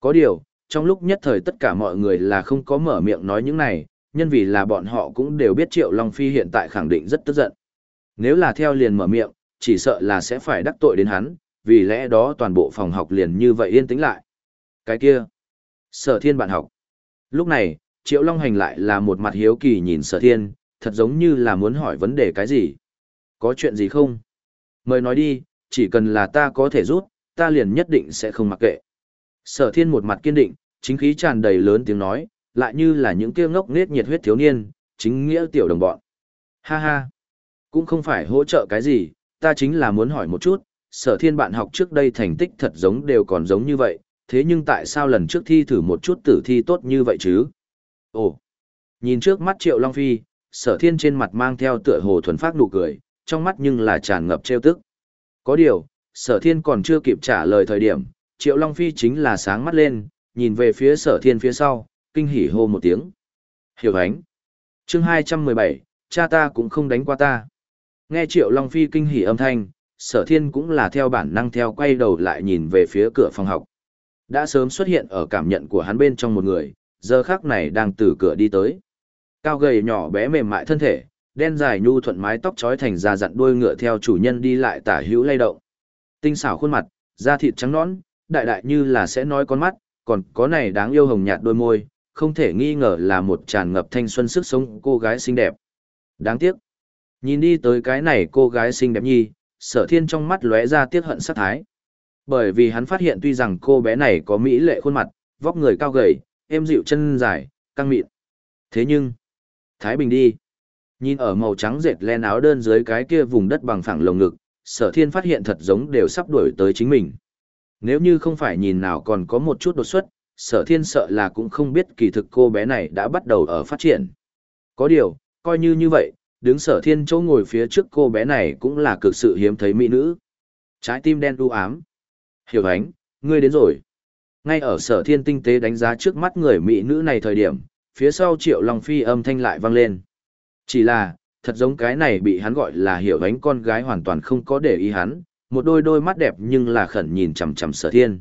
Có điều, trong lúc nhất thời tất cả mọi người là không có mở miệng nói những này, nhân vì là bọn họ cũng đều biết Triệu Long Phi hiện tại khẳng định rất tức giận. Nếu là theo liền mở miệng, chỉ sợ là sẽ phải đắc tội đến hắn, vì lẽ đó toàn bộ phòng học liền như vậy yên tĩnh lại. Cái kia, sở thiên bạn học. Lúc này, Triệu Long Hành lại là một mặt hiếu kỳ nhìn sở thiên, thật giống như là muốn hỏi vấn đề cái gì. Có chuyện gì không? Mời nói đi, chỉ cần là ta có thể rút, ta liền nhất định sẽ không mặc kệ. Sở thiên một mặt kiên định, chính khí tràn đầy lớn tiếng nói, lại như là những kia ngốc nết nhiệt huyết thiếu niên, chính nghĩa tiểu đồng bọn. Ha ha, cũng không phải hỗ trợ cái gì, ta chính là muốn hỏi một chút, sở thiên bạn học trước đây thành tích thật giống đều còn giống như vậy, thế nhưng tại sao lần trước thi thử một chút tử thi tốt như vậy chứ? Ồ, nhìn trước mắt triệu long phi, sở thiên trên mặt mang theo tựa hồ thuần phát nụ cười, trong mắt nhưng là tràn ngập trêu tức. Có điều, sở thiên còn chưa kịp trả lời thời điểm, triệu long phi chính là sáng mắt lên, nhìn về phía sở thiên phía sau, kinh hỉ hô một tiếng. Hiểu ánh. chương 217, cha ta cũng không đánh qua ta. Nghe triệu long phi kinh hỉ âm thanh, sở thiên cũng là theo bản năng theo quay đầu lại nhìn về phía cửa phòng học. Đã sớm xuất hiện ở cảm nhận của hắn bên trong một người, giờ khác này đang từ cửa đi tới. Cao gầy nhỏ bé mềm mại thân thể, đen dài nhu thuận mái tóc trói thành da dặn đuôi ngựa theo chủ nhân đi lại tả hữu lay động. Tinh xảo khuôn mặt, da thịt trắng nõn, đại đại như là sẽ nói con mắt, còn có này đáng yêu hồng nhạt đôi môi, không thể nghi ngờ là một tràn ngập thanh xuân sức sống cô gái xinh đẹp. Đáng tiếc. Nhìn đi tới cái này cô gái xinh đẹp nhi, sở thiên trong mắt lóe ra tiếc hận sát thái. Bởi vì hắn phát hiện tuy rằng cô bé này có mỹ lệ khuôn mặt, vóc người cao gầy, êm dịu chân dài, căng mịn. Thế nhưng, Thái Bình đi. Nhìn ở màu trắng dệt len áo đơn dưới cái kia vùng đất bằng phẳng lồng ngực, sở thiên phát hiện thật giống đều sắp đuổi tới chính mình. Nếu như không phải nhìn nào còn có một chút đột xuất, sở thiên sợ là cũng không biết kỳ thực cô bé này đã bắt đầu ở phát triển. Có điều, coi như như vậy, đứng sở thiên chỗ ngồi phía trước cô bé này cũng là cực sự hiếm thấy mỹ nữ. Trái tim đen u ám. Hiểu ánh, ngươi đến rồi. Ngay ở sở thiên tinh tế đánh giá trước mắt người mỹ nữ này thời điểm, phía sau triệu long phi âm thanh lại vang lên. Chỉ là, thật giống cái này bị hắn gọi là hiểu ánh con gái hoàn toàn không có để ý hắn, một đôi đôi mắt đẹp nhưng là khẩn nhìn chằm chằm sở thiên.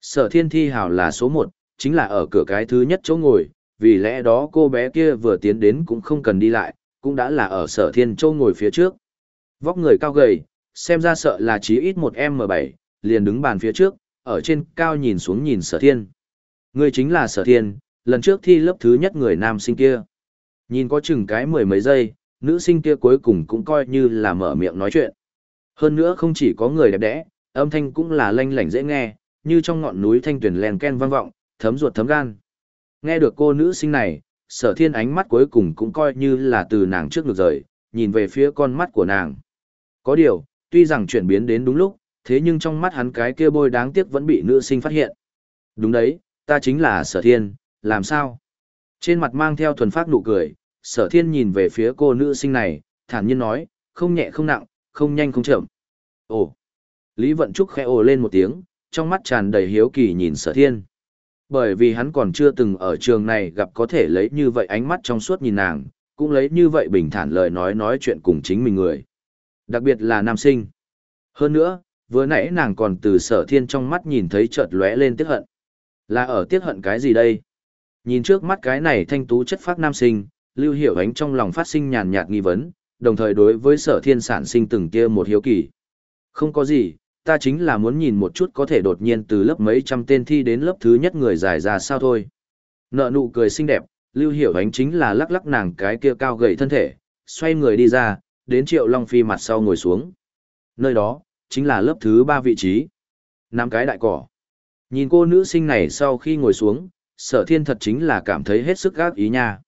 Sở thiên thi hào là số một, chính là ở cửa cái thứ nhất chỗ ngồi, vì lẽ đó cô bé kia vừa tiến đến cũng không cần đi lại, cũng đã là ở sở thiên chỗ ngồi phía trước. Vóc người cao gầy, xem ra sợ là chí ít một m bảy liền đứng bàn phía trước, ở trên cao nhìn xuống nhìn sở thiên. Người chính là sở thiên, lần trước thi lớp thứ nhất người nam sinh kia. Nhìn có chừng cái mười mấy giây, nữ sinh kia cuối cùng cũng coi như là mở miệng nói chuyện. Hơn nữa không chỉ có người đẹp đẽ, âm thanh cũng là lanh lảnh dễ nghe, như trong ngọn núi thanh tuyển len ken vang vọng, thấm ruột thấm gan. Nghe được cô nữ sinh này, sở thiên ánh mắt cuối cùng cũng coi như là từ nàng trước ngược rời, nhìn về phía con mắt của nàng. Có điều, tuy rằng chuyển biến đến đúng lúc, thế nhưng trong mắt hắn cái kia bôi đáng tiếc vẫn bị nữ sinh phát hiện. Đúng đấy, ta chính là sở thiên, làm sao? Trên mặt mang theo thuần phát nụ cười, sở thiên nhìn về phía cô nữ sinh này, thản nhiên nói, không nhẹ không nặng, không nhanh không chậm. Ồ! Lý Vận Trúc khẽ ồ lên một tiếng, trong mắt tràn đầy hiếu kỳ nhìn sở thiên. Bởi vì hắn còn chưa từng ở trường này gặp có thể lấy như vậy ánh mắt trong suốt nhìn nàng, cũng lấy như vậy bình thản lời nói nói chuyện cùng chính mình người. Đặc biệt là nam sinh. Hơn nữa, vừa nãy nàng còn từ sở thiên trong mắt nhìn thấy chợt lóe lên tiếc hận. Là ở tiếc hận cái gì đây? Nhìn trước mắt cái này thanh tú chất phác nam sinh, lưu hiểu ánh trong lòng phát sinh nhàn nhạt nghi vấn, đồng thời đối với sở thiên sản sinh từng kia một hiếu kỳ. Không có gì, ta chính là muốn nhìn một chút có thể đột nhiên từ lớp mấy trăm tên thi đến lớp thứ nhất người dài ra sao thôi. Nợ nụ cười xinh đẹp, lưu hiểu ánh chính là lắc lắc nàng cái kia cao gầy thân thể, xoay người đi ra, đến triệu long phi mặt sau ngồi xuống. Nơi đó, chính là lớp thứ ba vị trí. Năm cái đại cỏ. Nhìn cô nữ sinh này sau khi ngồi xuống, sở thiên thật chính là cảm thấy hết sức gác ý nha.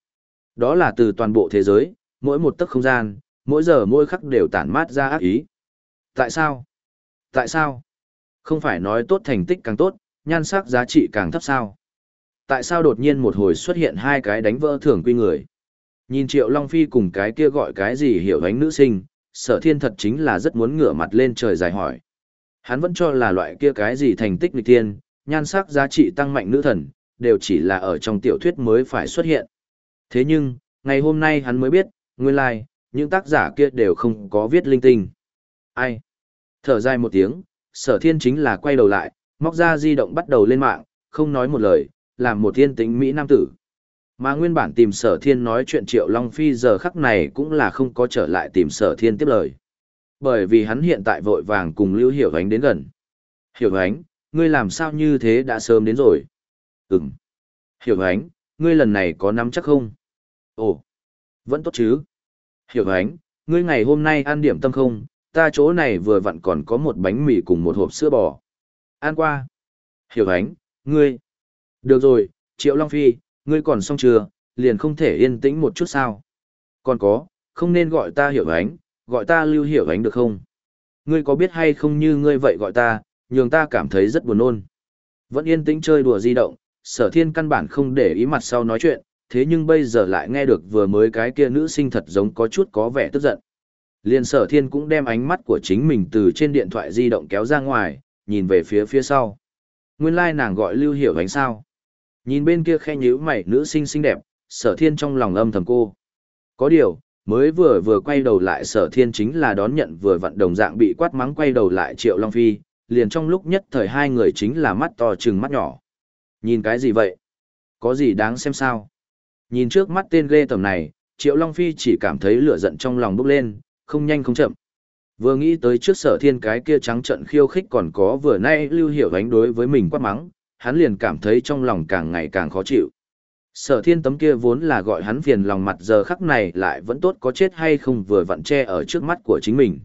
Đó là từ toàn bộ thế giới, mỗi một tấc không gian, mỗi giờ mỗi khắc đều tản mát ra ác ý. Tại sao? Tại sao? Không phải nói tốt thành tích càng tốt, nhan sắc giá trị càng thấp sao? Tại sao đột nhiên một hồi xuất hiện hai cái đánh vỡ thưởng quy người? Nhìn Triệu Long Phi cùng cái kia gọi cái gì hiểu ánh nữ sinh, sở thiên thật chính là rất muốn ngửa mặt lên trời dài hỏi. Hắn vẫn cho là loại kia cái gì thành tích nghịch tiên, nhan sắc giá trị tăng mạnh nữ thần, đều chỉ là ở trong tiểu thuyết mới phải xuất hiện. Thế nhưng, ngày hôm nay hắn mới biết, nguyên lai, like, những tác giả kia đều không có viết linh tinh. Ai? Thở dài một tiếng, sở thiên chính là quay đầu lại, móc ra di động bắt đầu lên mạng, không nói một lời, làm một thiên tính Mỹ Nam tử. Mà nguyên bản tìm sở thiên nói chuyện Triệu Long Phi giờ khắc này cũng là không có trở lại tìm sở thiên tiếp lời. Bởi vì hắn hiện tại vội vàng cùng Lưu Hiểu Ánh đến gần. Hiểu Ánh, ngươi làm sao như thế đã sớm đến rồi? Ừm. Hiểu Ánh, ngươi lần này có nắm chắc không? Ồ, vẫn tốt chứ. Hiểu Ánh, ngươi ngày hôm nay ăn điểm tâm không? Ta chỗ này vừa vặn còn có một bánh mì cùng một hộp sữa bò. An qua. Hiểu Ánh, ngươi. Được rồi, Triệu Long Phi, ngươi còn xong chưa, liền không thể yên tĩnh một chút sao? Còn có, không nên gọi ta Hiểu Ánh, gọi ta Lưu Hiểu Ánh được không? Ngươi có biết hay không như ngươi vậy gọi ta, nhường ta cảm thấy rất buồn nôn. Vẫn yên tĩnh chơi đùa di động, sở thiên căn bản không để ý mặt sau nói chuyện, thế nhưng bây giờ lại nghe được vừa mới cái kia nữ sinh thật giống có chút có vẻ tức giận. Liên sở thiên cũng đem ánh mắt của chính mình từ trên điện thoại di động kéo ra ngoài, nhìn về phía phía sau. Nguyên lai like nàng gọi lưu hiểu ánh sao. Nhìn bên kia khe nhíu mày nữ sinh xinh đẹp, sở thiên trong lòng âm thầm cô. Có điều, mới vừa vừa quay đầu lại sở thiên chính là đón nhận vừa vận đồng dạng bị quát mắng quay đầu lại triệu long phi, liền trong lúc nhất thời hai người chính là mắt to chừng mắt nhỏ. Nhìn cái gì vậy? Có gì đáng xem sao? Nhìn trước mắt tên ghê tầm này, Triệu Long Phi chỉ cảm thấy lửa giận trong lòng bốc lên, không nhanh không chậm. Vừa nghĩ tới trước sở thiên cái kia trắng trận khiêu khích còn có vừa nay lưu hiểu ánh đối với mình quát mắng, hắn liền cảm thấy trong lòng càng ngày càng khó chịu. Sở thiên tấm kia vốn là gọi hắn phiền lòng mặt giờ khắc này lại vẫn tốt có chết hay không vừa vặn che ở trước mắt của chính mình.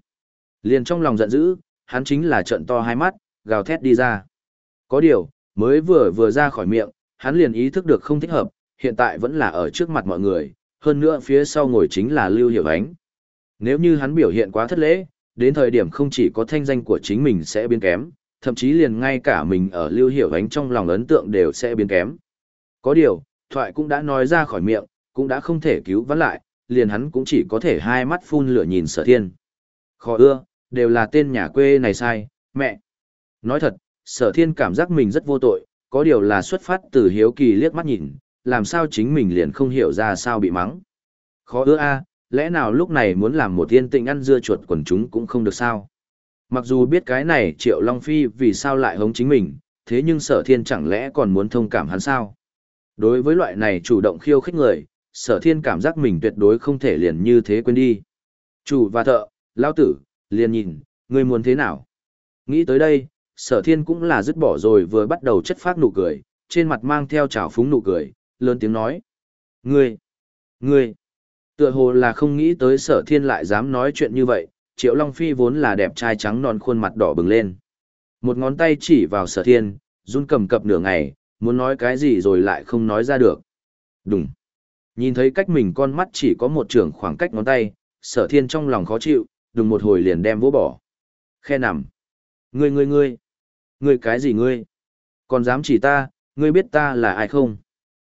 Liền trong lòng giận dữ, hắn chính là trận to hai mắt, gào thét đi ra. Có điều, mới vừa vừa ra khỏi miệng, hắn liền ý thức được không thích hợp, hiện tại vẫn là ở trước mặt mọi người, hơn nữa phía sau ngồi chính là Lưu Hiểu Ánh. Nếu như hắn biểu hiện quá thất lễ, đến thời điểm không chỉ có thanh danh của chính mình sẽ biến kém, thậm chí liền ngay cả mình ở Lưu Hiểu Ánh trong lòng ấn tượng đều sẽ biến kém. Có điều, thoại cũng đã nói ra khỏi miệng, cũng đã không thể cứu vãn lại, liền hắn cũng chỉ có thể hai mắt phun lửa nhìn sở thiên. Khó ưa, đều là tên nhà quê này sai, mẹ. Nói thật, sở thiên cảm giác mình rất vô tội, có điều là xuất phát từ hiếu kỳ liếc mắt nhìn, làm sao chính mình liền không hiểu ra sao bị mắng. Khó ưa a, lẽ nào lúc này muốn làm một tiên tĩnh ăn dưa chuột quần chúng cũng không được sao. Mặc dù biết cái này Triệu Long Phi vì sao lại hống chính mình, thế nhưng sở thiên chẳng lẽ còn muốn thông cảm hắn sao? Đối với loại này chủ động khiêu khích người, sở thiên cảm giác mình tuyệt đối không thể liền như thế quên đi. Chủ và thợ, lao tử, liền nhìn, ngươi muốn thế nào? Nghĩ tới đây, sở thiên cũng là dứt bỏ rồi vừa bắt đầu chất phát nụ cười, trên mặt mang theo trào phúng nụ cười, lớn tiếng nói. Ngươi, ngươi, tựa hồ là không nghĩ tới sở thiên lại dám nói chuyện như vậy, triệu long phi vốn là đẹp trai trắng non khuôn mặt đỏ bừng lên. Một ngón tay chỉ vào sở thiên, run cầm cập nửa ngày, muốn nói cái gì rồi lại không nói ra được. Đúng. Nhìn thấy cách mình con mắt chỉ có một trường khoảng cách ngón tay, sở thiên trong lòng khó chịu, đùng một hồi liền đem vỗ bỏ. Khe nằm. Ngươi ngươi ngươi. Ngươi cái gì ngươi? Còn dám chỉ ta, ngươi biết ta là ai không?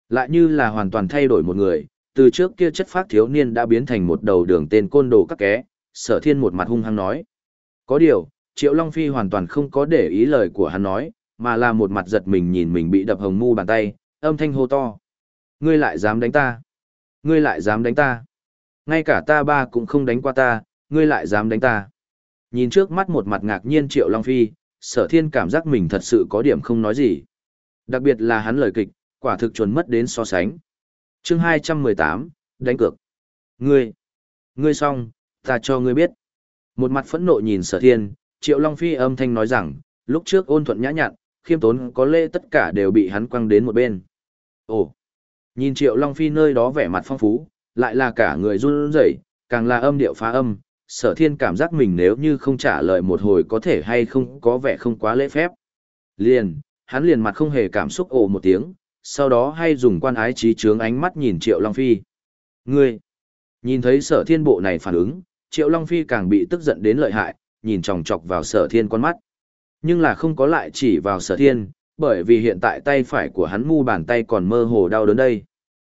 Lại như là hoàn toàn thay đổi một người, từ trước kia chất phát thiếu niên đã biến thành một đầu đường tên côn đồ các ké, sở thiên một mặt hung hăng nói. Có điều, Triệu Long Phi hoàn toàn không có để ý lời của hắn nói, mà là một mặt giật mình nhìn mình bị đập hồng mu bàn tay, âm thanh hô to. Ngươi lại dám đánh ta? Ngươi lại dám đánh ta? Ngay cả ta ba cũng không đánh qua ta, ngươi lại dám đánh ta? Nhìn trước mắt một mặt ngạc nhiên Triệu Long Phi, sở thiên cảm giác mình thật sự có điểm không nói gì. Đặc biệt là hắn lời kịch, quả thực chuẩn mất đến so sánh chương 218, đánh cược. Ngươi, ngươi xong, ta cho ngươi biết. Một mặt phẫn nộ nhìn sở thiên, Triệu Long Phi âm thanh nói rằng, lúc trước ôn thuận nhã nhặn, khiêm tốn có lễ tất cả đều bị hắn quăng đến một bên. Ồ, nhìn Triệu Long Phi nơi đó vẻ mặt phong phú, lại là cả người run rẩy, càng là âm điệu phá âm, sở thiên cảm giác mình nếu như không trả lời một hồi có thể hay không có vẻ không quá lễ phép. Liền, hắn liền mặt không hề cảm xúc ồ một tiếng, sau đó hay dùng quan ái trí trướng ánh mắt nhìn Triệu Long Phi. Ngươi! Nhìn thấy sở thiên bộ này phản ứng, Triệu Long Phi càng bị tức giận đến lợi hại, nhìn chòng chọc vào sở thiên con mắt. Nhưng là không có lại chỉ vào sở thiên, bởi vì hiện tại tay phải của hắn mu bàn tay còn mơ hồ đau đớn đây.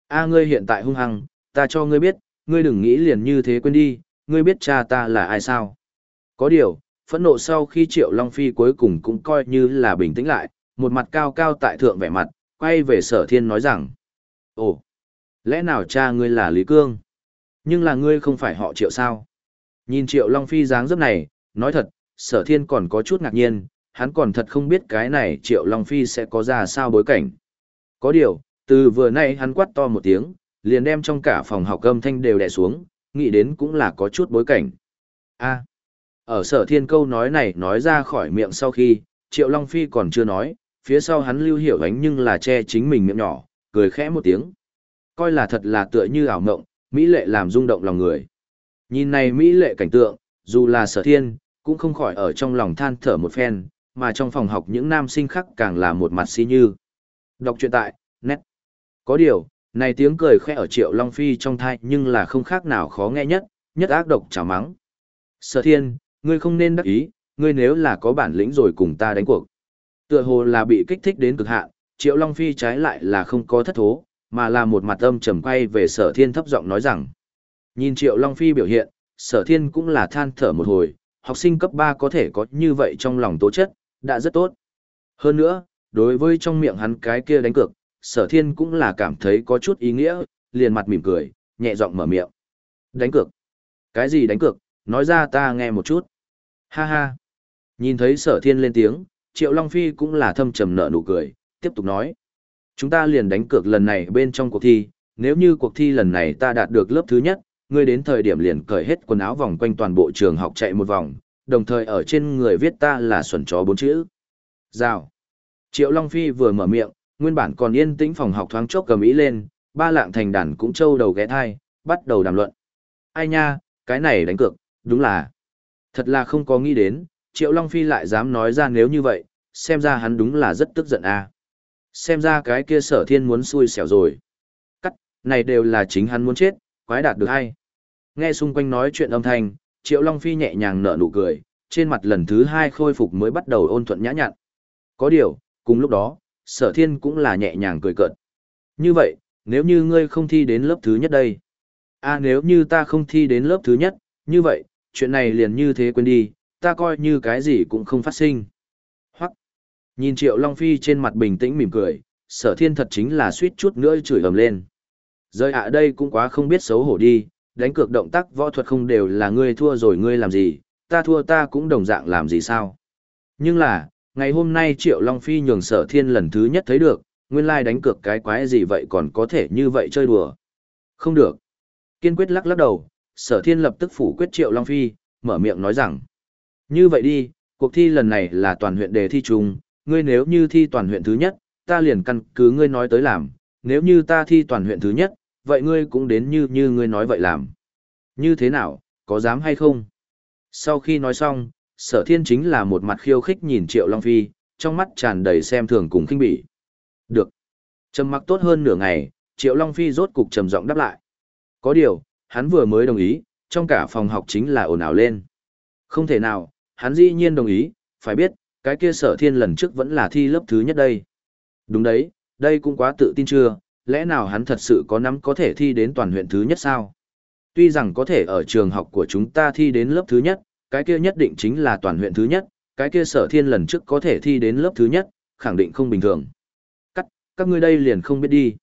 A ngươi hiện tại hung hăng, ta cho ngươi biết, ngươi đừng nghĩ liền như thế quên đi, ngươi biết cha ta là ai sao? Có điều, phẫn nộ sau khi Triệu Long Phi cuối cùng cũng coi như là bình tĩnh lại, một mặt cao cao tại thượng vẻ mặt, quay về sở thiên nói rằng. Ồ, lẽ nào cha ngươi là Lý Cương? Nhưng là ngươi không phải họ Triệu sao? Nhìn Triệu Long Phi dáng dấp này, nói thật, sở thiên còn có chút ngạc nhiên, hắn còn thật không biết cái này Triệu Long Phi sẽ có ra sao bối cảnh. Có điều, từ vừa nay hắn quát to một tiếng, liền đem trong cả phòng học âm thanh đều đè xuống, nghĩ đến cũng là có chút bối cảnh. A. ở sở thiên câu nói này nói ra khỏi miệng sau khi, Triệu Long Phi còn chưa nói, phía sau hắn lưu hiểu ánh nhưng là che chính mình miệng nhỏ, cười khẽ một tiếng. Coi là thật là tựa như ảo mộng, Mỹ lệ làm rung động lòng người. Nhìn này Mỹ lệ cảnh tượng, dù là sở thiên, cũng không khỏi ở trong lòng than thở một phen, mà trong phòng học những nam sinh khác càng là một mặt si như. Đọc truyện tại, nét. Có điều, này tiếng cười khẽ ở triệu Long Phi trong thai nhưng là không khác nào khó nghe nhất, nhất ác độc chảo mắng. Sở thiên, ngươi không nên đắc ý, ngươi nếu là có bản lĩnh rồi cùng ta đánh cuộc. Tựa hồ là bị kích thích đến cực hạn, triệu Long Phi trái lại là không có thất thố, mà là một mặt âm trầm quay về sở thiên thấp giọng nói rằng. Nhìn triệu Long Phi biểu hiện, sở thiên cũng là than thở một hồi, học sinh cấp 3 có thể có như vậy trong lòng tố chất, đã rất tốt. Hơn nữa, đối với trong miệng hắn cái kia đánh cược, sở thiên cũng là cảm thấy có chút ý nghĩa, liền mặt mỉm cười, nhẹ giọng mở miệng. Đánh cược? Cái gì đánh cược? Nói ra ta nghe một chút. Ha ha. Nhìn thấy sở thiên lên tiếng, Triệu Long Phi cũng là thâm trầm nợ nụ cười, tiếp tục nói. Chúng ta liền đánh cược lần này bên trong cuộc thi, nếu như cuộc thi lần này ta đạt được lớp thứ nhất, ngươi đến thời điểm liền cởi hết quần áo vòng quanh toàn bộ trường học chạy một vòng, đồng thời ở trên người viết ta là xuẩn chó bốn chữ. Rào. Triệu Long Phi vừa mở miệng, nguyên bản còn yên tĩnh phòng học thoáng chốc cầm ý lên, ba lạng thành đàn cũng trâu đầu ghé thai, bắt đầu đàm luận. Ai nha, cái này đánh cược, đúng là. Thật là không có nghĩ đến, Triệu Long Phi lại dám nói ra nếu như vậy, xem ra hắn đúng là rất tức giận à. Xem ra cái kia sở thiên muốn xui xẻo rồi. Cắt, này đều là chính hắn muốn chết, quái đạt được hay. Nghe xung quanh nói chuyện âm thanh, Triệu Long Phi nhẹ nhàng nở nụ cười, trên mặt lần thứ hai khôi phục mới bắt đầu ôn thuận nhã nhặn. Có điều, cùng lúc đó, sở thiên cũng là nhẹ nhàng cười cợt. Như vậy, nếu như ngươi không thi đến lớp thứ nhất đây. À nếu như ta không thi đến lớp thứ nhất, như vậy, chuyện này liền như thế quên đi, ta coi như cái gì cũng không phát sinh. Hoặc, nhìn Triệu Long Phi trên mặt bình tĩnh mỉm cười, sở thiên thật chính là suýt chút nữa chửi ầm lên. Rơi ạ đây cũng quá không biết xấu hổ đi, đánh cược động tác võ thuật không đều là ngươi thua rồi ngươi làm gì, ta thua ta cũng đồng dạng làm gì sao. Nhưng là, ngày hôm nay Triệu Long Phi nhường sở thiên lần thứ nhất thấy được, nguyên lai đánh cược cái quái gì vậy còn có thể như vậy chơi đùa. Không được. Kiên quyết lắc lắc đầu, sở thiên lập tức phủ quyết Triệu Long Phi, mở miệng nói rằng. Như vậy đi, cuộc thi lần này là toàn huyện đề thi chung, ngươi nếu như thi toàn huyện thứ nhất, ta liền căn cứ ngươi nói tới làm, nếu như ta thi toàn huyện thứ nhất, vậy ngươi cũng đến như như ngươi nói vậy làm. Như thế nào, có dám hay không? Sau khi nói xong, sở thiên chính là một mặt khiêu khích nhìn Triệu Long Phi, trong mắt tràn đầy xem thường cùng kinh bỉ. Được. Trầm mặc tốt hơn nửa ngày, Triệu Long Phi rốt cục trầm giọng đáp lại. Có điều, hắn vừa mới đồng ý, trong cả phòng học chính là ồn ào lên. Không thể nào, hắn dĩ nhiên đồng ý, phải biết, cái kia sở thiên lần trước vẫn là thi lớp thứ nhất đây. Đúng đấy, đây cũng quá tự tin chưa, lẽ nào hắn thật sự có nắm có thể thi đến toàn huyện thứ nhất sao? Tuy rằng có thể ở trường học của chúng ta thi đến lớp thứ nhất, cái kia nhất định chính là toàn huyện thứ nhất, cái kia sở thiên lần trước có thể thi đến lớp thứ nhất, khẳng định không bình thường. Cắt, các ngươi đây liền không biết đi.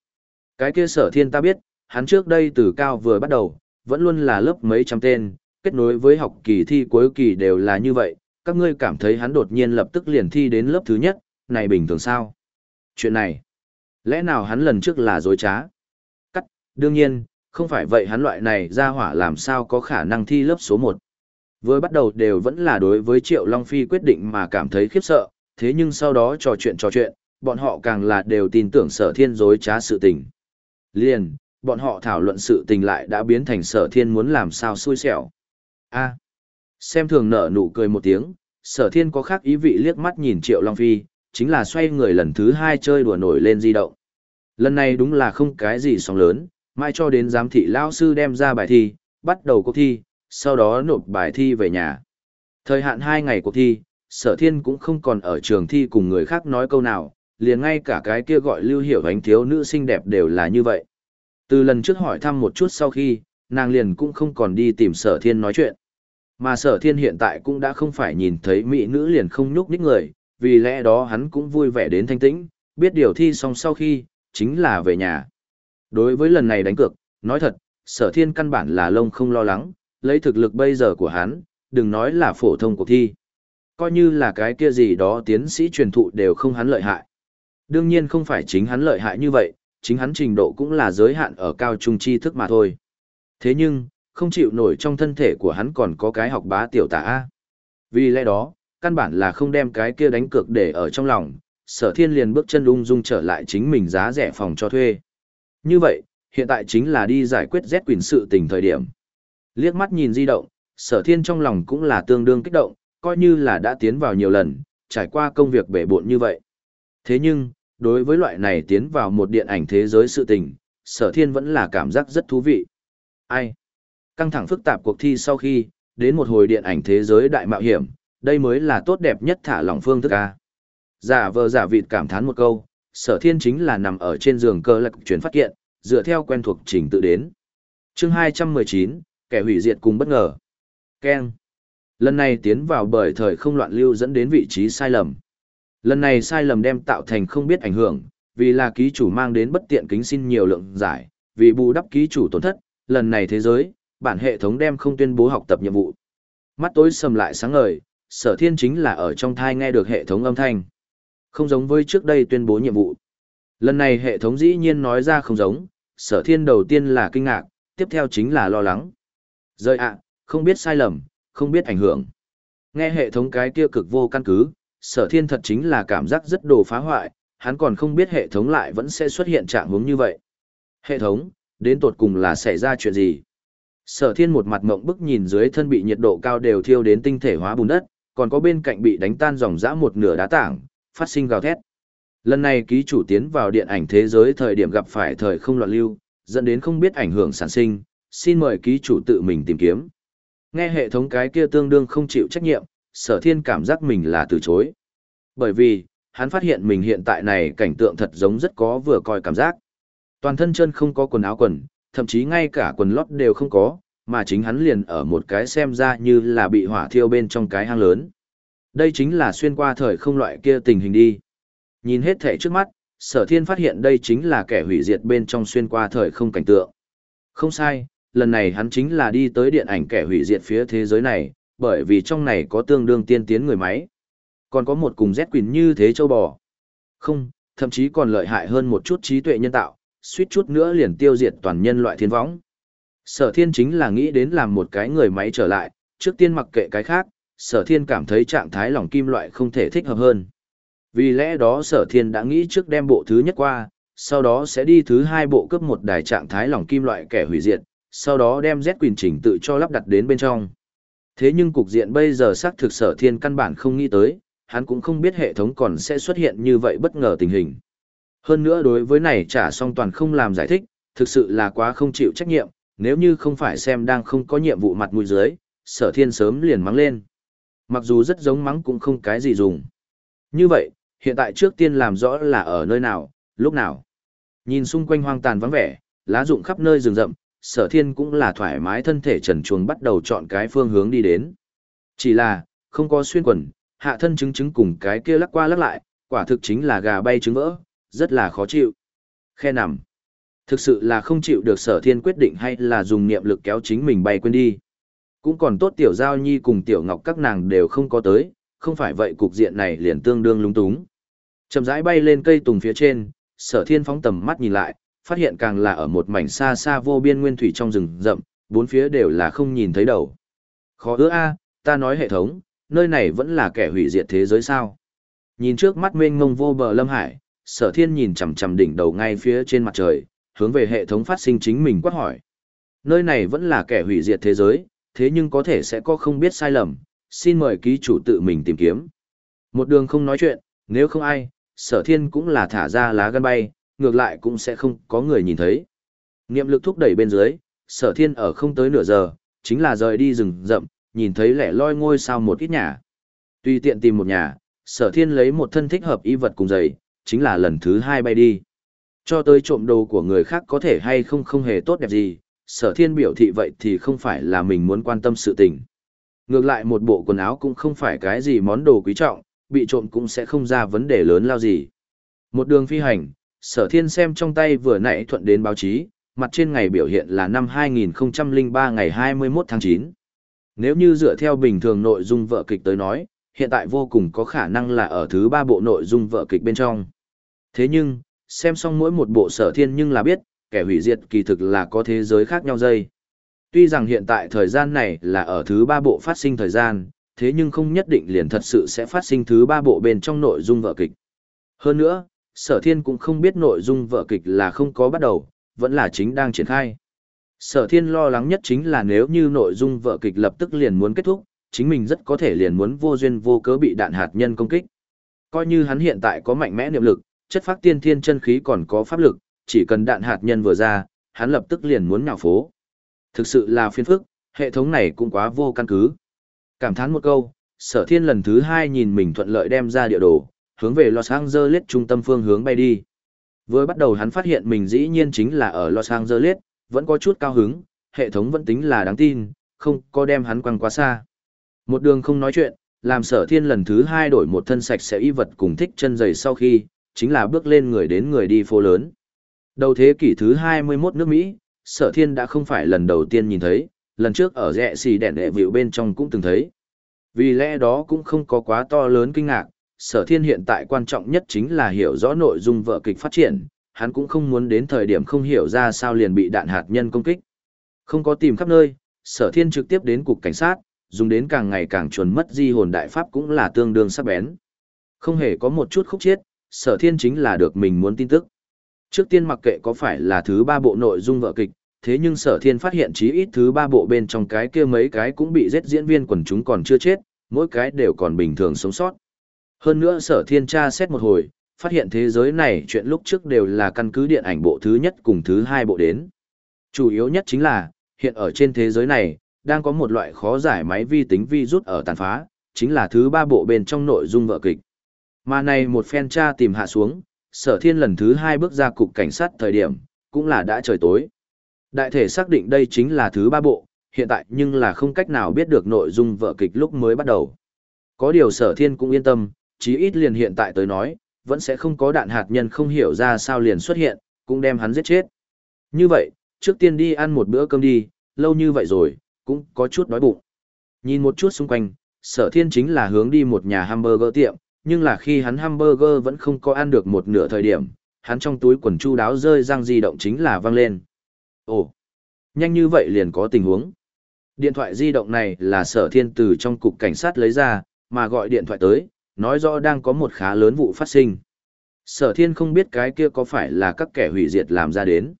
Cái kia sở thiên ta biết, hắn trước đây từ cao vừa bắt đầu, vẫn luôn là lớp mấy trăm tên, kết nối với học kỳ thi cuối kỳ đều là như vậy, các ngươi cảm thấy hắn đột nhiên lập tức liền thi đến lớp thứ nhất, này bình thường sao? Chuyện này, lẽ nào hắn lần trước là dối trá? Cắt, đương nhiên, không phải vậy hắn loại này ra hỏa làm sao có khả năng thi lớp số 1. với bắt đầu đều vẫn là đối với Triệu Long Phi quyết định mà cảm thấy khiếp sợ, thế nhưng sau đó trò chuyện trò chuyện, bọn họ càng là đều tin tưởng sở thiên dối trá sự tình. Liền, bọn họ thảo luận sự tình lại đã biến thành sở thiên muốn làm sao xui xẻo a xem thường nở nụ cười một tiếng, sở thiên có khác ý vị liếc mắt nhìn Triệu Long Phi, chính là xoay người lần thứ hai chơi đùa nổi lên di động. Lần này đúng là không cái gì sóng lớn, mai cho đến giám thị Lão sư đem ra bài thi, bắt đầu cuộc thi, sau đó nộp bài thi về nhà. Thời hạn hai ngày cuộc thi, sở thiên cũng không còn ở trường thi cùng người khác nói câu nào, liền ngay cả cái kia gọi lưu hiểu ánh thiếu nữ xinh đẹp đều là như vậy. Từ lần trước hỏi thăm một chút sau khi, nàng liền cũng không còn đi tìm sở thiên nói chuyện. Mà sở thiên hiện tại cũng đã không phải nhìn thấy mỹ nữ liền không nhúc nhích người, vì lẽ đó hắn cũng vui vẻ đến thanh tĩnh, biết điều thi xong sau khi, chính là về nhà. Đối với lần này đánh cược, nói thật, sở thiên căn bản là lông không lo lắng, lấy thực lực bây giờ của hắn, đừng nói là phổ thông cuộc thi. Coi như là cái kia gì đó tiến sĩ truyền thụ đều không hắn lợi hại. Đương nhiên không phải chính hắn lợi hại như vậy, chính hắn trình độ cũng là giới hạn ở cao trung tri thức mà thôi. Thế nhưng, không chịu nổi trong thân thể của hắn còn có cái học bá tiểu tả A. Vì lẽ đó, căn bản là không đem cái kia đánh cược để ở trong lòng, sở thiên liền bước chân ung dung trở lại chính mình giá rẻ phòng cho thuê. Như vậy, hiện tại chính là đi giải quyết Z quyền sự tình thời điểm. Liếc mắt nhìn di động, sở thiên trong lòng cũng là tương đương kích động, coi như là đã tiến vào nhiều lần, trải qua công việc bể bộn như vậy. Thế nhưng, đối với loại này tiến vào một điện ảnh thế giới sự tình, sở thiên vẫn là cảm giác rất thú vị. Ai? Căng thẳng phức tạp cuộc thi sau khi, đến một hồi điện ảnh thế giới đại mạo hiểm, đây mới là tốt đẹp nhất thả lỏng phương thức ca. Giả vờ giả vịt cảm thán một câu, sở thiên chính là nằm ở trên giường cơ lạc chuyển phát hiện dựa theo quen thuộc trình tự đến. chương 219, kẻ hủy diệt cùng bất ngờ. Ken. Lần này tiến vào bởi thời không loạn lưu dẫn đến vị trí sai lầm. Lần này sai lầm đem tạo thành không biết ảnh hưởng, vì là ký chủ mang đến bất tiện kính xin nhiều lượng giải, vì bù đắp ký chủ tổn thất, lần này thế giới, bản hệ thống đem không tuyên bố học tập nhiệm vụ. Mắt tối sầm lại sáng ngời, sở thiên chính là ở trong thai nghe được hệ thống âm thanh. Không giống với trước đây tuyên bố nhiệm vụ. Lần này hệ thống dĩ nhiên nói ra không giống, sở thiên đầu tiên là kinh ngạc, tiếp theo chính là lo lắng. Rời ạ, không biết sai lầm, không biết ảnh hưởng. Nghe hệ thống cái kia cực vô căn cứ, sở thiên thật chính là cảm giác rất đồ phá hoại, hắn còn không biết hệ thống lại vẫn sẽ xuất hiện trạng hướng như vậy. Hệ thống, đến tột cùng là xảy ra chuyện gì? Sở thiên một mặt mộng bức nhìn dưới thân bị nhiệt độ cao đều thiêu đến tinh thể hóa bùn đất, còn có bên cạnh bị đánh tan dòng dã một nửa đá tảng, phát sinh gào thét. Lần này ký chủ tiến vào điện ảnh thế giới thời điểm gặp phải thời không loạn lưu, dẫn đến không biết ảnh hưởng sản sinh, xin mời ký chủ tự mình tìm kiếm. Nghe hệ thống cái kia tương đương không chịu trách nhiệm, sở thiên cảm giác mình là từ chối. Bởi vì, hắn phát hiện mình hiện tại này cảnh tượng thật giống rất có vừa coi cảm giác. Toàn thân chân không có quần áo quần, thậm chí ngay cả quần lót đều không có, mà chính hắn liền ở một cái xem ra như là bị hỏa thiêu bên trong cái hang lớn. Đây chính là xuyên qua thời không loại kia tình hình đi. Nhìn hết thể trước mắt, sở thiên phát hiện đây chính là kẻ hủy diệt bên trong xuyên qua thời không cảnh tượng. Không sai, lần này hắn chính là đi tới điện ảnh kẻ hủy diệt phía thế giới này, bởi vì trong này có tương đương tiên tiến người máy. Còn có một cùng Z Quỳnh như thế châu bò. Không, thậm chí còn lợi hại hơn một chút trí tuệ nhân tạo, suýt chút nữa liền tiêu diệt toàn nhân loại thiên võng. Sở thiên chính là nghĩ đến làm một cái người máy trở lại, trước tiên mặc kệ cái khác, sở thiên cảm thấy trạng thái lỏng kim loại không thể thích hợp hơn. Vì lẽ đó sở thiên đã nghĩ trước đem bộ thứ nhất qua, sau đó sẽ đi thứ hai bộ cấp một đài trạng thái lỏng kim loại kẻ hủy diệt, sau đó đem Z quyền chỉnh tự cho lắp đặt đến bên trong. Thế nhưng cục diện bây giờ xác thực sở thiên căn bản không nghĩ tới, hắn cũng không biết hệ thống còn sẽ xuất hiện như vậy bất ngờ tình hình. Hơn nữa đối với này trả xong toàn không làm giải thích, thực sự là quá không chịu trách nhiệm, nếu như không phải xem đang không có nhiệm vụ mặt mũi dưới, sở thiên sớm liền mắng lên. Mặc dù rất giống mắng cũng không cái gì dùng. Như vậy, hiện tại trước tiên làm rõ là ở nơi nào, lúc nào. Nhìn xung quanh hoang tàn vắng vẻ, lá rụng khắp nơi rừng rậm, sở thiên cũng là thoải mái thân thể trần chuồng bắt đầu chọn cái phương hướng đi đến. Chỉ là, không có xuyên quần, hạ thân chứng chứng cùng cái kia lắc qua lắc lại, quả thực chính là gà bay trứng vỡ, rất là khó chịu. Khe nằm. Thực sự là không chịu được sở thiên quyết định hay là dùng niệm lực kéo chính mình bay quên đi. Cũng còn tốt tiểu giao nhi cùng tiểu ngọc các nàng đều không có tới, không phải vậy cục diện này liền tương đương lung túng. Chầm rãi bay lên cây tùng phía trên, sở thiên phóng tầm mắt nhìn lại, phát hiện càng là ở một mảnh xa xa vô biên nguyên thủy trong rừng rậm, bốn phía đều là không nhìn thấy đầu. Khó ưa a, ta nói hệ thống, nơi này vẫn là kẻ hủy diệt thế giới sao. Nhìn trước mắt mênh mông vô bờ lâm hải, sở thiên nhìn chằm chằm đỉnh đầu ngay phía trên mặt trời, hướng về hệ thống phát sinh chính mình quát hỏi. Nơi này vẫn là kẻ hủy diệt thế giới, thế nhưng có thể sẽ có không biết sai lầm, xin mời ký chủ tự mình tìm kiếm. Một đường không nói chuyện, nếu không ai, sở thiên cũng là thả ra lá gan bay, ngược lại cũng sẽ không có người nhìn thấy. Niệm lực thúc đẩy bên dưới, sở thiên ở không tới nửa giờ, chính là rời đi rừng rậm, nhìn thấy lẻ loi ngôi sao một ít nhà. Tuy tiện tìm một nhà, sở thiên lấy một thân thích hợp y vật cùng giày, chính là lần thứ hai bay đi. Cho tới trộm đồ của người khác có thể hay không không hề tốt đẹp gì, sở thiên biểu thị vậy thì không phải là mình muốn quan tâm sự tình. Ngược lại một bộ quần áo cũng không phải cái gì món đồ quý trọng, bị trộm cũng sẽ không ra vấn đề lớn lao gì. Một đường phi hành, sở thiên xem trong tay vừa nãy thuận đến báo chí, mặt trên ngày biểu hiện là năm 2003 ngày 21 tháng 9. Nếu như dựa theo bình thường nội dung vợ kịch tới nói, hiện tại vô cùng có khả năng là ở thứ ba bộ nội dung vợ kịch bên trong. Thế nhưng, xem xong mỗi một bộ sở thiên nhưng là biết, kẻ hủy diệt kỳ thực là có thế giới khác nhau dây. Tuy rằng hiện tại thời gian này là ở thứ ba bộ phát sinh thời gian, thế nhưng không nhất định liền thật sự sẽ phát sinh thứ ba bộ bên trong nội dung vở kịch. Hơn nữa, sở thiên cũng không biết nội dung vở kịch là không có bắt đầu, vẫn là chính đang triển khai. Sở thiên lo lắng nhất chính là nếu như nội dung vở kịch lập tức liền muốn kết thúc, chính mình rất có thể liền muốn vô duyên vô cớ bị đạn hạt nhân công kích. Coi như hắn hiện tại có mạnh mẽ niệm lực, chất phát tiên thiên chân khí còn có pháp lực, chỉ cần đạn hạt nhân vừa ra, hắn lập tức liền muốn nhào phố. Thực sự là phiền phức, hệ thống này cũng quá vô căn cứ. Cảm thán một câu, sở thiên lần thứ hai nhìn mình thuận lợi đem ra địa đồ, hướng về Los Angeles trung tâm phương hướng bay đi. Vừa bắt đầu hắn phát hiện mình dĩ nhiên chính là ở Los Angeles, vẫn có chút cao hứng, hệ thống vẫn tính là đáng tin, không có đem hắn quăng quá xa. Một đường không nói chuyện, làm sở thiên lần thứ hai đổi một thân sạch sẽ y vật cùng thích chân giày sau khi, chính là bước lên người đến người đi phố lớn. Đầu thế kỷ thứ 21 nước Mỹ, sở thiên đã không phải lần đầu tiên nhìn thấy, lần trước ở rẽ xì đèn đệ vịu bên trong cũng từng thấy. Vì lẽ đó cũng không có quá to lớn kinh ngạc, sở thiên hiện tại quan trọng nhất chính là hiểu rõ nội dung vợ kịch phát triển, hắn cũng không muốn đến thời điểm không hiểu ra sao liền bị đạn hạt nhân công kích. Không có tìm khắp nơi, sở thiên trực tiếp đến cục cảnh sát, dùng đến càng ngày càng chuẩn mất di hồn đại pháp cũng là tương đương sắc bén. Không hề có một chút khúc chiết, sở thiên chính là được mình muốn tin tức. Trước tiên mặc kệ có phải là thứ ba bộ nội dung vợ kịch, thế nhưng sở thiên phát hiện chí ít thứ ba bộ bên trong cái kia mấy cái cũng bị giết diễn viên quần chúng còn chưa chết, mỗi cái đều còn bình thường sống sót. Hơn nữa sở thiên tra xét một hồi, phát hiện thế giới này chuyện lúc trước đều là căn cứ điện ảnh bộ thứ nhất cùng thứ hai bộ đến. Chủ yếu nhất chính là, hiện ở trên thế giới này, đang có một loại khó giải máy vi tính vi rút ở tàn phá, chính là thứ ba bộ bên trong nội dung vợ kịch. Mà này một phen tra tìm hạ xuống, sở thiên lần thứ hai bước ra cục cảnh sát thời điểm, cũng là đã trời tối. Đại thể xác định đây chính là thứ ba bộ, hiện tại nhưng là không cách nào biết được nội dung vở kịch lúc mới bắt đầu. Có điều sở thiên cũng yên tâm, chí ít liền hiện tại tới nói, vẫn sẽ không có đạn hạt nhân không hiểu ra sao liền xuất hiện, cũng đem hắn giết chết. Như vậy, trước tiên đi ăn một bữa cơm đi, lâu như vậy rồi, cũng có chút đói bụng. Nhìn một chút xung quanh, sở thiên chính là hướng đi một nhà hamburger tiệm, nhưng là khi hắn hamburger vẫn không có ăn được một nửa thời điểm, hắn trong túi quần chu đáo rơi răng di động chính là văng lên. Ồ, nhanh như vậy liền có tình huống. Điện thoại di động này là sở thiên từ trong cục cảnh sát lấy ra, mà gọi điện thoại tới, nói rõ đang có một khá lớn vụ phát sinh. Sở thiên không biết cái kia có phải là các kẻ hủy diệt làm ra đến.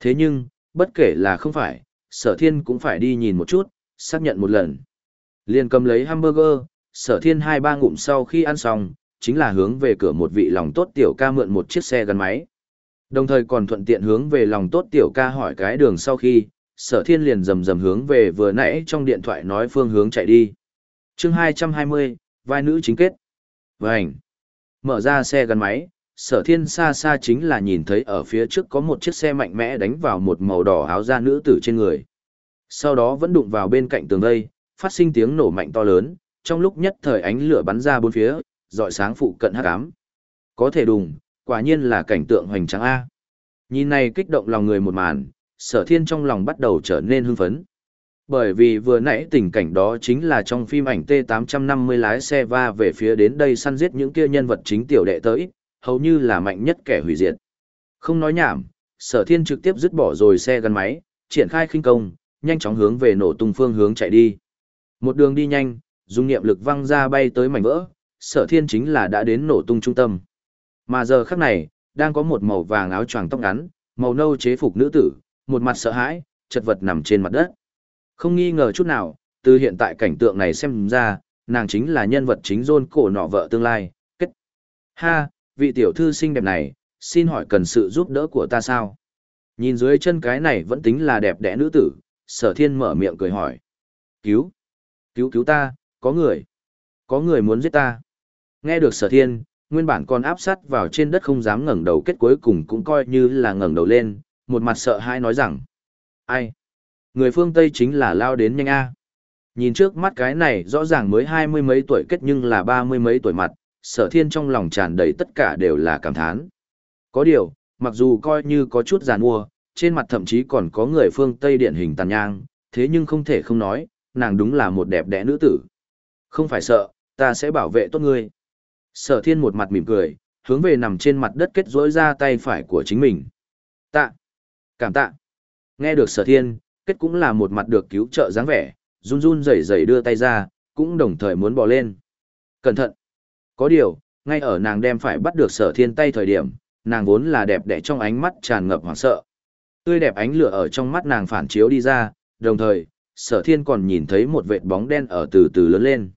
Thế nhưng, bất kể là không phải, sở thiên cũng phải đi nhìn một chút, xác nhận một lần. Liền cầm lấy hamburger, sở thiên hai ba ngụm sau khi ăn xong, chính là hướng về cửa một vị lòng tốt tiểu ca mượn một chiếc xe gắn máy. Đồng thời còn thuận tiện hướng về lòng tốt tiểu ca hỏi cái đường sau khi, sở thiên liền rầm rầm hướng về vừa nãy trong điện thoại nói phương hướng chạy đi. chương 220, vai nữ chính kết. Vânh! Mở ra xe gắn máy, sở thiên xa xa chính là nhìn thấy ở phía trước có một chiếc xe mạnh mẽ đánh vào một màu đỏ áo da nữ tử trên người. Sau đó vẫn đụng vào bên cạnh tường đây, phát sinh tiếng nổ mạnh to lớn, trong lúc nhất thời ánh lửa bắn ra bốn phía, dọi sáng phụ cận hắc ám. Có thể đùng, quả nhiên là cảnh tượng hoành tráng A. Nhìn này kích động lòng người một màn, sở thiên trong lòng bắt đầu trở nên hưng phấn. Bởi vì vừa nãy tình cảnh đó chính là trong phim ảnh T850 lái xe va về phía đến đây săn giết những kia nhân vật chính tiểu đệ tới, hầu như là mạnh nhất kẻ hủy diệt. Không nói nhảm, sở thiên trực tiếp dứt bỏ rồi xe gắn máy, triển khai khinh công, nhanh chóng hướng về nổ tung phương hướng chạy đi. Một đường đi nhanh, dùng niệm lực văng ra bay tới mảnh vỡ, sở thiên chính là đã đến nổ tung trung tâm. Mà giờ khắc này, đang có một màu vàng áo choàng tóc ngắn, màu nâu chế phục nữ tử, một mặt sợ hãi, chật vật nằm trên mặt đất. Không nghi ngờ chút nào, từ hiện tại cảnh tượng này xem ra, nàng chính là nhân vật chính rôn cổ nọ vợ tương lai, kết. Ha, vị tiểu thư xinh đẹp này, xin hỏi cần sự giúp đỡ của ta sao? Nhìn dưới chân cái này vẫn tính là đẹp đẽ nữ tử, sở thiên mở miệng cười hỏi. Cứu! Cứu cứu ta, có người! Có người muốn giết ta! Nghe được sở thiên, nguyên bản còn áp sát vào trên đất không dám ngẩng đầu kết cuối cùng cũng coi như là ngẩng đầu lên, một mặt sợ hãi nói rằng. Ai? Người phương Tây chính là lao đến nhanh A. Nhìn trước mắt cái này rõ ràng mới hai mươi mấy tuổi kết nhưng là ba mươi mấy tuổi mặt, sở thiên trong lòng tràn đầy tất cả đều là cảm thán. Có điều, mặc dù coi như có chút giàn mua, trên mặt thậm chí còn có người phương Tây điển hình tàn nhang, thế nhưng không thể không nói, nàng đúng là một đẹp đẽ nữ tử. Không phải sợ, ta sẽ bảo vệ tốt ngươi. Sở thiên một mặt mỉm cười, hướng về nằm trên mặt đất kết rỗi ra tay phải của chính mình. Tạ. Cảm tạ. Nghe được sở thiên, kết cũng là một mặt được cứu trợ dáng vẻ, run run rẩy rẩy đưa tay ra, cũng đồng thời muốn bỏ lên. Cẩn thận. Có điều, ngay ở nàng đem phải bắt được sở thiên tay thời điểm, nàng vốn là đẹp đẽ trong ánh mắt tràn ngập hoảng sợ. Tươi đẹp ánh lửa ở trong mắt nàng phản chiếu đi ra, đồng thời, sở thiên còn nhìn thấy một vệt bóng đen ở từ từ lớn lên.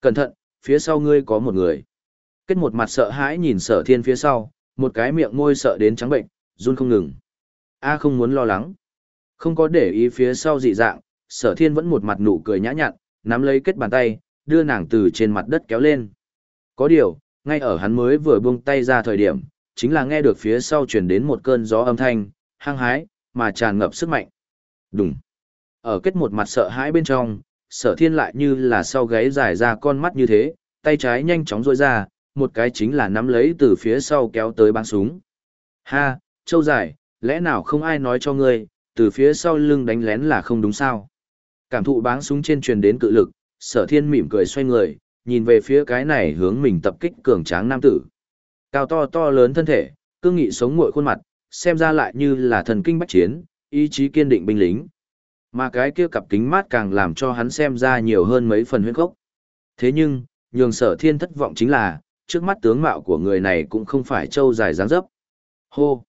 Cẩn thận, phía sau ngươi có một người. Kết một mặt sợ hãi nhìn sở thiên phía sau, một cái miệng môi sợ đến trắng bệnh, run không ngừng. A không muốn lo lắng. Không có để ý phía sau dị dạng, sở thiên vẫn một mặt nụ cười nhã nhặn, nắm lấy kết bàn tay, đưa nàng từ trên mặt đất kéo lên. Có điều, ngay ở hắn mới vừa buông tay ra thời điểm, chính là nghe được phía sau truyền đến một cơn gió âm thanh, hăng hái, mà tràn ngập sức mạnh. Đúng. Ở kết một mặt sợ hãi bên trong, sở thiên lại như là sau gáy dài ra con mắt như thế, tay trái nhanh chóng rôi ra, một cái chính là nắm lấy từ phía sau kéo tới băng súng. Ha, châu dài, lẽ nào không ai nói cho ngươi, từ phía sau lưng đánh lén là không đúng sao? Cảm thụ báng súng trên truyền đến cự lực, sở thiên mỉm cười xoay người, nhìn về phía cái này hướng mình tập kích cường tráng nam tử. Cao to to lớn thân thể, cương nghị sống ngội khuôn mặt, xem ra lại như là thần kinh bách chiến, ý chí kiên định binh lính. Mà cái kia cặp kính mát càng làm cho hắn xem ra nhiều hơn mấy phần huyết gốc. Thế nhưng, nhường sở thiên thất vọng chính là, trước mắt tướng mạo của người này cũng không phải trâu dài dáng dấp. Hô!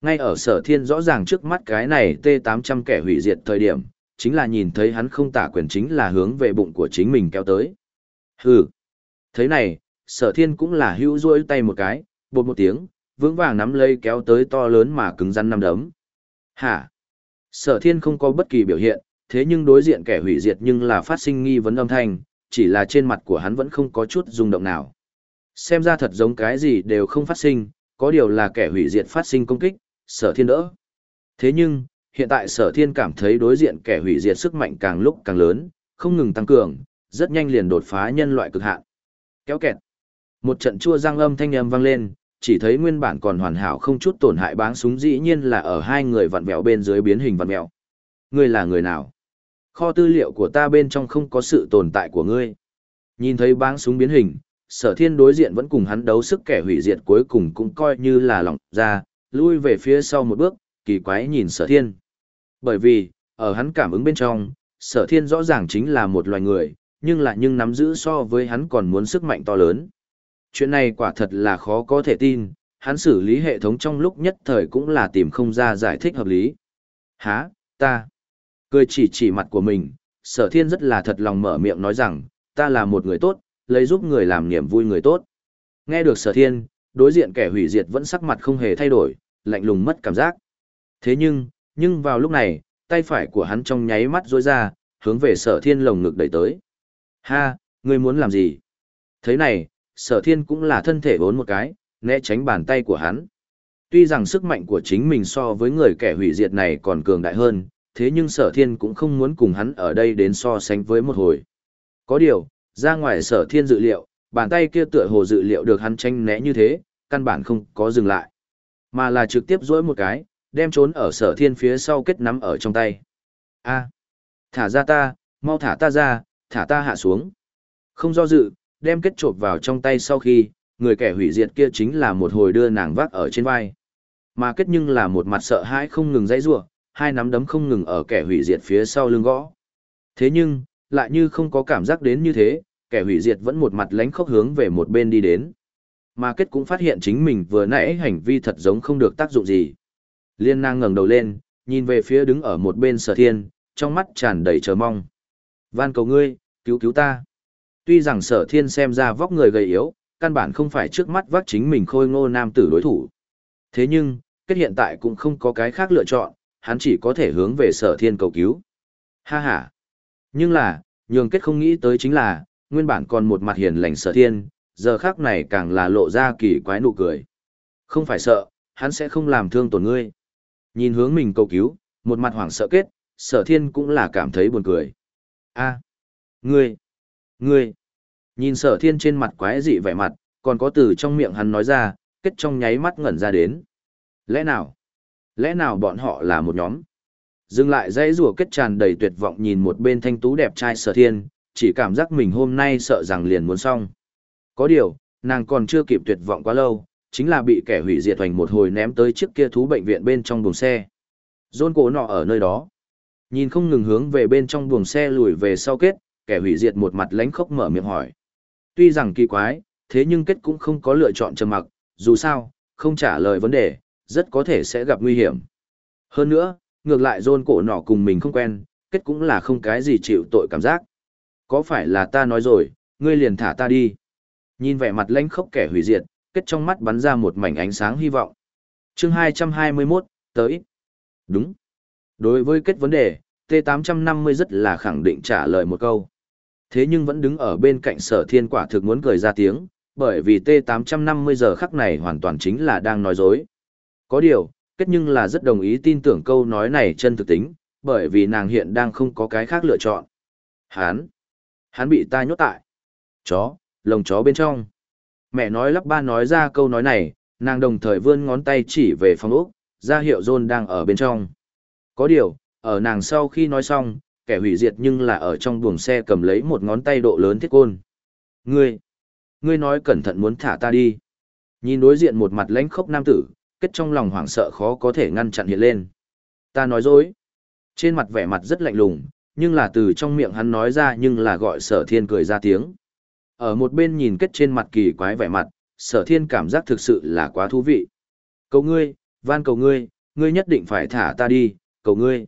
Ngay ở sở thiên rõ ràng trước mắt cái này T800 kẻ hủy diệt thời điểm, chính là nhìn thấy hắn không tả quyền chính là hướng về bụng của chính mình kéo tới. Hừ! Thế này, sở thiên cũng là hữu rôi tay một cái, bột một tiếng, vững vàng nắm lấy kéo tới to lớn mà cứng rắn năm đấm. Hả? Sở thiên không có bất kỳ biểu hiện, thế nhưng đối diện kẻ hủy diệt nhưng là phát sinh nghi vấn âm thanh, chỉ là trên mặt của hắn vẫn không có chút rung động nào. Xem ra thật giống cái gì đều không phát sinh, có điều là kẻ hủy diệt phát sinh công kích, sở thiên đỡ. Thế nhưng, hiện tại sở thiên cảm thấy đối diện kẻ hủy diệt sức mạnh càng lúc càng lớn, không ngừng tăng cường, rất nhanh liền đột phá nhân loại cực hạn. Kéo kẹt. Một trận chua răng âm thanh âm vang lên, chỉ thấy nguyên bản còn hoàn hảo không chút tổn hại báng súng dĩ nhiên là ở hai người vặn vẹo bên dưới biến hình vặn vẹo. Ngươi là người nào? Kho tư liệu của ta bên trong không có sự tồn tại của ngươi. Nhìn thấy báng súng biến hình, sở thiên đối diện vẫn cùng hắn đấu sức kẻ hủy diệt cuối cùng cũng coi như là lỏng ra, lui về phía sau một bước, kỳ quái nhìn sở thiên. Bởi vì, ở hắn cảm ứng bên trong, sở thiên rõ ràng chính là một loài người, nhưng lại nhưng nắm giữ so với hắn còn muốn sức mạnh to lớn. Chuyện này quả thật là khó có thể tin, hắn xử lý hệ thống trong lúc nhất thời cũng là tìm không ra giải thích hợp lý. Hả, ta. Cười chỉ chỉ mặt của mình, sở thiên rất là thật lòng mở miệng nói rằng, ta là một người tốt, lấy giúp người làm niềm vui người tốt. Nghe được sở thiên, đối diện kẻ hủy diệt vẫn sắc mặt không hề thay đổi, lạnh lùng mất cảm giác. Thế nhưng, nhưng vào lúc này, tay phải của hắn trong nháy mắt rối ra, hướng về sở thiên lồng ngực đẩy tới. Ha, ngươi muốn làm gì? Thế này, sở thiên cũng là thân thể vốn một cái, né tránh bàn tay của hắn. Tuy rằng sức mạnh của chính mình so với người kẻ hủy diệt này còn cường đại hơn, thế nhưng sở thiên cũng không muốn cùng hắn ở đây đến so sánh với một hồi. Có điều, ra ngoài sở thiên dự liệu, bàn tay kia tựa hồ dự liệu được hắn tranh né như thế, căn bản không có dừng lại. Mà là trực tiếp duỗi một cái, đem trốn ở sở thiên phía sau kết nắm ở trong tay. a thả ra ta, mau thả ta ra, thả ta hạ xuống. Không do dự, đem kết chộp vào trong tay sau khi, người kẻ hủy diệt kia chính là một hồi đưa nàng vác ở trên vai. Mà kết nhưng là một mặt sợ hãi không ngừng dãy rủa, hai nắm đấm không ngừng ở kẻ hủy diệt phía sau lưng gõ. Thế nhưng, lại như không có cảm giác đến như thế, kẻ hủy diệt vẫn một mặt lánh khóc hướng về một bên đi đến. Mà kết cũng phát hiện chính mình vừa nãy hành vi thật giống không được tác dụng gì. Liên nàng ngẩng đầu lên, nhìn về phía đứng ở một bên sở thiên, trong mắt tràn đầy chờ mong. Van cầu ngươi, cứu cứu ta. Tuy rằng sở thiên xem ra vóc người gầy yếu, căn bản không phải trước mắt vác chính mình khôi ngô nam tử đối thủ. Thế nhưng, kết hiện tại cũng không có cái khác lựa chọn, hắn chỉ có thể hướng về sở thiên cầu cứu. Ha ha. Nhưng là, nhường kết không nghĩ tới chính là, nguyên bản còn một mặt hiền lành sở thiên, giờ khác này càng là lộ ra kỳ quái nụ cười. Không phải sợ, hắn sẽ không làm thương tổn ngươi. Nhìn hướng mình cầu cứu, một mặt hoảng sợ kết, sở thiên cũng là cảm thấy buồn cười. a ngươi, ngươi, nhìn sở thiên trên mặt quái dị vẻ mặt, còn có từ trong miệng hắn nói ra, kết trong nháy mắt ngẩn ra đến. Lẽ nào? Lẽ nào bọn họ là một nhóm? Dừng lại dãy rùa kết tràn đầy tuyệt vọng nhìn một bên thanh tú đẹp trai sở thiên, chỉ cảm giác mình hôm nay sợ rằng liền muốn xong. Có điều, nàng còn chưa kịp tuyệt vọng quá lâu, chính là bị kẻ hủy diệt hoành một hồi ném tới chiếc kia thú bệnh viện bên trong buồng xe. Dôn cổ nọ ở nơi đó. Nhìn không ngừng hướng về bên trong buồng xe lùi về sau kết, kẻ hủy diệt một mặt lánh khóc mở miệng hỏi. Tuy rằng kỳ quái, thế nhưng kết cũng không có lựa chọn trầm mặc, dù sao, không trả lời vấn đề, rất có thể sẽ gặp nguy hiểm. Hơn nữa, ngược lại John cổ nọ cùng mình không quen, kết cũng là không cái gì chịu tội cảm giác. Có phải là ta nói rồi, ngươi liền thả ta đi. Nhìn vẻ mặt lánh khốc kẻ hủy diệt, kết trong mắt bắn ra một mảnh ánh sáng hy vọng. chương 221, tới. Đúng. Đối với kết vấn đề, T850 rất là khẳng định trả lời một câu. Thế nhưng vẫn đứng ở bên cạnh sở thiên quả thực muốn cười ra tiếng, bởi vì T850 giờ khắc này hoàn toàn chính là đang nói dối. Có điều, kết nhưng là rất đồng ý tin tưởng câu nói này chân thực tính, bởi vì nàng hiện đang không có cái khác lựa chọn. Hán, hắn bị ta nhốt tại. Chó, lồng chó bên trong. Mẹ nói lắp ba nói ra câu nói này, nàng đồng thời vươn ngón tay chỉ về phòng ốc, ra hiệu John đang ở bên trong. Có điều, ở nàng sau khi nói xong, kẻ hủy diệt nhưng là ở trong buồng xe cầm lấy một ngón tay độ lớn thiết côn. Ngươi, ngươi nói cẩn thận muốn thả ta đi. Nhìn đối diện một mặt lãnh khốc nam tử, kết trong lòng hoảng sợ khó có thể ngăn chặn hiện lên. Ta nói dối. Trên mặt vẻ mặt rất lạnh lùng, nhưng là từ trong miệng hắn nói ra nhưng là gọi sở thiên cười ra tiếng. Ở một bên nhìn kết trên mặt kỳ quái vẻ mặt, sở thiên cảm giác thực sự là quá thú vị. Cầu ngươi, van cầu ngươi, ngươi nhất định phải thả ta đi, cầu ngươi.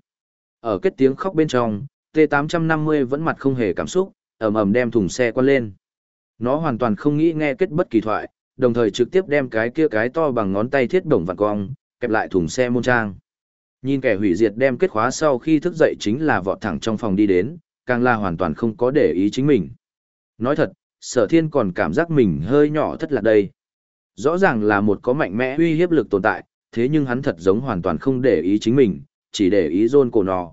Ở kết tiếng khóc bên trong, T850 vẫn mặt không hề cảm xúc, ầm ầm đem thùng xe quan lên. Nó hoàn toàn không nghĩ nghe kết bất kỳ thoại, đồng thời trực tiếp đem cái kia cái to bằng ngón tay thiết đồng vặn cong, kẹp lại thùng xe môn trang. Nhìn kẻ hủy diệt đem kết khóa sau khi thức dậy chính là vọt thẳng trong phòng đi đến, càng là hoàn toàn không có để ý chính mình. Nói thật, sở thiên còn cảm giác mình hơi nhỏ thất lạc đây. Rõ ràng là một có mạnh mẽ uy hiếp lực tồn tại, thế nhưng hắn thật giống hoàn toàn không để ý chính mình, chỉ để ý dôn cổ nọ.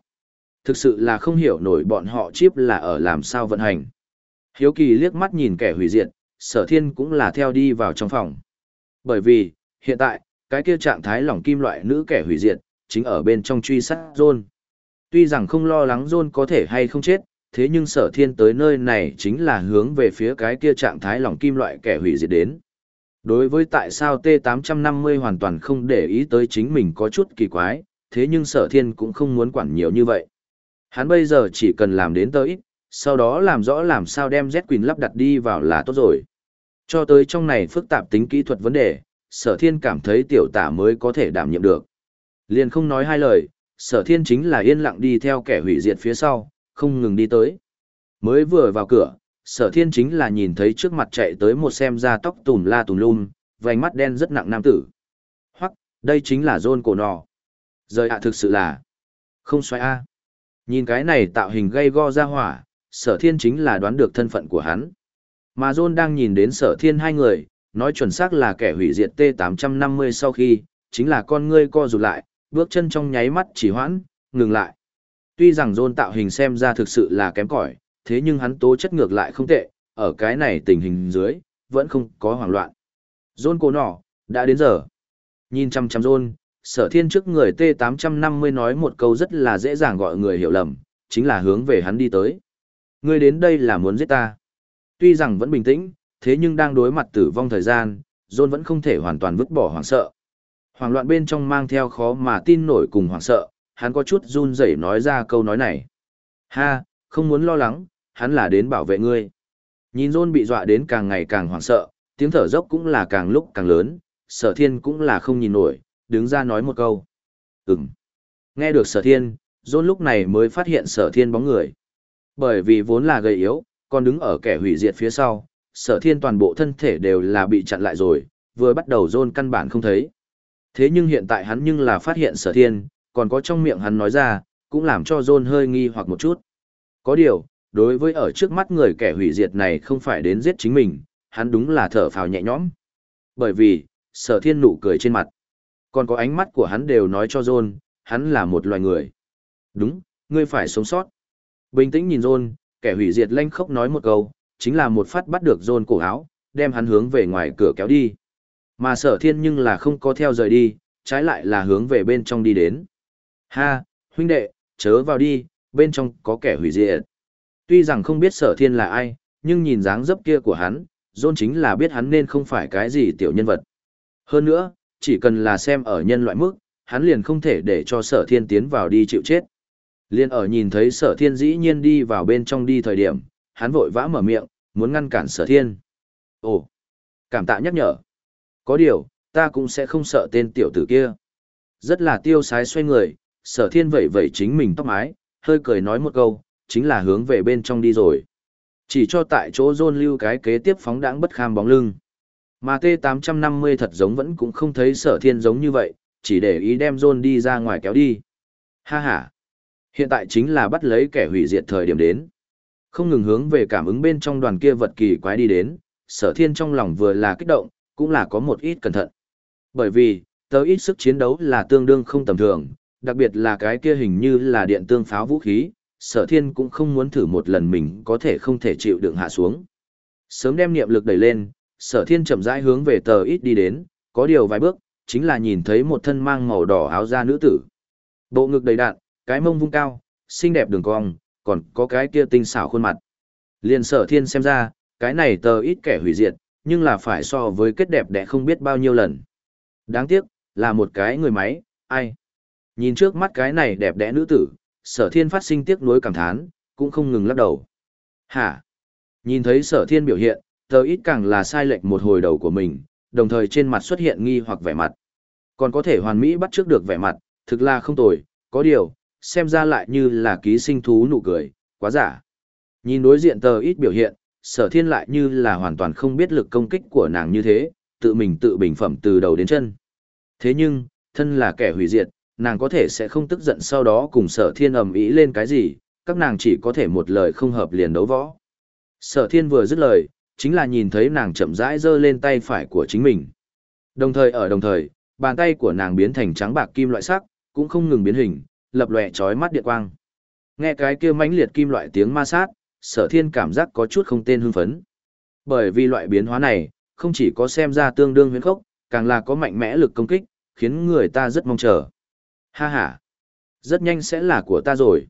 Thực sự là không hiểu nổi bọn họ chip là ở làm sao vận hành. Hiếu kỳ liếc mắt nhìn kẻ hủy diệt, sở thiên cũng là theo đi vào trong phòng. Bởi vì, hiện tại, cái kia trạng thái lỏng kim loại nữ kẻ hủy diệt, chính ở bên trong truy sát John. Tuy rằng không lo lắng John có thể hay không chết, thế nhưng sở thiên tới nơi này chính là hướng về phía cái kia trạng thái lỏng kim loại kẻ hủy diệt đến. Đối với tại sao T850 hoàn toàn không để ý tới chính mình có chút kỳ quái, thế nhưng sở thiên cũng không muốn quản nhiều như vậy. Hắn bây giờ chỉ cần làm đến tới, sau đó làm rõ làm sao đem Z Queen lắp đặt đi vào là tốt rồi. Cho tới trong này phức tạp tính kỹ thuật vấn đề, sở thiên cảm thấy tiểu tả mới có thể đảm nhiệm được. Liền không nói hai lời, sở thiên chính là yên lặng đi theo kẻ hủy diệt phía sau, không ngừng đi tới. Mới vừa vào cửa, sở thiên chính là nhìn thấy trước mặt chạy tới một xem ra tóc tùm la tùm lum, vành mắt đen rất nặng nam tử. Hoặc, đây chính là John cổ nò. Rời ạ thực sự là không xoay a. Nhìn cái này tạo hình gây go ra hỏa, sở thiên chính là đoán được thân phận của hắn. Mà John đang nhìn đến sở thiên hai người, nói chuẩn xác là kẻ hủy diệt T850 sau khi, chính là con ngươi co rụt lại, bước chân trong nháy mắt chỉ hoãn, ngừng lại. Tuy rằng John tạo hình xem ra thực sự là kém cỏi, thế nhưng hắn tố chất ngược lại không tệ, ở cái này tình hình dưới, vẫn không có hoảng loạn. John cổ nỏ, đã đến giờ. Nhìn chăm chăm John, sở thiên trước người T850 nói một câu rất là dễ dàng gọi người hiểu lầm, chính là hướng về hắn đi tới. Ngươi đến đây là muốn giết ta. Tuy rằng vẫn bình tĩnh, thế nhưng đang đối mặt tử vong thời gian, John vẫn không thể hoàn toàn vứt bỏ hoảng sợ. Hoảng loạn bên trong mang theo khó mà tin nổi cùng hoảng sợ, hắn có chút run rẩy nói ra câu nói này. Ha, không muốn lo lắng, hắn là đến bảo vệ ngươi. Nhìn John bị dọa đến càng ngày càng hoảng sợ, tiếng thở dốc cũng là càng lúc càng lớn, sở thiên cũng là không nhìn nổi, đứng ra nói một câu. Ừm. Nghe được sở thiên, John lúc này mới phát hiện sở thiên bóng người. Bởi vì vốn là gầy yếu, còn đứng ở kẻ hủy diệt phía sau, sở thiên toàn bộ thân thể đều là bị chặn lại rồi, vừa bắt đầu John căn bản không thấy. Thế nhưng hiện tại hắn nhưng là phát hiện sở thiên, còn có trong miệng hắn nói ra, cũng làm cho John hơi nghi hoặc một chút. Có điều, đối với ở trước mắt người kẻ hủy diệt này không phải đến giết chính mình, hắn đúng là thở phào nhẹ nhõm. Bởi vì, sở thiên nụ cười trên mặt. Còn có ánh mắt của hắn đều nói cho John, hắn là một loài người. Đúng, ngươi phải sống sót. Bình tĩnh nhìn John, kẻ hủy diệt lanh khốc nói một câu, chính là một phát bắt được John cổ áo, đem hắn hướng về ngoài cửa kéo đi. Mà sở thiên nhưng là không có theo rời đi, trái lại là hướng về bên trong đi đến. Ha, huynh đệ, chớ vào đi, bên trong có kẻ hủy diệt. Tuy rằng không biết sở thiên là ai, nhưng nhìn dáng dấp kia của hắn, John chính là biết hắn nên không phải cái gì tiểu nhân vật. Hơn nữa, chỉ cần là xem ở nhân loại mức, hắn liền không thể để cho sở thiên tiến vào đi chịu chết. Liên ở nhìn thấy sở thiên dĩ nhiên đi vào bên trong đi thời điểm, hắn vội vã mở miệng, muốn ngăn cản sở thiên. Ồ, cảm tạ nhắc nhở. Có điều, ta cũng sẽ không sợ tên tiểu tử kia. Rất là tiêu sái xoay người, sở thiên vẩy vẩy chính mình tóc mái, hơi cười nói một câu, chính là hướng về bên trong đi rồi. Chỉ cho tại chỗ rôn lưu cái kế tiếp phóng đãng bất kham bóng lưng. Mà T850 thật giống vẫn cũng không thấy sở thiên giống như vậy, chỉ để ý đem John đi ra ngoài kéo đi. Ha ha! Hiện tại chính là bắt lấy kẻ hủy diệt thời điểm đến. Không ngừng hướng về cảm ứng bên trong đoàn kia vật kỳ quái đi đến, sở thiên trong lòng vừa là kích động, cũng là có một ít cẩn thận. Bởi vì, tớ ít sức chiến đấu là tương đương không tầm thường, đặc biệt là cái kia hình như là điện tương pháo vũ khí, sở thiên cũng không muốn thử một lần mình có thể không thể chịu đựng hạ xuống. Sớm đem niệm lực đẩy lên, sở thiên chậm rãi hướng về tờ ít đi đến, có điều vài bước, chính là nhìn thấy một thân mang màu đỏ áo da nữ tử. Bộ ngực đầy đạn, cái mông vung cao, xinh đẹp đường cong, còn có cái kia tinh xảo khuôn mặt. Liền sở thiên xem ra, cái này tờ ít kẻ hủy diệt, nhưng là phải so với kết đẹp đẽ không biết bao nhiêu lần. Đáng tiếc, là một cái người máy, ai. Nhìn trước mắt cái này đẹp đẽ nữ tử, sở thiên phát sinh tiếc nuối cảm thán, cũng không ngừng lắc đầu. Hả? Nhìn thấy sở thiên biểu hiện, tờ ít càng là sai lệch một hồi đầu của mình, đồng thời trên mặt xuất hiện nghi hoặc vẻ mặt. Còn có thể hoàn mỹ bắt trước được vẻ mặt, thực là không tồi, có điều, xem ra lại như là ký sinh thú nụ cười, quá giả. Nhìn đối diện tờ ít biểu hiện, sở thiên lại như là hoàn toàn không biết lực công kích của nàng như thế, tự mình tự bình phẩm từ đầu đến chân. Thế nhưng, thân là kẻ hủy diệt, nàng có thể sẽ không tức giận sau đó cùng sở thiên ầm ý lên cái gì, các nàng chỉ có thể một lời không hợp liền đấu võ. Sở thiên vừa dứt lời, chính là nhìn thấy nàng chậm rãi giơ lên tay phải của chính mình. Đồng thời ở đồng thời, bàn tay của nàng biến thành trắng bạc kim loại sắc, cũng không ngừng biến hình, lập lòe chói mắt điện quang. Nghe cái kia mãnh liệt kim loại tiếng ma sát, sở thiên cảm giác có chút không tên hưng phấn. Bởi vì loại biến hóa này, không chỉ có xem ra tương đương huyến khốc, càng là có mạnh mẽ lực công kích, khiến người ta rất mong chờ. Ha ha! Rất nhanh sẽ là của ta rồi.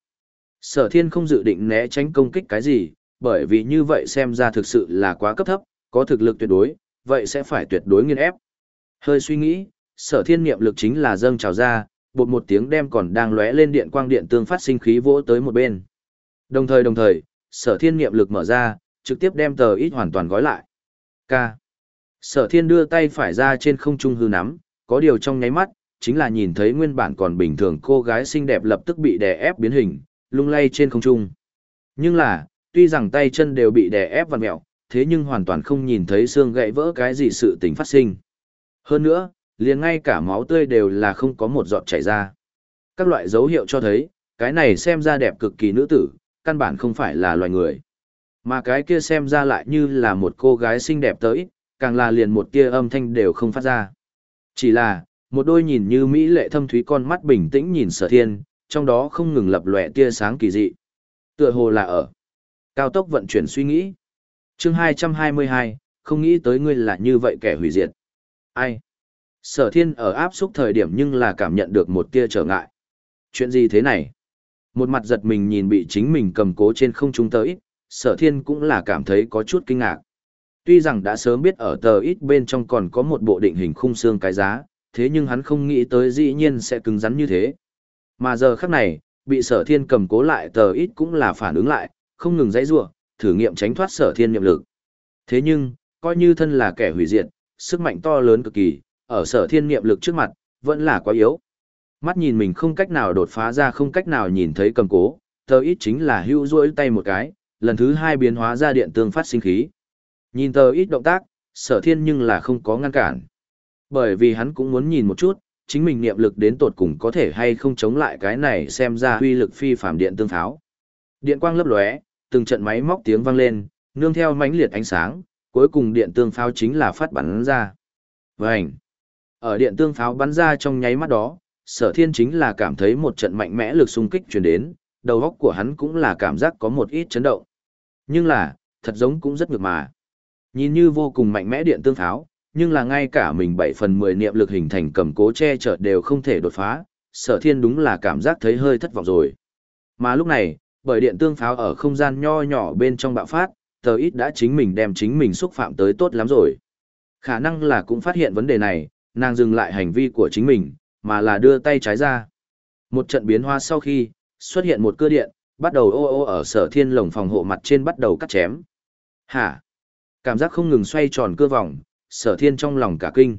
Sở thiên không dự định né tránh công kích cái gì, bởi vì như vậy xem ra thực sự là quá cấp thấp, có thực lực tuyệt đối, vậy sẽ phải tuyệt đối nghiên ép. Hơi suy nghĩ, sở thiên niệm lực chính là dâng trào ra, bột một tiếng đem còn đang lóe lên điện quang điện tương phát sinh khí vỗ tới một bên. Đồng thời đồng thời, sở thiên niệm lực mở ra, trực tiếp đem tờ ít hoàn toàn gói lại. K. Sở thiên đưa tay phải ra trên không trung hư nắm, có điều trong nháy mắt, chính là nhìn thấy nguyên bản còn bình thường cô gái xinh đẹp lập tức bị đè ép biến hình, lung lay trên không trung. Nhưng là, tuy rằng tay chân đều bị đè ép vặn mẹo, thế nhưng hoàn toàn không nhìn thấy xương gãy vỡ cái gì sự tình phát sinh. Hơn nữa, liền ngay cả máu tươi đều là không có một giọt chảy ra. Các loại dấu hiệu cho thấy, cái này xem ra đẹp cực kỳ nữ tử, căn bản không phải là loài người. Mà cái kia xem ra lại như là một cô gái xinh đẹp tới, càng là liền một tia âm thanh đều không phát ra. Chỉ là, một đôi nhìn như mỹ lệ thâm thúy con mắt bình tĩnh nhìn sở thiên, trong đó không ngừng lập lòe tia sáng kỳ dị. Tựa hồ là ở cao tốc vận chuyển suy nghĩ. chương 222, không nghĩ tới ngươi là như vậy kẻ hủy diệt. Ai? Sở thiên ở áp xúc thời điểm nhưng là cảm nhận được một tia trở ngại. Chuyện gì thế này? Một mặt giật mình nhìn bị chính mình cầm cố trên không trung tới, sở thiên cũng là cảm thấy có chút kinh ngạc. Tuy rằng đã sớm biết ở tờ ít bên trong còn có một bộ định hình khung xương cái giá, thế nhưng hắn không nghĩ tới dĩ nhiên sẽ cứng rắn như thế. Mà giờ khắc này, bị sở thiên cầm cố lại tờ ít cũng là phản ứng lại, không ngừng dãy rua, thử nghiệm tránh thoát sở thiên niệm lực. Thế nhưng, coi như thân là kẻ hủy diệt, sức mạnh to lớn cực kỳ, ở sở thiên niệm lực trước mặt, vẫn là quá yếu. Mắt nhìn mình không cách nào đột phá ra không cách nào nhìn thấy cầm cố, tờ ít chính là hưu duỗi tay một cái, lần thứ hai biến hóa ra điện tương phát sinh khí. Nhìn tờ ít động tác, sở thiên nhưng là không có ngăn cản. Bởi vì hắn cũng muốn nhìn một chút, chính mình niệm lực đến tột cùng có thể hay không chống lại cái này xem ra huy lực phi phàm điện tương pháo. Điện quang lấp lóe, từng trận máy móc tiếng vang lên, nương theo mãnh liệt ánh sáng, cuối cùng điện tương pháo chính là phát bắn ra. Vành. Ở điện tương pháo bắn ra trong nháy mắt đó, sở thiên chính là cảm thấy một trận mạnh mẽ lực xung kích truyền đến, đầu óc của hắn cũng là cảm giác có một ít chấn động. Nhưng là, thật giống cũng rất ngược mà. Nhìn như vô cùng mạnh mẽ điện tương pháo, nhưng là ngay cả mình 7 phần 10 niệm lực hình thành cầm cố che chở đều không thể đột phá, sở thiên đúng là cảm giác thấy hơi thất vọng rồi. Mà lúc này, bởi điện tương pháo ở không gian nho nhỏ bên trong bạo phát, tờ ít đã chính mình đem chính mình xúc phạm tới tốt lắm rồi. Khả năng là cũng phát hiện vấn đề này, nàng dừng lại hành vi của chính mình, mà là đưa tay trái ra. Một trận biến hoa sau khi, xuất hiện một cơ điện, bắt đầu ô ô ở sở thiên lồng phòng hộ mặt trên bắt đầu cắt chém. Hả? Cảm giác không ngừng xoay tròn cơ vòng, sở thiên trong lòng cả kinh.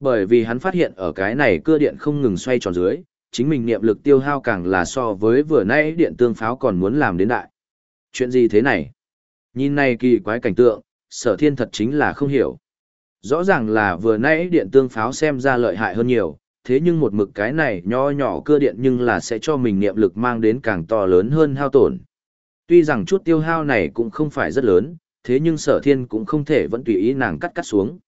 Bởi vì hắn phát hiện ở cái này cơ điện không ngừng xoay tròn dưới, chính mình niệm lực tiêu hao càng là so với vừa nãy điện tương pháo còn muốn làm đến đại. Chuyện gì thế này? Nhìn này kỳ quái cảnh tượng, sở thiên thật chính là không hiểu. Rõ ràng là vừa nãy điện tương pháo xem ra lợi hại hơn nhiều, thế nhưng một mực cái này nho nhỏ cưa điện nhưng là sẽ cho mình niệm lực mang đến càng to lớn hơn hao tổn. Tuy rằng chút tiêu hao này cũng không phải rất lớn, thế nhưng sở thiên cũng không thể vẫn tùy ý nàng cắt cắt xuống.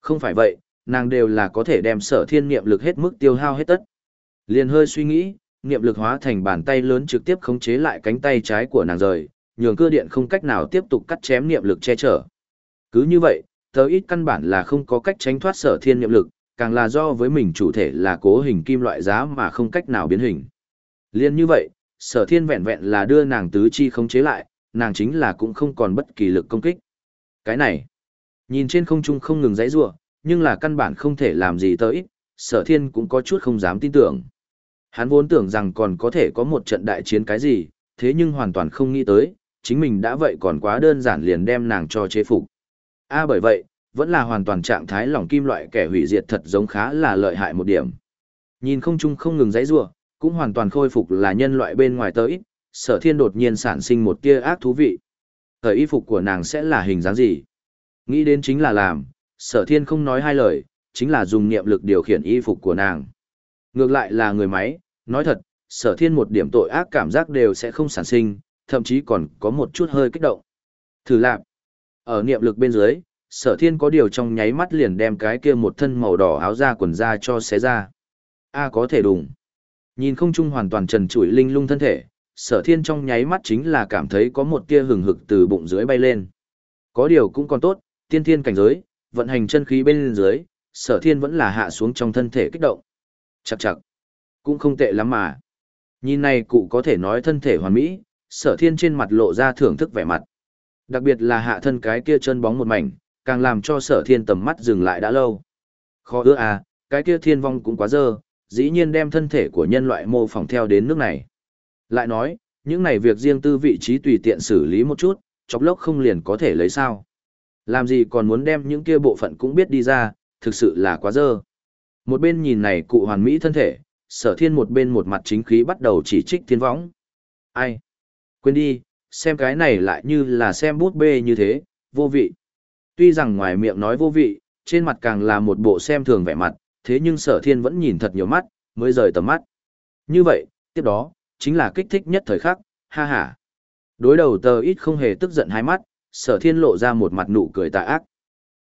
Không phải vậy, nàng đều là có thể đem sở thiên niệm lực hết mức tiêu hao hết tất. Liền hơi suy nghĩ, niệm lực hóa thành bàn tay lớn trực tiếp khống chế lại cánh tay trái của nàng rời, nhường cơ điện không cách nào tiếp tục cắt chém niệm lực che chở. Cứ như vậy, tớ ít căn bản là không có cách tránh thoát sở thiên niệm lực, càng là do với mình chủ thể là cố hình kim loại giá mà không cách nào biến hình. Liên như vậy, sở thiên vẹn vẹn là đưa nàng tứ chi khống chế lại, nàng chính là cũng không còn bất kỳ lực công kích. Cái này, nhìn trên không trung không ngừng dãy rua, nhưng là căn bản không thể làm gì tới, sở thiên cũng có chút không dám tin tưởng. Hắn vốn tưởng rằng còn có thể có một trận đại chiến cái gì, thế nhưng hoàn toàn không nghĩ tới, chính mình đã vậy còn quá đơn giản liền đem nàng cho chế phục. A bởi vậy, vẫn là hoàn toàn trạng thái lỏng kim loại kẻ hủy diệt thật giống khá là lợi hại một điểm. Nhìn không chung không ngừng giãy rủa, cũng hoàn toàn khôi phục là nhân loại bên ngoài tới, sở thiên đột nhiên sản sinh một tia ác thú vị. Thời y phục của nàng sẽ là hình dáng gì? Nghĩ đến chính là làm, sở thiên không nói hai lời, chính là dùng niệm lực điều khiển y phục của nàng. Ngược lại là người máy, nói thật, sở thiên một điểm tội ác cảm giác đều sẽ không sản sinh, thậm chí còn có một chút hơi kích động. Thử lạc. Ở niệm lực bên dưới, sở thiên có điều trong nháy mắt liền đem cái kia một thân màu đỏ áo da quần da cho xé ra. A có thể đùng. Nhìn không trung hoàn toàn trần trụi linh lung thân thể, sở thiên trong nháy mắt chính là cảm thấy có một tia hừng hực từ bụng dưới bay lên. Có điều cũng còn tốt, tiên thiên cảnh giới, vận hành chân khí bên dưới, sở thiên vẫn là hạ xuống trong thân thể kích động. Chặt chặt, cũng không tệ lắm mà. Nhìn này cụ có thể nói thân thể hoàn mỹ, sở thiên trên mặt lộ ra thưởng thức vẻ mặt. Đặc biệt là hạ thân cái kia chân bóng một mảnh, càng làm cho sở thiên tầm mắt dừng lại đã lâu. Khó ưa à, cái kia thiên vong cũng quá dơ, dĩ nhiên đem thân thể của nhân loại mô phỏng theo đến nước này. Lại nói, những này việc riêng tư vị trí tùy tiện xử lý một chút, chọc lốc không liền có thể lấy sao. Làm gì còn muốn đem những kia bộ phận cũng biết đi ra, thực sự là quá dơ. Một bên nhìn này cụ hoàn mỹ thân thể, sở thiên một bên một mặt chính khí bắt đầu chỉ trích thiên võng. Ai? Quên đi, xem cái này lại như là xem bút bê như thế, vô vị. Tuy rằng ngoài miệng nói vô vị, trên mặt càng là một bộ xem thường vẻ mặt, thế nhưng sở thiên vẫn nhìn thật nhiều mắt, mới rời tầm mắt. Như vậy, tiếp đó, chính là kích thích nhất thời khắc, ha ha. Đối đầu tờ ít không hề tức giận hai mắt, sở thiên lộ ra một mặt nụ cười tà ác.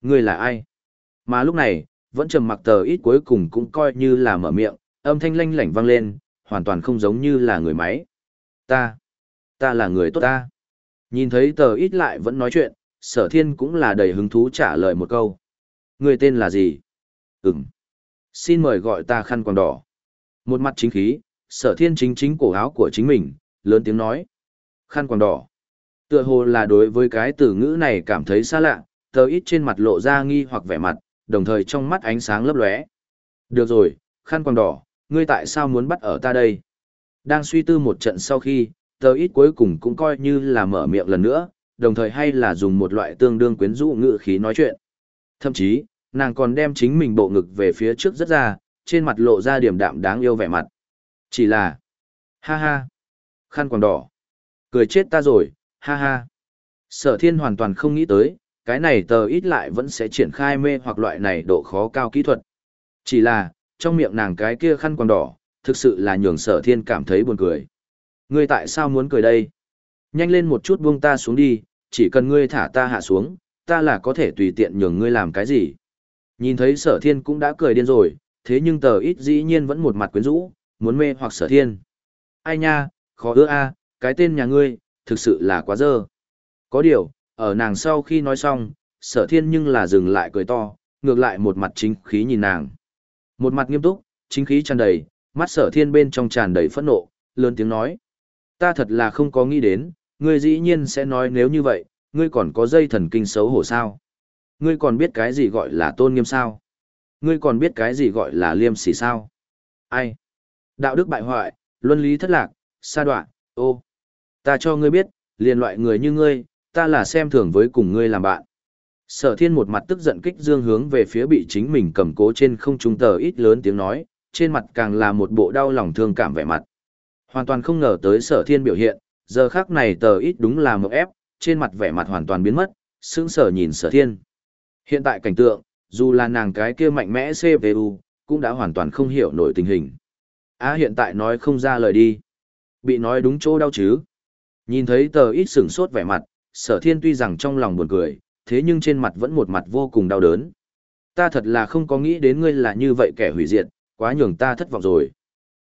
Người là ai? Mà lúc này, vẫn trầm mặc tờ ít cuối cùng cũng coi như là mở miệng, âm thanh lanh lảnh vang lên, hoàn toàn không giống như là người máy. Ta, ta là người tốt ta. Nhìn thấy tờ ít lại vẫn nói chuyện, sở thiên cũng là đầy hứng thú trả lời một câu. Người tên là gì? Ừm. Xin mời gọi ta khăn quàng đỏ. Một mặt chính khí, sở thiên chính chính cổ áo của chính mình, lớn tiếng nói. Khăn quàng đỏ. Tựa hồ là đối với cái từ ngữ này cảm thấy xa lạ, tờ ít trên mặt lộ ra nghi hoặc vẻ mặt, đồng thời trong mắt ánh sáng lấp lóe. Được rồi, khăn quàng đỏ, ngươi tại sao muốn bắt ở ta đây? Đang suy tư một trận sau khi, tờ ít cuối cùng cũng coi như là mở miệng lần nữa, đồng thời hay là dùng một loại tương đương quyến rũ ngữ khí nói chuyện. Thậm chí, nàng còn đem chính mình bộ ngực về phía trước rất ra, trên mặt lộ ra điểm đạm đáng yêu vẻ mặt. Chỉ là, ha ha, khăn quàng đỏ, cười chết ta rồi, ha ha. Sở thiên hoàn toàn không nghĩ tới, cái này tờ ít lại vẫn sẽ triển khai mê hoặc loại này độ khó cao kỹ thuật. Chỉ là, trong miệng nàng cái kia khăn quàng đỏ, thực sự là nhường sở thiên cảm thấy buồn cười. Ngươi tại sao muốn cười đây? Nhanh lên một chút buông ta xuống đi, chỉ cần ngươi thả ta hạ xuống, ta là có thể tùy tiện nhường ngươi làm cái gì. Nhìn thấy sở thiên cũng đã cười điên rồi, thế nhưng tờ ít dĩ nhiên vẫn một mặt quyến rũ, muốn mê hoặc sở thiên. Ai nha, khó ưa a, cái tên nhà ngươi, thực sự là quá dơ. Có điều, ở nàng sau khi nói xong, sở thiên nhưng là dừng lại cười to, ngược lại một mặt chính khí nhìn nàng. Một mặt nghiêm túc, chính khí tràn đầy, mắt sở thiên bên trong tràn đầy phẫn nộ, lớn tiếng nói. Ta thật là không có nghĩ đến, ngươi dĩ nhiên sẽ nói nếu như vậy, ngươi còn có dây thần kinh xấu hổ sao? Ngươi còn biết cái gì gọi là tôn nghiêm sao? Ngươi còn biết cái gì gọi là liêm sỉ sao? Ai? Đạo đức bại hoại, luân lý thất lạc, sa đoạn, ô. Ta cho ngươi biết, liền loại người như ngươi, ta là xem thường với cùng ngươi làm bạn. Sở thiên một mặt tức giận kích dương hướng về phía bị chính mình cầm cố trên không trung tờ ít lớn tiếng nói, trên mặt càng là một bộ đau lòng thương cảm vẻ mặt. Hoàn toàn không ngờ tới sở thiên biểu hiện, giờ khác này tờ ít đúng là một ép, trên mặt vẻ mặt hoàn toàn biến mất, sững sờ nhìn sở thiên. Hiện tại cảnh tượng, dù là nàng cái kia mạnh mẽ CPU, cũng đã hoàn toàn không hiểu nổi tình hình. À hiện tại nói không ra lời đi. Bị nói đúng chỗ đau chứ. Nhìn thấy tờ ít sửng sốt vẻ mặt, sở thiên tuy rằng trong lòng buồn cười, thế nhưng trên mặt vẫn một mặt vô cùng đau đớn. Ta thật là không có nghĩ đến ngươi là như vậy kẻ hủy diệt, quá nhường ta thất vọng rồi.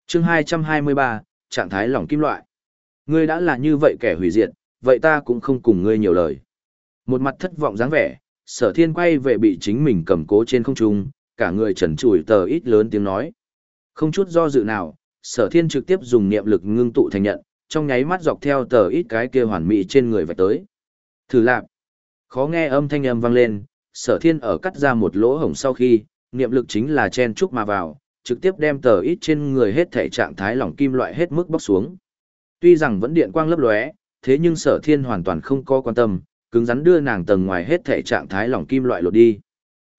chương 223, trạng thái lỏng kim loại. Ngươi đã là như vậy kẻ hủy diệt, vậy ta cũng không cùng ngươi nhiều lời. Một mặt thất vọng dáng vẻ, sở thiên quay về bị chính mình cầm cố trên không trung, cả người trần trùi tờ ít lớn tiếng nói. Không chút do dự nào, sở thiên trực tiếp dùng niệm lực ngưng tụ thành nhận, trong nháy mắt dọc theo tờ ít cái kia hoàn mỹ trên người vạch tới. Thử lạp. Khó nghe âm thanh âm vang lên, sở thiên ở cắt ra một lỗ hổng sau khi, niệm lực chính là chen trúc mà vào, trực tiếp đem tờ ít trên người hết thể trạng thái lỏng kim loại hết mức bóc xuống. Tuy rằng vẫn điện quang lấp lóe, thế nhưng sở thiên hoàn toàn không có quan tâm, cứng rắn đưa nàng tầng ngoài hết thể trạng thái lỏng kim loại lột đi.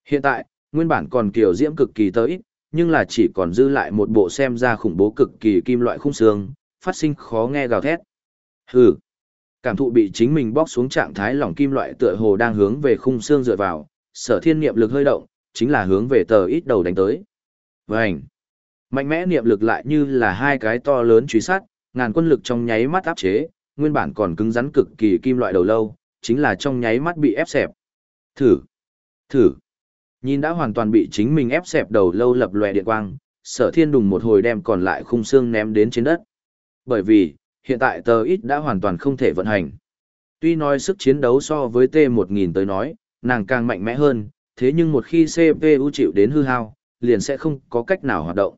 Hiện tại, nguyên bản còn kiểu diễm cực kỳ tới, nhưng là chỉ còn dư lại một bộ xem ra khủng bố cực kỳ kim loại khung xương, phát sinh khó nghe gào thét. Hừ. Cảm thụ bị chính mình bóc xuống trạng thái lỏng kim loại tựa hồ đang hướng về khung xương dựa vào, sở thiên niệm lực hơi động, chính là hướng về tờ ít đầu đánh tới. Vành. Mạnh mẽ niệm lực lại như là hai cái to lớn truy sát, ngàn quân lực trong nháy mắt áp chế, nguyên bản còn cứng rắn cực kỳ kim loại đầu lâu, chính là trong nháy mắt bị ép xẹp. Thử. Thử. Nhìn đã hoàn toàn bị chính mình ép xẹp đầu lâu lập lòe điện quang, sở thiên đùng một hồi đem còn lại khung xương ném đến trên đất. Bởi vì, hiện tại tờ ít đã hoàn toàn không thể vận hành. Tuy nói sức chiến đấu so với T1000 tới nói, nàng càng mạnh mẽ hơn, thế nhưng một khi CPU chịu đến hư hao, liền sẽ không có cách nào hoạt động.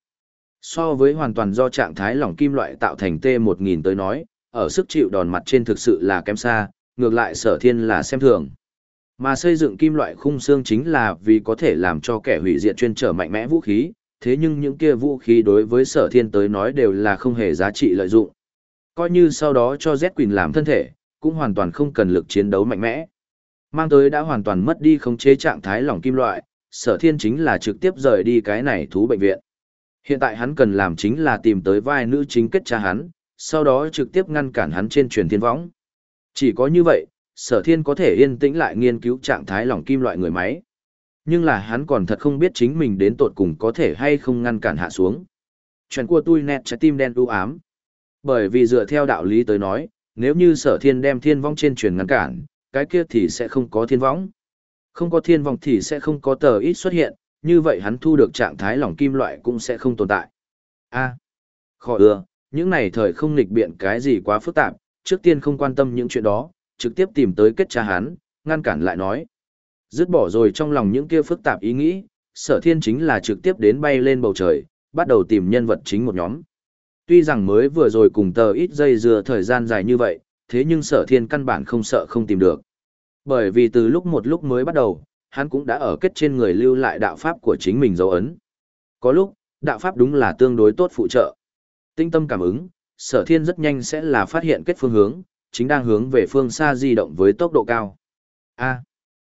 So với hoàn toàn do trạng thái lỏng kim loại tạo thành T1000 tới nói, ở sức chịu đòn mặt trên thực sự là kém xa, ngược lại sở thiên là xem thường. Mà xây dựng kim loại khung xương chính là vì có thể làm cho kẻ hủy diệt chuyên trở mạnh mẽ vũ khí, thế nhưng những kia vũ khí đối với sở thiên tới nói đều là không hề giá trị lợi dụng. Coi như sau đó cho Z Quỳnh làm thân thể, cũng hoàn toàn không cần lực chiến đấu mạnh mẽ. Mang tới đã hoàn toàn mất đi khống chế trạng thái lỏng kim loại, sở thiên chính là trực tiếp rời đi cái này thú bệnh viện. Hiện tại hắn cần làm chính là tìm tới vai nữ chính kết cha hắn, sau đó trực tiếp ngăn cản hắn trên truyền thiên võng. Chỉ có như vậy, sở thiên có thể yên tĩnh lại nghiên cứu trạng thái lỏng kim loại người máy. Nhưng là hắn còn thật không biết chính mình đến tột cùng có thể hay không ngăn cản hạ xuống. Chuyện của tôi nẹt trái tim đen u ám. Bởi vì dựa theo đạo lý tới nói, nếu như sở thiên đem thiên vong trên truyền ngăn cản, cái kia thì sẽ không có thiên vong. Không có thiên vong thì sẽ không có tờ ít xuất hiện, như vậy hắn thu được trạng thái lỏng kim loại cũng sẽ không tồn tại. A, à, khó ưa, những này thời không nghịch biện cái gì quá phức tạp, trước tiên không quan tâm những chuyện đó, trực tiếp tìm tới kết tra hắn, ngăn cản lại nói. Dứt bỏ rồi trong lòng những kia phức tạp ý nghĩ, sở thiên chính là trực tiếp đến bay lên bầu trời, bắt đầu tìm nhân vật chính một nhóm. Tuy rằng mới vừa rồi cùng tờ ít dây dừa thời gian dài như vậy, thế nhưng sở thiên căn bản không sợ không tìm được. Bởi vì từ lúc một lúc mới bắt đầu, hắn cũng đã ở kết trên người lưu lại đạo pháp của chính mình dấu ấn. Có lúc, đạo pháp đúng là tương đối tốt phụ trợ. Tinh tâm cảm ứng, sở thiên rất nhanh sẽ là phát hiện kết phương hướng, chính đang hướng về phương xa di động với tốc độ cao. A.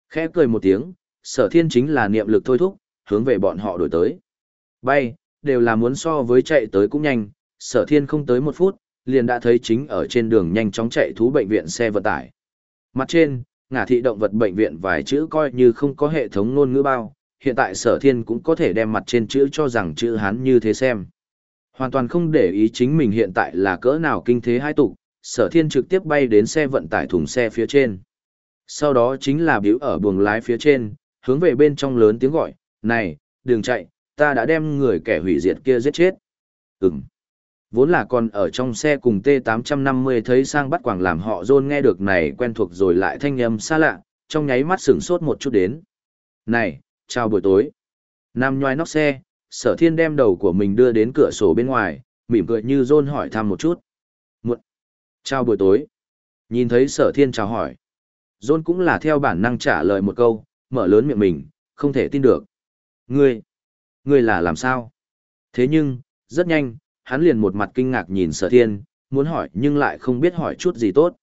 Khẽ cười một tiếng, sở thiên chính là niệm lực thôi thúc, hướng về bọn họ đổi tới. Bay, đều là muốn so với chạy tới cũng nhanh, sở thiên không tới một phút, liền đã thấy chính ở trên đường nhanh chóng chạy thú bệnh viện xe vận tải. Mặt trên, ngả thị động vật bệnh viện vài chữ coi như không có hệ thống ngôn ngữ bao, hiện tại sở thiên cũng có thể đem mặt trên chữ cho rằng chữ hán như thế xem. Hoàn toàn không để ý chính mình hiện tại là cỡ nào kinh thế hai tục, sở thiên trực tiếp bay đến xe vận tải thùng xe phía trên. Sau đó chính là biểu ở buồng lái phía trên, hướng về bên trong lớn tiếng gọi, này, đừng chạy, ta đã đem người kẻ hủy diệt kia giết chết. Ừm. Vốn là còn ở trong xe cùng T850 thấy sang bắt quảng làm họ rôn nghe được này quen thuộc rồi lại thanh âm xa lạ, trong nháy mắt sửng sốt một chút đến. Này, chào buổi tối. Nam nhoai nóc xe, sở thiên đem đầu của mình đưa đến cửa sổ bên ngoài, mỉm cười như rôn hỏi thăm một chút. Muộn. Chào buổi tối. Nhìn thấy sở thiên chào hỏi. John cũng là theo bản năng trả lời một câu, mở lớn miệng mình, không thể tin được. Ngươi, ngươi là làm sao? Thế nhưng, rất nhanh, hắn liền một mặt kinh ngạc nhìn sở thiên, muốn hỏi nhưng lại không biết hỏi chút gì tốt.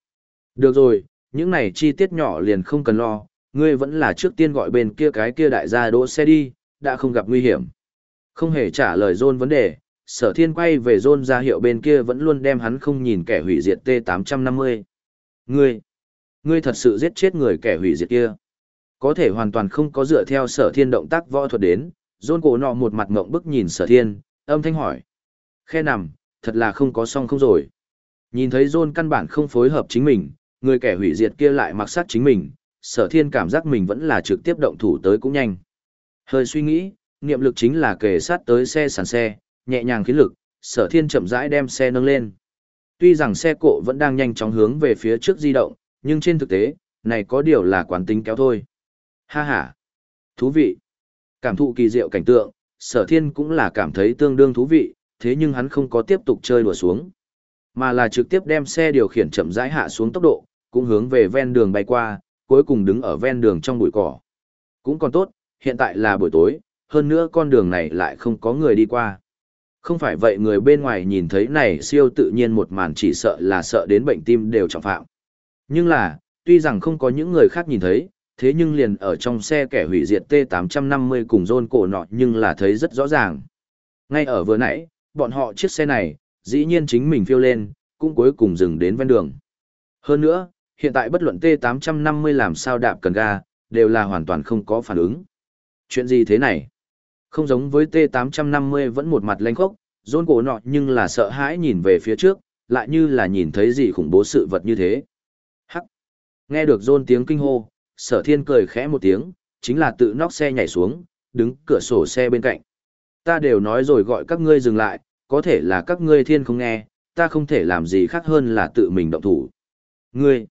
Được rồi, những này chi tiết nhỏ liền không cần lo, ngươi vẫn là trước tiên gọi bên kia cái kia đại gia đỗ xe đi, đã không gặp nguy hiểm. Không hề trả lời John vấn đề, sở thiên quay về John ra hiệu bên kia vẫn luôn đem hắn không nhìn kẻ hủy diệt T-850. Ngươi, ngươi thật sự giết chết người kẻ hủy diệt kia. Có thể hoàn toàn không có dựa theo sở thiên động tác võ thuật đến, John cổ nọ một mặt ngộng bức nhìn sở thiên, âm thanh hỏi. Khe nằm, thật là không có song không rồi. Nhìn thấy John căn bản không phối hợp chính mình, người kẻ hủy diệt kia lại mặc sát chính mình, sở thiên cảm giác mình vẫn là trực tiếp động thủ tới cũng nhanh. Hơi suy nghĩ, niệm lực chính là kề sát tới xe sàn xe, nhẹ nhàng khiến lực, sở thiên chậm rãi đem xe nâng lên. Tuy rằng xe cộ vẫn đang nhanh chóng hướng về phía trước di động, nhưng trên thực tế, này có điều là quán tính kéo thôi. Ha ha! Thú vị! Cảm thụ kỳ diệu cảnh tượng, sở thiên cũng là cảm thấy tương đương thú vị, thế nhưng hắn không có tiếp tục chơi đùa xuống. Mà là trực tiếp đem xe điều khiển chậm rãi hạ xuống tốc độ, cũng hướng về ven đường bay qua, cuối cùng đứng ở ven đường trong bụi cỏ. Cũng còn tốt, hiện tại là buổi tối, hơn nữa con đường này lại không có người đi qua. Không phải vậy người bên ngoài nhìn thấy này siêu tự nhiên một màn chỉ sợ là sợ đến bệnh tim đều trọng phạm. Nhưng là, tuy rằng không có những người khác nhìn thấy, thế nhưng liền ở trong xe kẻ hủy diệt T850 cùng rôn cổ nọ nhưng là thấy rất rõ ràng. Ngay ở vừa nãy, bọn họ chiếc xe này, dĩ nhiên chính mình phiêu lên, cũng cuối cùng dừng đến ven đường. Hơn nữa, hiện tại bất luận T850 làm sao đạp cần ga, đều là hoàn toàn không có phản ứng. Chuyện gì thế này? Không giống với T850 vẫn một mặt lanh khốc, rôn cổ nọ nhưng là sợ hãi nhìn về phía trước, lại như là nhìn thấy gì khủng bố sự vật như thế. Hắc! Nghe được rôn tiếng kinh hô, sở thiên cười khẽ một tiếng, chính là tự nóc xe nhảy xuống, đứng cửa sổ xe bên cạnh. Ta đều nói rồi gọi các ngươi dừng lại, có thể là các ngươi thiên không nghe, ta không thể làm gì khác hơn là tự mình động thủ. Ngươi!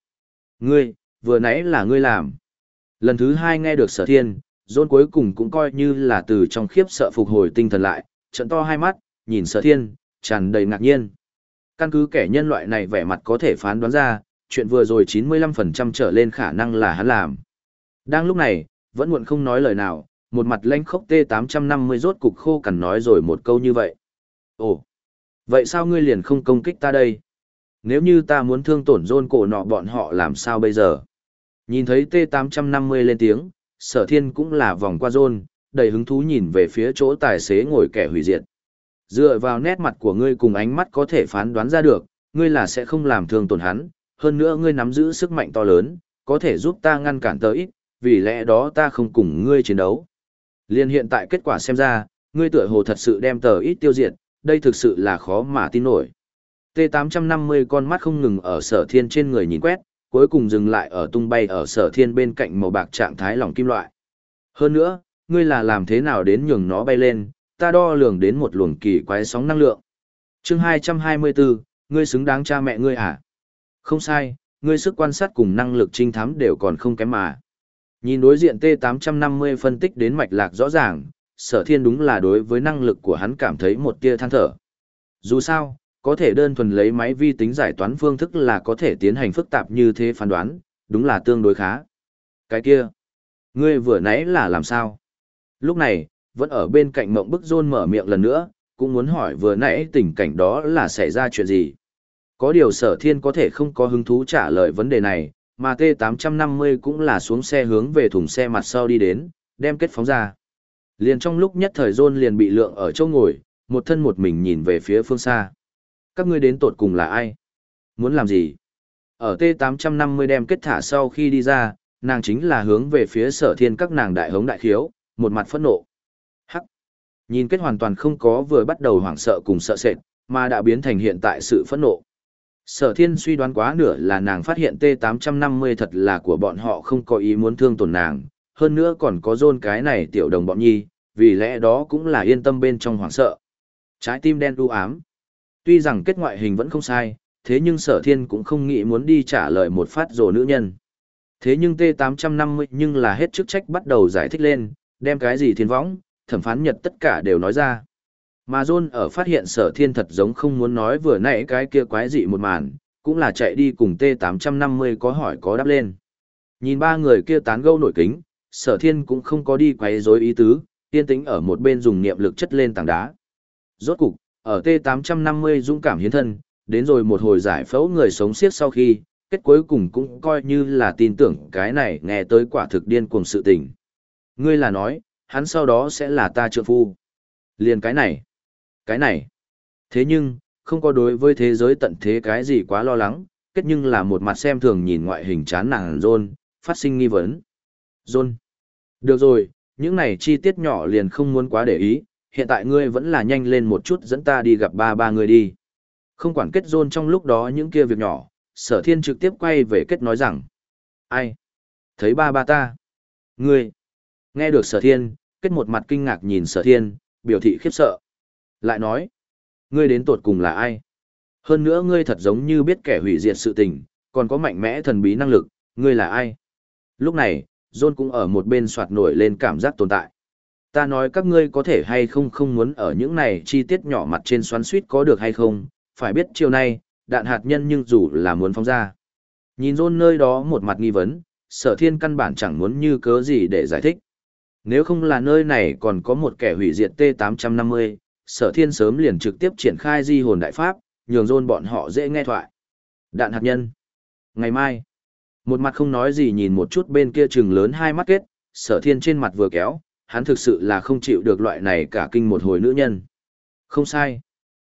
Ngươi, vừa nãy là ngươi làm. Lần thứ hai nghe được sở thiên, dôn cuối cùng cũng coi như là từ trong khiếp sợ phục hồi tinh thần lại, trận to hai mắt, nhìn sở thiên, tràn đầy ngạc nhiên. Căn cứ kẻ nhân loại này vẻ mặt có thể phán đoán ra, chuyện vừa rồi 95% trở lên khả năng là hắn làm. Đang lúc này, vẫn muộn không nói lời nào, một mặt lanh khốc T850 rốt cục khô cằn nói rồi một câu như vậy. Ồ, vậy sao ngươi liền không công kích ta đây? Nếu như ta muốn thương tổn dôn cổ nọ bọn họ làm sao bây giờ? Nhìn thấy T850 lên tiếng, sở thiên cũng là vòng qua dôn, đầy hứng thú nhìn về phía chỗ tài xế ngồi kẻ hủy diệt. Dựa vào nét mặt của ngươi cùng ánh mắt có thể phán đoán ra được, ngươi là sẽ không làm thương tổn hắn, hơn nữa ngươi nắm giữ sức mạnh to lớn, có thể giúp ta ngăn cản tới, vì lẽ đó ta không cùng ngươi chiến đấu. Liên hiện tại kết quả xem ra, ngươi tựa hồ thật sự đem tờ ít tiêu diệt, đây thực sự là khó mà tin nổi. T850 con mắt không ngừng ở sở thiên trên người nhìn quét, cuối cùng dừng lại ở tung bay ở sở thiên bên cạnh màu bạc trạng thái lỏng kim loại. Hơn nữa, ngươi là làm thế nào đến nhường nó bay lên, ta đo lường đến một luồng kỳ quái sóng năng lượng. chương 224, ngươi xứng đáng cha mẹ ngươi à? Không sai, ngươi sức quan sát cùng năng lực trinh thám đều còn không kém mà. Nhìn đối diện T850 phân tích đến mạch lạc rõ ràng, sở thiên đúng là đối với năng lực của hắn cảm thấy một tia than thở. Dù sao, có thể đơn thuần lấy máy vi tính giải toán phương thức là có thể tiến hành phức tạp như thế phán đoán, đúng là tương đối khá. Cái kia, ngươi vừa nãy là làm sao? Lúc này, vẫn ở bên cạnh mộng bức rôn mở miệng lần nữa, cũng muốn hỏi vừa nãy tình cảnh đó là xảy ra chuyện gì. Có điều sở thiên có thể không có hứng thú trả lời vấn đề này, mà T850 cũng là xuống xe hướng về thùng xe mặt sau đi đến, đem kết phóng ra. Liền trong lúc nhất thời John liền bị lượng ở chỗ ngồi, một thân một mình nhìn về phía phương xa các ngươi đến tột cùng là ai? Muốn làm gì? Ở T850 đem kết thả sau khi đi ra, nàng chính là hướng về phía sở thiên các nàng đại hống đại khiếu, một mặt phẫn nộ. Hắc! Nhìn kết hoàn toàn không có vừa bắt đầu hoảng sợ cùng sợ sệt, mà đã biến thành hiện tại sự phẫn nộ. Sở thiên suy đoán quá nửa là nàng phát hiện T850 thật là của bọn họ không có ý muốn thương tổn nàng, hơn nữa còn có dôn cái này tiểu đồng bọn nhi, vì lẽ đó cũng là yên tâm bên trong hoảng sợ. Trái tim đen u ám, Tuy rằng kết ngoại hình vẫn không sai, thế nhưng sở thiên cũng không nghĩ muốn đi trả lời một phát rồ nữ nhân. Thế nhưng T850 nhưng là hết chức trách bắt đầu giải thích lên, đem cái gì thiên võng, thẩm phán nhật tất cả đều nói ra. Mà John ở phát hiện sở thiên thật giống không muốn nói vừa nãy cái kia quái dị một màn, cũng là chạy đi cùng T850 có hỏi có đáp lên. Nhìn ba người kia tán gẫu nổi kính, sở thiên cũng không có đi quấy rối ý tứ, tiên tĩnh ở một bên dùng niệm lực chất lên tảng đá. Rốt cục, ở T850 dũng cảm hiến thân, đến rồi một hồi giải phẫu người sống siết sau khi, kết cuối cùng cũng coi như là tin tưởng cái này nghe tới quả thực điên cuồng sự tình. Ngươi là nói, hắn sau đó sẽ là ta trượng phu. Liền cái này, cái này. Thế nhưng, không có đối với thế giới tận thế cái gì quá lo lắng, kết nhưng là một mặt xem thường nhìn ngoại hình chán nàng John, phát sinh nghi vấn. John. Được rồi, những này chi tiết nhỏ liền không muốn quá để ý, hiện tại ngươi vẫn là nhanh lên một chút dẫn ta đi gặp ba ba người đi. Không quản kết rôn trong lúc đó những kia việc nhỏ, sở thiên trực tiếp quay về kết nói rằng. Ai? Thấy ba ba ta? Ngươi? Nghe được sở thiên, kết một mặt kinh ngạc nhìn sở thiên, biểu thị khiếp sợ. Lại nói, ngươi đến tột cùng là ai? Hơn nữa ngươi thật giống như biết kẻ hủy diệt sự tình, còn có mạnh mẽ thần bí năng lực, ngươi là ai? Lúc này, John cũng ở một bên soạt nổi lên cảm giác tồn tại. Ta nói các ngươi có thể hay không không muốn ở những này chi tiết nhỏ mặt trên xoắn suýt có được hay không, phải biết chiều nay, đạn hạt nhân nhưng dù là muốn phóng ra. Nhìn John nơi đó một mặt nghi vấn, sở thiên căn bản chẳng muốn như cớ gì để giải thích. Nếu không là nơi này còn có một kẻ hủy diệt T-850, sở thiên sớm liền trực tiếp triển khai di hồn đại pháp, nhường John bọn họ dễ nghe thoại. Đạn hạt nhân. Ngày mai, một mặt không nói gì nhìn một chút bên kia chừng lớn hai mắt kết, sở thiên trên mặt vừa kéo, hắn thực sự là không chịu được loại này cả kinh một hồi nữ nhân. Không sai.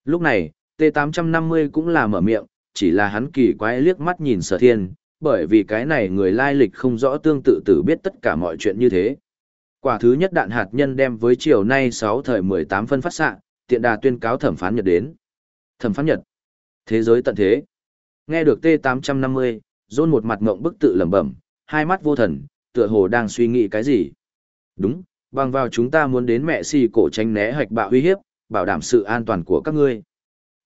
Lúc này, T850 cũng là mở miệng, chỉ là hắn kỳ quái liếc mắt nhìn sở thiên, bởi vì cái này người lai lịch không rõ tương tự tử biết tất cả mọi chuyện như thế. Quả thứ nhất đạn hạt nhân đem với chiều nay 6 thời 18 phân phát xạ, tiện đà tuyên cáo thẩm phán Nhật đến. Thẩm phán Nhật. Thế giới tận thế. Nghe được T850, John một mặt ngộng bức tự lẩm bẩm, hai mắt vô thần, tựa hồ đang suy nghĩ cái gì. Đúng, bằng vào chúng ta muốn đến mẹ xì cổ tránh né hạch bạo uy hiếp, bảo đảm sự an toàn của các ngươi.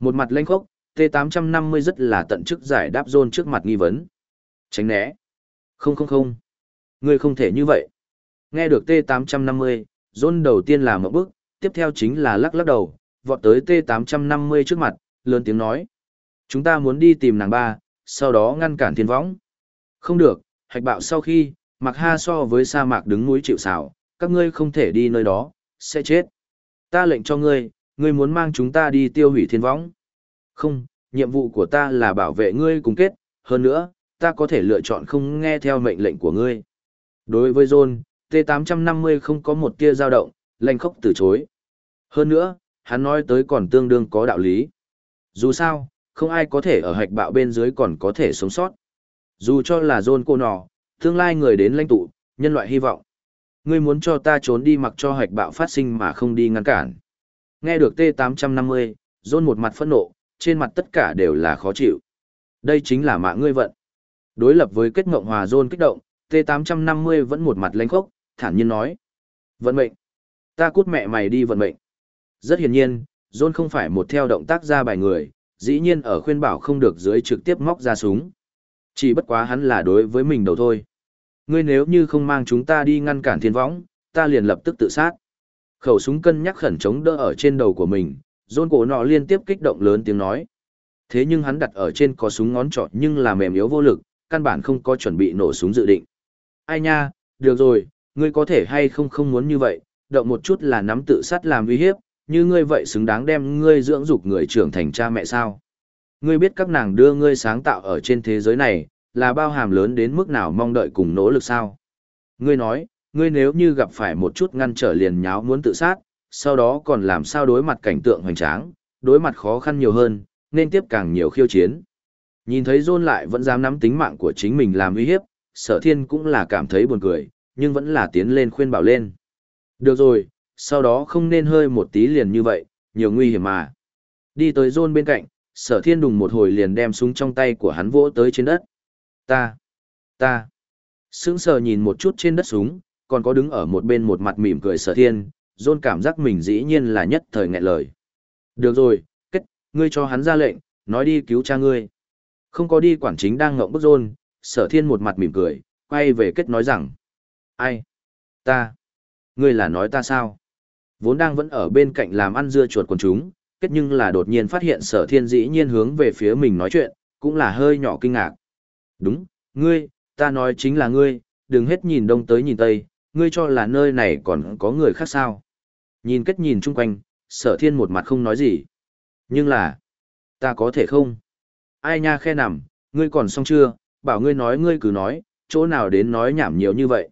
Một mặt lênh khốc, T850 rất là tận chức giải đáp John trước mặt nghi vấn. Tránh né. Không không không. Ngươi không thể như vậy. Nghe được T850, John đầu tiên là một bước, tiếp theo chính là lắc lắc đầu, vọt tới T850 trước mặt, lớn tiếng nói. Chúng ta muốn đi tìm nàng ba, sau đó ngăn cản thiên võng. Không được, hạch bạo sau khi, mặc ha so với sa mạc đứng núi chịu xảo, các ngươi không thể đi nơi đó, sẽ chết. Ta lệnh cho ngươi, ngươi muốn mang chúng ta đi tiêu hủy thiên võng. Không, nhiệm vụ của ta là bảo vệ ngươi cùng kết, hơn nữa, ta có thể lựa chọn không nghe theo mệnh lệnh của ngươi. Đối với John, T850 không có một tia dao động, lanh khốc từ chối. Hơn nữa, hắn nói tới còn tương đương có đạo lý. Dù sao, không ai có thể ở hạch bạo bên dưới còn có thể sống sót. Dù cho là John cô nọ, tương lai người đến lãnh tụ, nhân loại hy vọng. Ngươi muốn cho ta trốn đi mặc cho hạch bạo phát sinh mà không đi ngăn cản. Nghe được T850, John một mặt phẫn nộ, trên mặt tất cả đều là khó chịu. Đây chính là mạng ngươi vận. Đối lập với kết ngộng hòa John kích động, T850 vẫn một mặt lãnh khốc, thản nhiên nói. Vận mệnh. Ta cút mẹ mày đi vận mệnh. Rất hiển nhiên, John không phải một theo động tác ra bài người, dĩ nhiên ở khuyên bảo không được dưới trực tiếp móc ra súng. Chỉ bất quá hắn là đối với mình đầu thôi. Ngươi nếu như không mang chúng ta đi ngăn cản thiên võng, ta liền lập tức tự sát. Khẩu súng cân nhắc khẩn chống đỡ ở trên đầu của mình, John cổ nọ liên tiếp kích động lớn tiếng nói. Thế nhưng hắn đặt ở trên có súng ngón trỏ nhưng là mềm yếu vô lực, căn bản không có chuẩn bị nổ súng dự định. Ai nha, được rồi, ngươi có thể hay không không muốn như vậy, động một chút là nắm tự sát làm uy hiếp, như ngươi vậy xứng đáng đem ngươi dưỡng dục người trưởng thành cha mẹ sao. Ngươi biết các nàng đưa ngươi sáng tạo ở trên thế giới này, là bao hàm lớn đến mức nào mong đợi cùng nỗ lực sao. Ngươi nói, ngươi nếu như gặp phải một chút ngăn trở liền nháo muốn tự sát, sau đó còn làm sao đối mặt cảnh tượng hoành tráng, đối mặt khó khăn nhiều hơn, nên tiếp càng nhiều khiêu chiến. Nhìn thấy John lại vẫn dám nắm tính mạng của chính mình làm uy hiếp, sở thiên cũng là cảm thấy buồn cười, nhưng vẫn là tiến lên khuyên bảo lên. Được rồi, sau đó không nên hơi một tí liền như vậy, nhiều nguy hiểm mà. Đi tới John bên cạnh, sở thiên đùng một hồi liền đem súng trong tay của hắn vỗ tới trên đất. Ta, ta, sững sờ nhìn một chút trên đất súng, còn có đứng ở một bên một mặt mỉm cười sở thiên, John cảm giác mình dĩ nhiên là nhất thời nghẹn lời. Được rồi, kết, ngươi cho hắn ra lệnh, nói đi cứu cha ngươi. Không có đi quản chính đang ngộng bức John, sở thiên một mặt mỉm cười, quay về kết nói rằng. Ai? Ta? Ngươi là nói ta sao? Vốn đang vẫn ở bên cạnh làm ăn dưa chuột quần chúng, kết nhưng là đột nhiên phát hiện sở thiên dĩ nhiên hướng về phía mình nói chuyện, cũng là hơi nhỏ kinh ngạc. Đúng, ngươi, ta nói chính là ngươi, đừng hết nhìn đông tới nhìn tây, ngươi cho là nơi này còn có người khác sao. Nhìn kết nhìn chung quanh, sở thiên một mặt không nói gì. Nhưng là, ta có thể không? Ai nha khe nằm, ngươi còn xong chưa, bảo ngươi nói ngươi cứ nói, chỗ nào đến nói nhảm nhiều như vậy.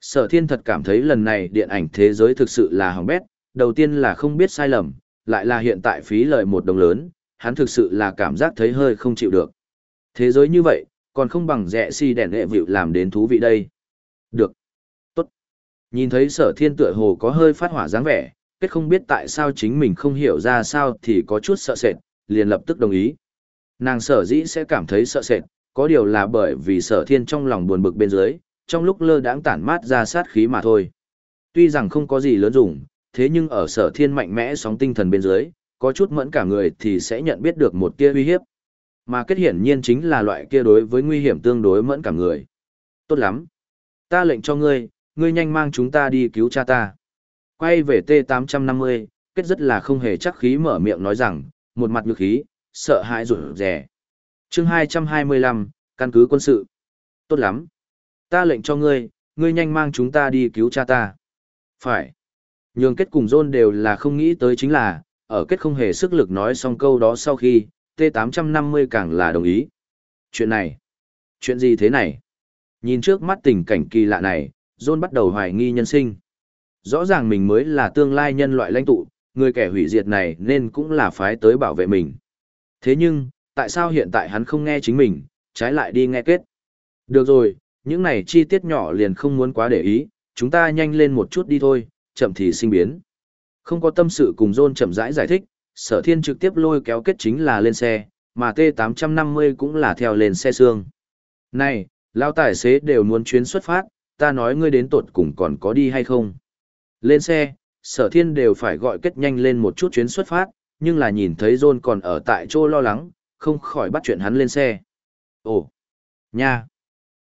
Sở thiên thật cảm thấy lần này điện ảnh thế giới thực sự là hỏng bét, đầu tiên là không biết sai lầm, lại là hiện tại phí lợi một đồng lớn, hắn thực sự là cảm giác thấy hơi không chịu được. Thế giới như vậy, còn không bằng rẻ si đèn hệ vịu làm đến thú vị đây. Được. Tốt. Nhìn thấy sở thiên tựa hồ có hơi phát hỏa dáng vẻ, kết không biết tại sao chính mình không hiểu ra sao thì có chút sợ sệt, liền lập tức đồng ý. Nàng sở dĩ sẽ cảm thấy sợ sệt, có điều là bởi vì sở thiên trong lòng buồn bực bên dưới, trong lúc lơ đãng tản mát ra sát khí mà thôi. Tuy rằng không có gì lớn dùng, thế nhưng ở sở thiên mạnh mẽ sóng tinh thần bên dưới, có chút mẫn cả người thì sẽ nhận biết được một kia uy hiếp. Mà kết hiển nhiên chính là loại kia đối với nguy hiểm tương đối mẫn cả người. Tốt lắm. Ta lệnh cho ngươi, ngươi nhanh mang chúng ta đi cứu cha ta. Quay về T850, kết rất là không hề chắc khí mở miệng nói rằng, một mặt nhược khí, sợ hãi rụt rè. chương 225, căn cứ quân sự. Tốt lắm. Ta lệnh cho ngươi, ngươi nhanh mang chúng ta đi cứu cha ta. Phải. Nhường kết cùng John đều là không nghĩ tới chính là, ở kết không hề sức lực nói xong câu đó sau khi, T850 càng là đồng ý. Chuyện này. Chuyện gì thế này? Nhìn trước mắt tình cảnh kỳ lạ này, John bắt đầu hoài nghi nhân sinh. Rõ ràng mình mới là tương lai nhân loại lãnh tụ, người kẻ hủy diệt này nên cũng là phái tới bảo vệ mình. Thế nhưng, tại sao hiện tại hắn không nghe chính mình, trái lại đi nghe kết? Được rồi, những này chi tiết nhỏ liền không muốn quá để ý, chúng ta nhanh lên một chút đi thôi, chậm thì sinh biến. Không có tâm sự cùng John chậm rãi giải thích, sở thiên trực tiếp lôi kéo kết chính là lên xe, mà T850 cũng là theo lên xe xương. Này, lao tài xế đều muốn chuyến xuất phát, ta nói ngươi đến tột cùng còn có đi hay không? Lên xe, sở thiên đều phải gọi kết nhanh lên một chút chuyến xuất phát, nhưng là nhìn thấy John còn ở tại chỗ lo lắng, không khỏi bắt chuyện hắn lên xe. Ồ, nha.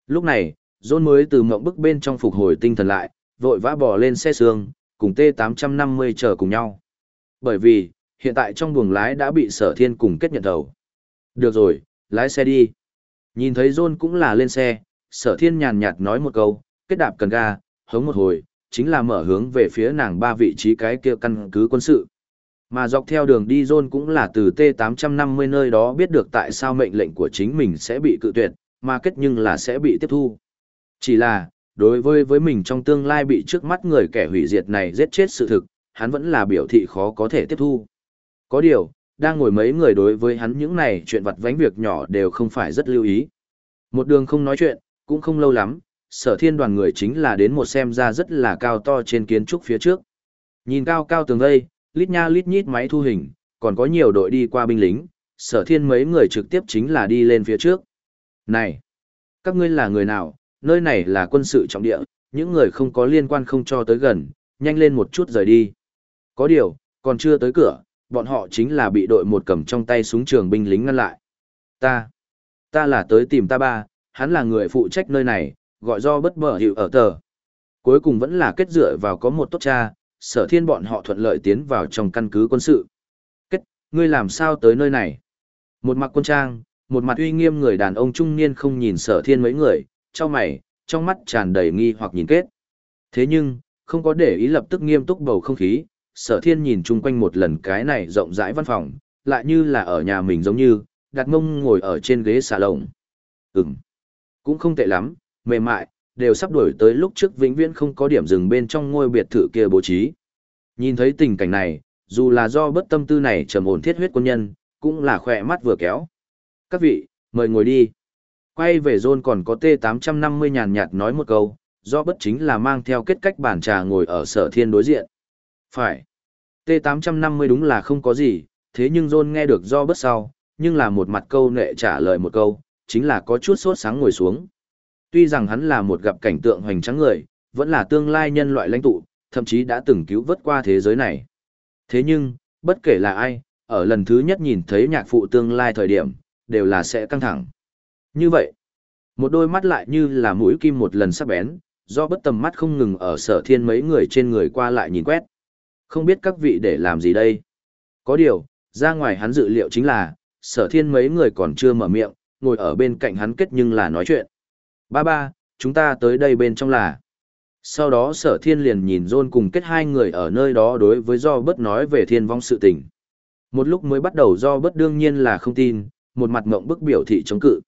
Lúc này, John mới từ mộng bức bên trong phục hồi tinh thần lại, vội vã bỏ lên xe sương, cùng T850 chờ cùng nhau. Bởi vì, hiện tại trong buồng lái đã bị sở thiên cùng kết nhận đầu. Được rồi, lái xe đi. Nhìn thấy John cũng là lên xe, sở thiên nhàn nhạt nói một câu, kết đạp cần ga, hống một hồi, chính là mở hướng về phía nàng ba vị trí cái kia căn cứ quân sự. Mà dọc theo đường đi John cũng là từ T850 nơi đó biết được tại sao mệnh lệnh của chính mình sẽ bị cự tuyệt, mà kết nhưng là sẽ bị tiếp thu. Chỉ là, đối với với mình trong tương lai bị trước mắt người kẻ hủy diệt này giết chết sự thực, hắn vẫn là biểu thị khó có thể tiếp thu. Có điều, đang ngồi mấy người đối với hắn những này chuyện vặt vánh việc nhỏ đều không phải rất lưu ý. Một đường không nói chuyện, cũng không lâu lắm, sở thiên đoàn người chính là đến một xem ra rất là cao to trên kiến trúc phía trước. Nhìn cao cao tường vây, lít nha lít nhít máy thu hình, còn có nhiều đội đi qua binh lính, sở thiên mấy người trực tiếp chính là đi lên phía trước. Này, các ngươi là người nào, nơi này là quân sự trọng địa, những người không có liên quan không cho tới gần, nhanh lên một chút rời đi. Có điều, còn chưa tới cửa, bọn họ chính là bị đội một cầm trong tay súng trường binh lính ngăn lại. Ta, ta là tới tìm ta ba, hắn là người phụ trách nơi này, gọi do bất bờ hiệu ở tờ. Cuối cùng vẫn là kết dựa vào có một tốt cha, sở thiên bọn họ thuận lợi tiến vào trong căn cứ quân sự. Kết, ngươi làm sao tới nơi này? Một mặc quân trang, một mặt uy nghiêm người đàn ông trung niên không nhìn sở thiên mấy người, cho mày, trong mắt tràn đầy nghi hoặc nhìn kết. Thế nhưng, không có để ý lập tức nghiêm túc bầu không khí, sở thiên nhìn chung quanh một lần cái này rộng rãi văn phòng, lại như là ở nhà mình giống như, đặt mông ngồi ở trên ghế xà lồng. Ừm, cũng không tệ lắm, mềm mại, đều sắp đuổi tới lúc trước vĩnh viễn không có điểm dừng bên trong ngôi biệt thự kia bố trí. Nhìn thấy tình cảnh này, dù là do bất tâm tư này trầm ổn thiết huyết quân nhân, cũng là khỏe mắt vừa kéo. Các vị, mời ngồi đi. Quay về John còn có T850 nhàn nhạt nói một câu, do bất chính là mang theo kết cách bàn trà ngồi ở sở thiên đối diện. Phải. T850 đúng là không có gì, thế nhưng John nghe được do bất sau, nhưng là một mặt câu nệ trả lời một câu, chính là có chút sốt sáng ngồi xuống. Tuy rằng hắn là một gặp cảnh tượng hoành tráng người, vẫn là tương lai nhân loại lãnh tụ, thậm chí đã từng cứu vớt qua thế giới này. Thế nhưng, bất kể là ai, ở lần thứ nhất nhìn thấy nhạc phụ tương lai thời điểm, đều là sẽ căng thẳng. Như vậy, một đôi mắt lại như là mũi kim một lần sắc bén, do bất tầm mắt không ngừng ở sở thiên mấy người trên người qua lại nhìn quét. Không biết các vị để làm gì đây? Có điều, ra ngoài hắn dự liệu chính là, sở thiên mấy người còn chưa mở miệng, ngồi ở bên cạnh hắn kết nhưng là nói chuyện. Ba ba, chúng ta tới đây bên trong là. Sau đó sở thiên liền nhìn John cùng kết hai người ở nơi đó đối với do bớt nói về thiên vong sự tình. Một lúc mới bắt đầu do bớt đương nhiên là không tin, một mặt ngộng bức biểu thị chống cự.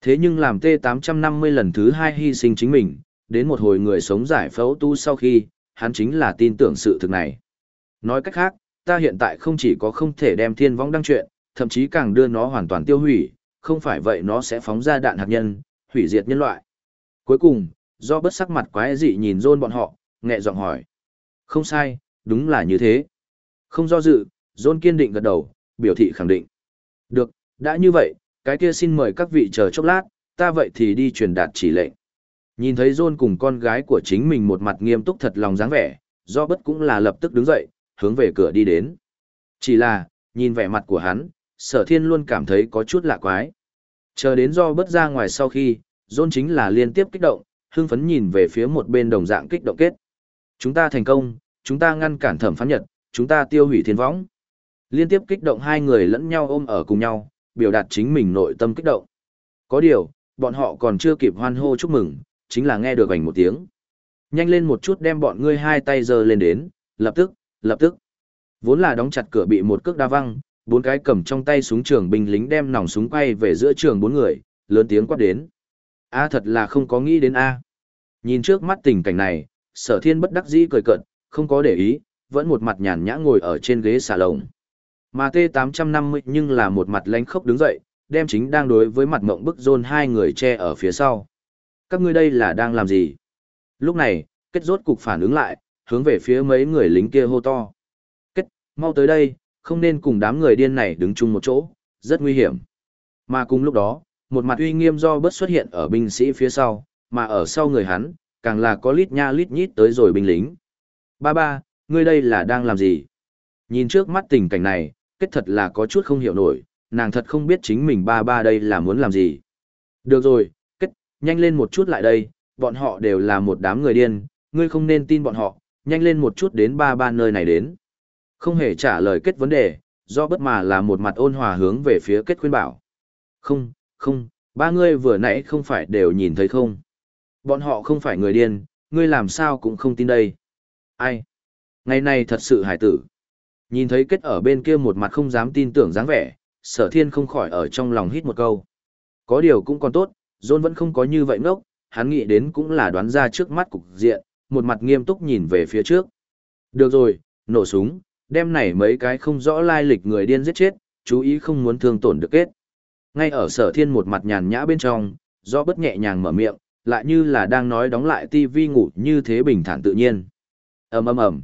Thế nhưng làm T850 lần thứ hai hy sinh chính mình, đến một hồi người sống giải phẫu tu sau khi, hắn chính là tin tưởng sự thực này. Nói cách khác, ta hiện tại không chỉ có không thể đem thiên vong đăng chuyện, thậm chí càng đưa nó hoàn toàn tiêu hủy, không phải vậy nó sẽ phóng ra đạn hạt nhân, hủy diệt nhân loại. Cuối cùng, do bất sắc mặt quái dị nhìn rôn bọn họ, nhẹ giọng hỏi. Không sai, đúng là như thế. Không do dự, rôn kiên định gật đầu, biểu thị khẳng định. Được, đã như vậy, cái kia xin mời các vị chờ chốc lát, ta vậy thì đi truyền đạt chỉ lệnh. Nhìn thấy John cùng con gái của chính mình một mặt nghiêm túc thật lòng dáng vẻ, do bất cũng là lập tức đứng dậy, hướng về cửa đi đến. Chỉ là, nhìn vẻ mặt của hắn, sở thiên luôn cảm thấy có chút lạ quái. Chờ đến do bất ra ngoài sau khi, John chính là liên tiếp kích động, hưng phấn nhìn về phía một bên đồng dạng kích động kết. Chúng ta thành công, chúng ta ngăn cản thẩm phán nhật, chúng ta tiêu hủy thiên võng. Liên tiếp kích động hai người lẫn nhau ôm ở cùng nhau, biểu đạt chính mình nội tâm kích động. Có điều, bọn họ còn chưa kịp hoan hô chúc mừng, chính là nghe được ảnh một tiếng. Nhanh lên một chút đem bọn ngươi hai tay giơ lên đến, lập tức, lập tức. Vốn là đóng chặt cửa bị một cước đa văng, bốn cái cầm trong tay súng trường binh lính đem nòng súng quay về giữa trường bốn người, lớn tiếng quát đến. A thật là không có nghĩ đến A. Nhìn trước mắt tình cảnh này, sở thiên bất đắc dĩ cười cợt, không có để ý, vẫn một mặt nhàn nhã ngồi ở trên ghế xà lồng. Mà T850 nhưng là một mặt lánh khốc đứng dậy, đem chính đang đối với mặt mộng bức rôn hai người che ở phía sau. Các ngươi đây là đang làm gì? Lúc này, kết rốt cục phản ứng lại, hướng về phía mấy người lính kia hô to. Kết, mau tới đây, không nên cùng đám người điên này đứng chung một chỗ, rất nguy hiểm. Mà cùng lúc đó, một mặt uy nghiêm do bớt xuất hiện ở binh sĩ phía sau, mà ở sau người hắn, càng là có lít nha lít nhít tới rồi binh lính. Ba ba, ngươi đây là đang làm gì? Nhìn trước mắt tình cảnh này, kết thật là có chút không hiểu nổi, nàng thật không biết chính mình ba ba đây là muốn làm gì. Được rồi, kết, nhanh lên một chút lại đây, bọn họ đều là một đám người điên, ngươi không nên tin bọn họ, nhanh lên một chút đến ba ba nơi này đến. Không hề trả lời kết vấn đề, do bất mà là một mặt ôn hòa hướng về phía kết khuyên bảo. Không, không, ba ngươi vừa nãy không phải đều nhìn thấy không. Bọn họ không phải người điên, ngươi làm sao cũng không tin đây. Ai? Ngày này thật sự hải tử. Nhìn thấy kết ở bên kia một mặt không dám tin tưởng dáng vẻ, sở thiên không khỏi ở trong lòng hít một câu. Có điều cũng còn tốt, John vẫn không có như vậy ngốc, hắn nghĩ đến cũng là đoán ra trước mắt cục diện, một mặt nghiêm túc nhìn về phía trước. Được rồi, nổ súng, đem này mấy cái không rõ lai lịch người điên giết chết, chú ý không muốn thương tổn được kết. Ngay ở sở thiên một mặt nhàn nhã bên trong, do bất nhẹ nhàng mở miệng, lại như là đang nói đóng lại tivi ngủ như thế bình thản tự nhiên. ầm ầm ầm.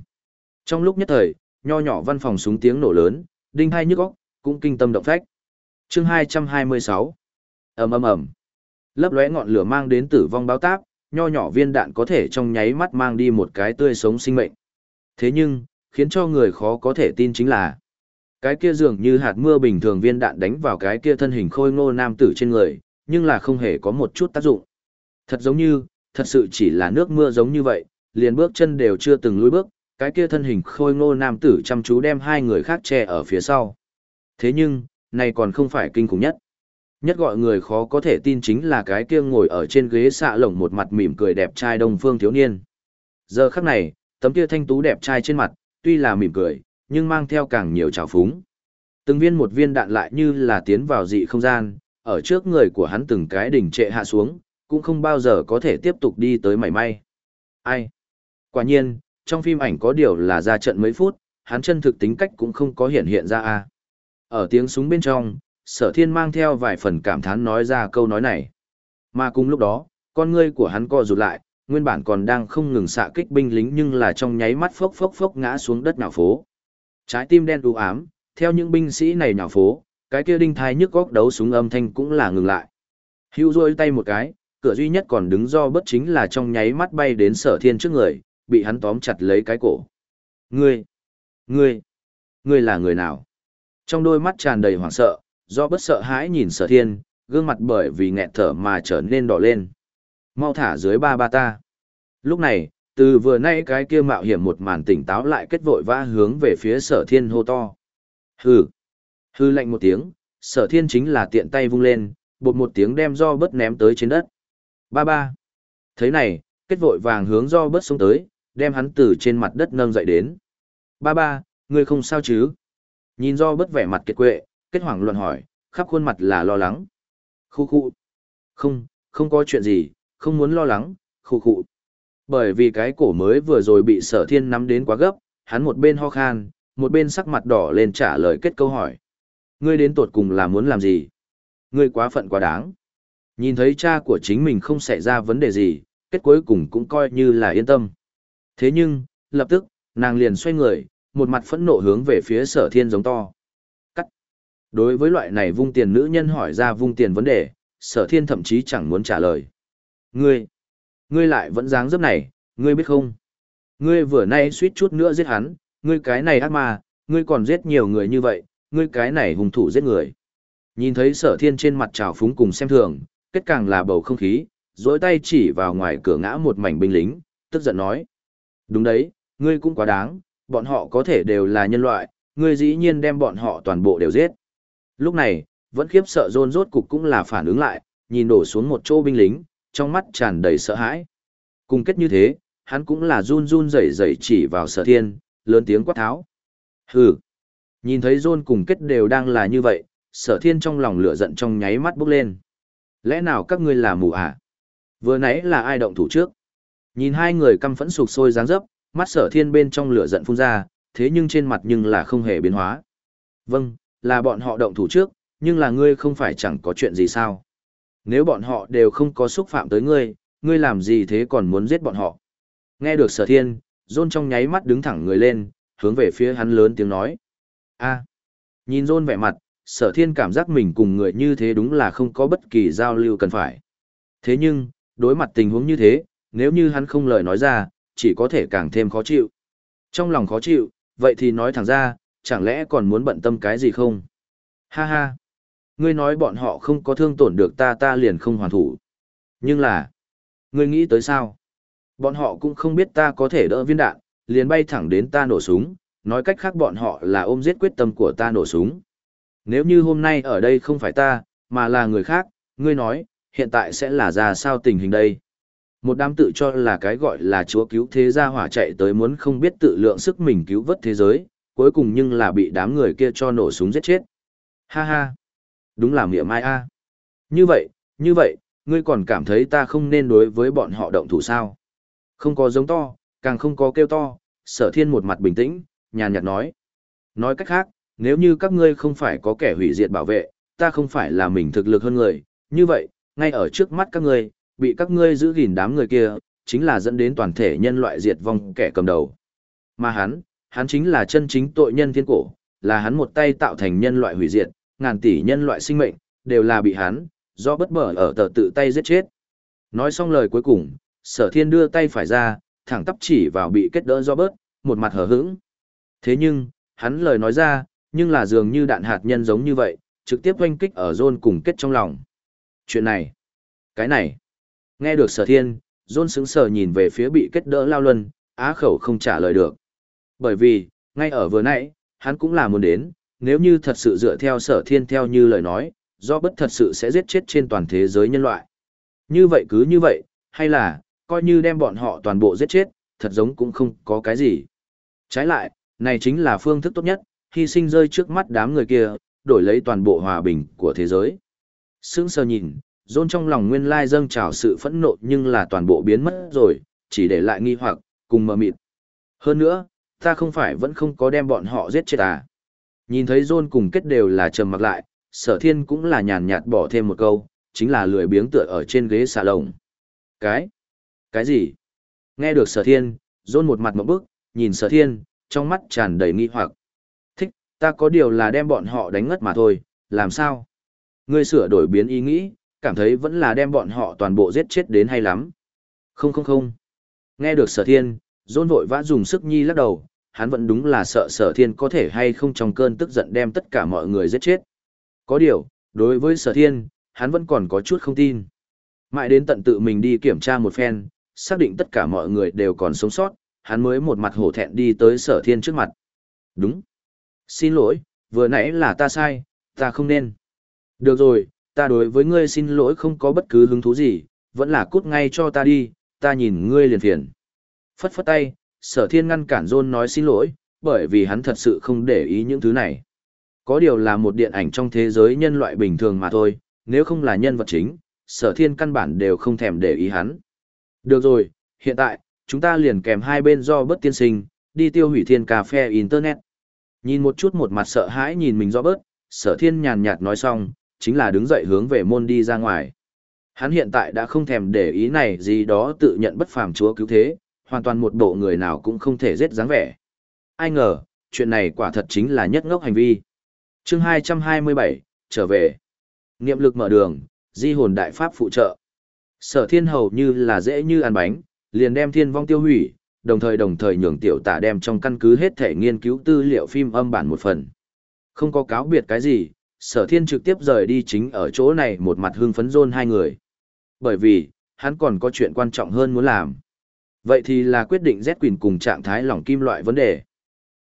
Trong lúc nhất thời, nho nhỏ văn phòng súng tiếng nổ lớn, đinh hai nhức óc, cũng kinh tâm động phách. Chương 226. Ầm ầm ầm. Lấp lóe ngọn lửa mang đến tử vong báo táp, nho nhỏ viên đạn có thể trong nháy mắt mang đi một cái tươi sống sinh mệnh. Thế nhưng, khiến cho người khó có thể tin chính là cái kia dường như hạt mưa bình thường viên đạn đánh vào cái kia thân hình khôi ngô nam tử trên người, nhưng là không hề có một chút tác dụng. Thật giống như, thật sự chỉ là nước mưa giống như vậy, liền bước chân đều chưa từng lùi bước, cái kia thân hình khôi ngô nam tử chăm chú đem hai người khác che ở phía sau. Thế nhưng, này còn không phải kinh khủng nhất. Nhất gọi người khó có thể tin chính là cái kia ngồi ở trên ghế xạ lồng một mặt mỉm cười đẹp trai đông phương thiếu niên. Giờ khắc này, tấm kia thanh tú đẹp trai trên mặt, tuy là mỉm cười, nhưng mang theo càng nhiều trào phúng. Từng viên một viên đạn lại như là tiến vào dị không gian, ở trước người của hắn từng cái đỉnh trệ hạ xuống, cũng không bao giờ có thể tiếp tục đi tới mảy may. Ai? Quả nhiên, trong phim ảnh có điều là ra trận mấy phút, hắn chân thực tính cách cũng không có hiện hiện ra a. Ở tiếng súng bên trong, sở thiên mang theo vài phần cảm thán nói ra câu nói này. Mà cùng lúc đó, con ngươi của hắn co rụt lại, nguyên bản còn đang không ngừng xạ kích binh lính nhưng là trong nháy mắt phốc phốc phốc ngã xuống đất nhào phố. Trái tim đen u ám, theo những binh sĩ này nhào phố, cái kia đinh thai nhức góc đấu súng âm thanh cũng là ngừng lại. Hưu rôi tay một cái, cửa duy nhất còn đứng do bất chính là trong nháy mắt bay đến sở thiên trước người, bị hắn tóm chặt lấy cái cổ. Ngươi! Ngươi! Ngươi là người nào? Trong đôi mắt tràn đầy hoảng sợ, do bất sợ hãi nhìn sở thiên, gương mặt bởi vì nghẹt thở mà trở nên đỏ lên. Mau thả dưới ba ba ta. Lúc này, từ vừa nay cái kia mạo hiểm một màn tỉnh táo lại kết vội vã hướng về phía sở thiên hô to. Hừ! Hư lạnh một tiếng, sở thiên chính là tiện tay vung lên, bột một tiếng đem do bớt ném tới trên đất. Ba ba. Thế này, kết vội vàng hướng do bớt xuống tới, đem hắn từ trên mặt đất nâng dậy đến. Ba ba, ngươi không sao chứ? Nhìn do bớt vẻ mặt kiệt quệ, kết hoảng luận hỏi, khắp khuôn mặt là lo lắng. Khu khu. Không, không có chuyện gì, không muốn lo lắng, khu khu. Bởi vì cái cổ mới vừa rồi bị sở thiên nắm đến quá gấp, hắn một bên ho khan, một bên sắc mặt đỏ lên trả lời kết câu hỏi. Ngươi đến tột cùng là muốn làm gì? Ngươi quá phận quá đáng. Nhìn thấy cha của chính mình không xảy ra vấn đề gì, kết cuối cùng cũng coi như là yên tâm. Thế nhưng, lập tức, nàng liền xoay người, một mặt phẫn nộ hướng về phía sở thiên giống to. Cắt. Đối với loại này vung tiền nữ nhân hỏi ra vung tiền vấn đề, sở thiên thậm chí chẳng muốn trả lời. Ngươi, ngươi lại vẫn dáng dấp này, ngươi biết không? Ngươi vừa nay suýt chút nữa giết hắn, ngươi cái này ác ma, ngươi còn giết nhiều người như vậy, ngươi cái này hung thủ giết người. Nhìn thấy sở thiên trên mặt trào phúng cùng xem thường, kết càng là bầu không khí, dối tay chỉ vào ngoài cửa ngã một mảnh binh lính, tức giận nói. Đúng đấy, ngươi cũng quá đáng, bọn họ có thể đều là nhân loại, ngươi dĩ nhiên đem bọn họ toàn bộ đều giết. Lúc này, vẫn khiếp sợ rôn rốt cục cũng là phản ứng lại, nhìn đổ xuống một chỗ binh lính, trong mắt tràn đầy sợ hãi. Cùng kết như thế, hắn cũng là run run rẩy rẩy chỉ vào sở thiên, lớn tiếng quát tháo. Hừ. Nhìn thấy rôn cùng kết đều đang là như vậy, sở thiên trong lòng lửa giận trong nháy mắt bốc lên. Lẽ nào các ngươi là mù à? Vừa nãy là ai động thủ trước? Nhìn hai người căm phẫn sụp sôi dáng dấp, mắt sở thiên bên trong lửa giận phun ra, thế nhưng trên mặt nhưng là không hề biến hóa. Vâng, là bọn họ động thủ trước, nhưng là ngươi không phải chẳng có chuyện gì sao? Nếu bọn họ đều không có xúc phạm tới ngươi, ngươi làm gì thế còn muốn giết bọn họ? Nghe được sở thiên, John trong nháy mắt đứng thẳng người lên, hướng về phía hắn lớn tiếng nói. a nhìn John vẻ mặt, sở thiên cảm giác mình cùng người như thế đúng là không có bất kỳ giao lưu cần phải. Thế nhưng, đối mặt tình huống như thế, nếu như hắn không lời nói ra, chỉ có thể càng thêm khó chịu. Trong lòng khó chịu, vậy thì nói thẳng ra, chẳng lẽ còn muốn bận tâm cái gì không? Ha ha! Ngươi nói bọn họ không có thương tổn được ta ta liền không hoàn thủ. Nhưng là, ngươi nghĩ tới sao? Bọn họ cũng không biết ta có thể đỡ viên đạn, liền bay thẳng đến ta nổ súng, nói cách khác bọn họ là ôm giết quyết tâm của ta nổ súng. Nếu như hôm nay ở đây không phải ta, mà là người khác, ngươi nói, hiện tại sẽ là ra sao tình hình đây? Một đám tự cho là cái gọi là chúa cứu thế gia hỏa chạy tới muốn không biết tự lượng sức mình cứu vớt thế giới, cuối cùng nhưng là bị đám người kia cho nổ súng giết chết. Ha ha! Đúng là miệng mai a. Như vậy, như vậy, ngươi còn cảm thấy ta không nên đối với bọn họ động thủ sao? Không có giống to, càng không có kêu to, sở thiên một mặt bình tĩnh, nhàn nhạt nói. Nói cách khác, nếu như các ngươi không phải có kẻ hủy diệt bảo vệ, ta không phải là mình thực lực hơn người, như vậy, ngay ở trước mắt các ngươi, bị các ngươi giữ gìn đám người kia, chính là dẫn đến toàn thể nhân loại diệt vong kẻ cầm đầu. Mà hắn, hắn chính là chân chính tội nhân thiên cổ, là hắn một tay tạo thành nhân loại hủy diệt, ngàn tỷ nhân loại sinh mệnh, đều là bị hắn, do bất bở ở tờ tự tay giết chết. Nói xong lời cuối cùng, sở thiên đưa tay phải ra, thẳng tắp chỉ vào bị kết đỡ do bớt, một mặt hở hững. Thế nhưng, hắn lời nói ra, nhưng là dường như đạn hạt nhân giống như vậy, trực tiếp oanh kích ở John cùng kết trong lòng. Chuyện này, cái này, nghe được sở thiên, John sững sờ nhìn về phía bị kết đỡ lao luân, á khẩu không trả lời được. Bởi vì, ngay ở vừa nãy, hắn cũng là muốn đến, nếu như thật sự dựa theo sở thiên theo như lời nói, do bất thật sự sẽ giết chết trên toàn thế giới nhân loại. Như vậy cứ như vậy, hay là, coi như đem bọn họ toàn bộ giết chết, thật giống cũng không có cái gì. Trái lại, này chính là phương thức tốt nhất, hy sinh rơi trước mắt đám người kia, đổi lấy toàn bộ hòa bình của thế giới. Sững sờ nhìn, John trong lòng nguyên lai dâng trào sự phẫn nộ nhưng là toàn bộ biến mất rồi, chỉ để lại nghi hoặc, cùng mờ mịt. Hơn nữa, ta không phải vẫn không có đem bọn họ giết chết à. Nhìn thấy John cùng kết đều là trầm mặc lại, sở thiên cũng là nhàn nhạt bỏ thêm một câu, chính là lười biếng tựa ở trên ghế xà lồng. Cái? Cái gì? Nghe được sở thiên, John một mặt một bước, nhìn sở thiên, trong mắt tràn đầy nghi hoặc. Thích, ta có điều là đem bọn họ đánh ngất mà thôi, làm sao? Ngươi sửa đổi biến ý nghĩ, cảm thấy vẫn là đem bọn họ toàn bộ giết chết đến hay lắm. Không không không. Nghe được sở thiên, dôn vội vã dùng sức nhi lắc đầu, hắn vẫn đúng là sợ sở thiên có thể hay không trong cơn tức giận đem tất cả mọi người giết chết. Có điều, đối với sở thiên, hắn vẫn còn có chút không tin. Mãi đến tận tự mình đi kiểm tra một phen, xác định tất cả mọi người đều còn sống sót, hắn mới một mặt hổ thẹn đi tới sở thiên trước mặt. Đúng. Xin lỗi, vừa nãy là ta sai, ta không nên. Được rồi, ta đối với ngươi xin lỗi không có bất cứ hứng thú gì, vẫn là cút ngay cho ta đi, ta nhìn ngươi liền phiền. Phất phất tay, sở thiên ngăn cản John nói xin lỗi, bởi vì hắn thật sự không để ý những thứ này. Có điều là một điện ảnh trong thế giới nhân loại bình thường mà thôi, nếu không là nhân vật chính, sở thiên căn bản đều không thèm để ý hắn. Được rồi, hiện tại, chúng ta liền kèm hai bên do bất tiên sinh, đi tiêu hủy thiên cà phê Internet. Nhìn một chút một mặt sợ hãi nhìn mình do bớt, sở thiên nhàn nhạt nói xong, chính là đứng dậy hướng về môn đi ra ngoài. Hắn hiện tại đã không thèm để ý này gì đó tự nhận bất phàm chúa cứu thế, hoàn toàn một bộ người nào cũng không thể giết dáng vẻ. Ai ngờ, chuyện này quả thật chính là nhất ngốc hành vi. chương 227, trở về. Niệm lực mở đường, di hồn đại pháp phụ trợ. Sở thiên hầu như là dễ như ăn bánh, liền đem thiên vong tiêu hủy, đồng thời đồng thời nhường tiểu tả đem trong căn cứ hết thể nghiên cứu tư liệu phim âm bản một phần. Không có cáo biệt cái gì, sở thiên trực tiếp rời đi chính ở chỗ này một mặt hưng phấn rôn hai người. Bởi vì, hắn còn có chuyện quan trọng hơn muốn làm. Vậy thì là quyết định Z quyền cùng trạng thái lỏng kim loại vấn đề.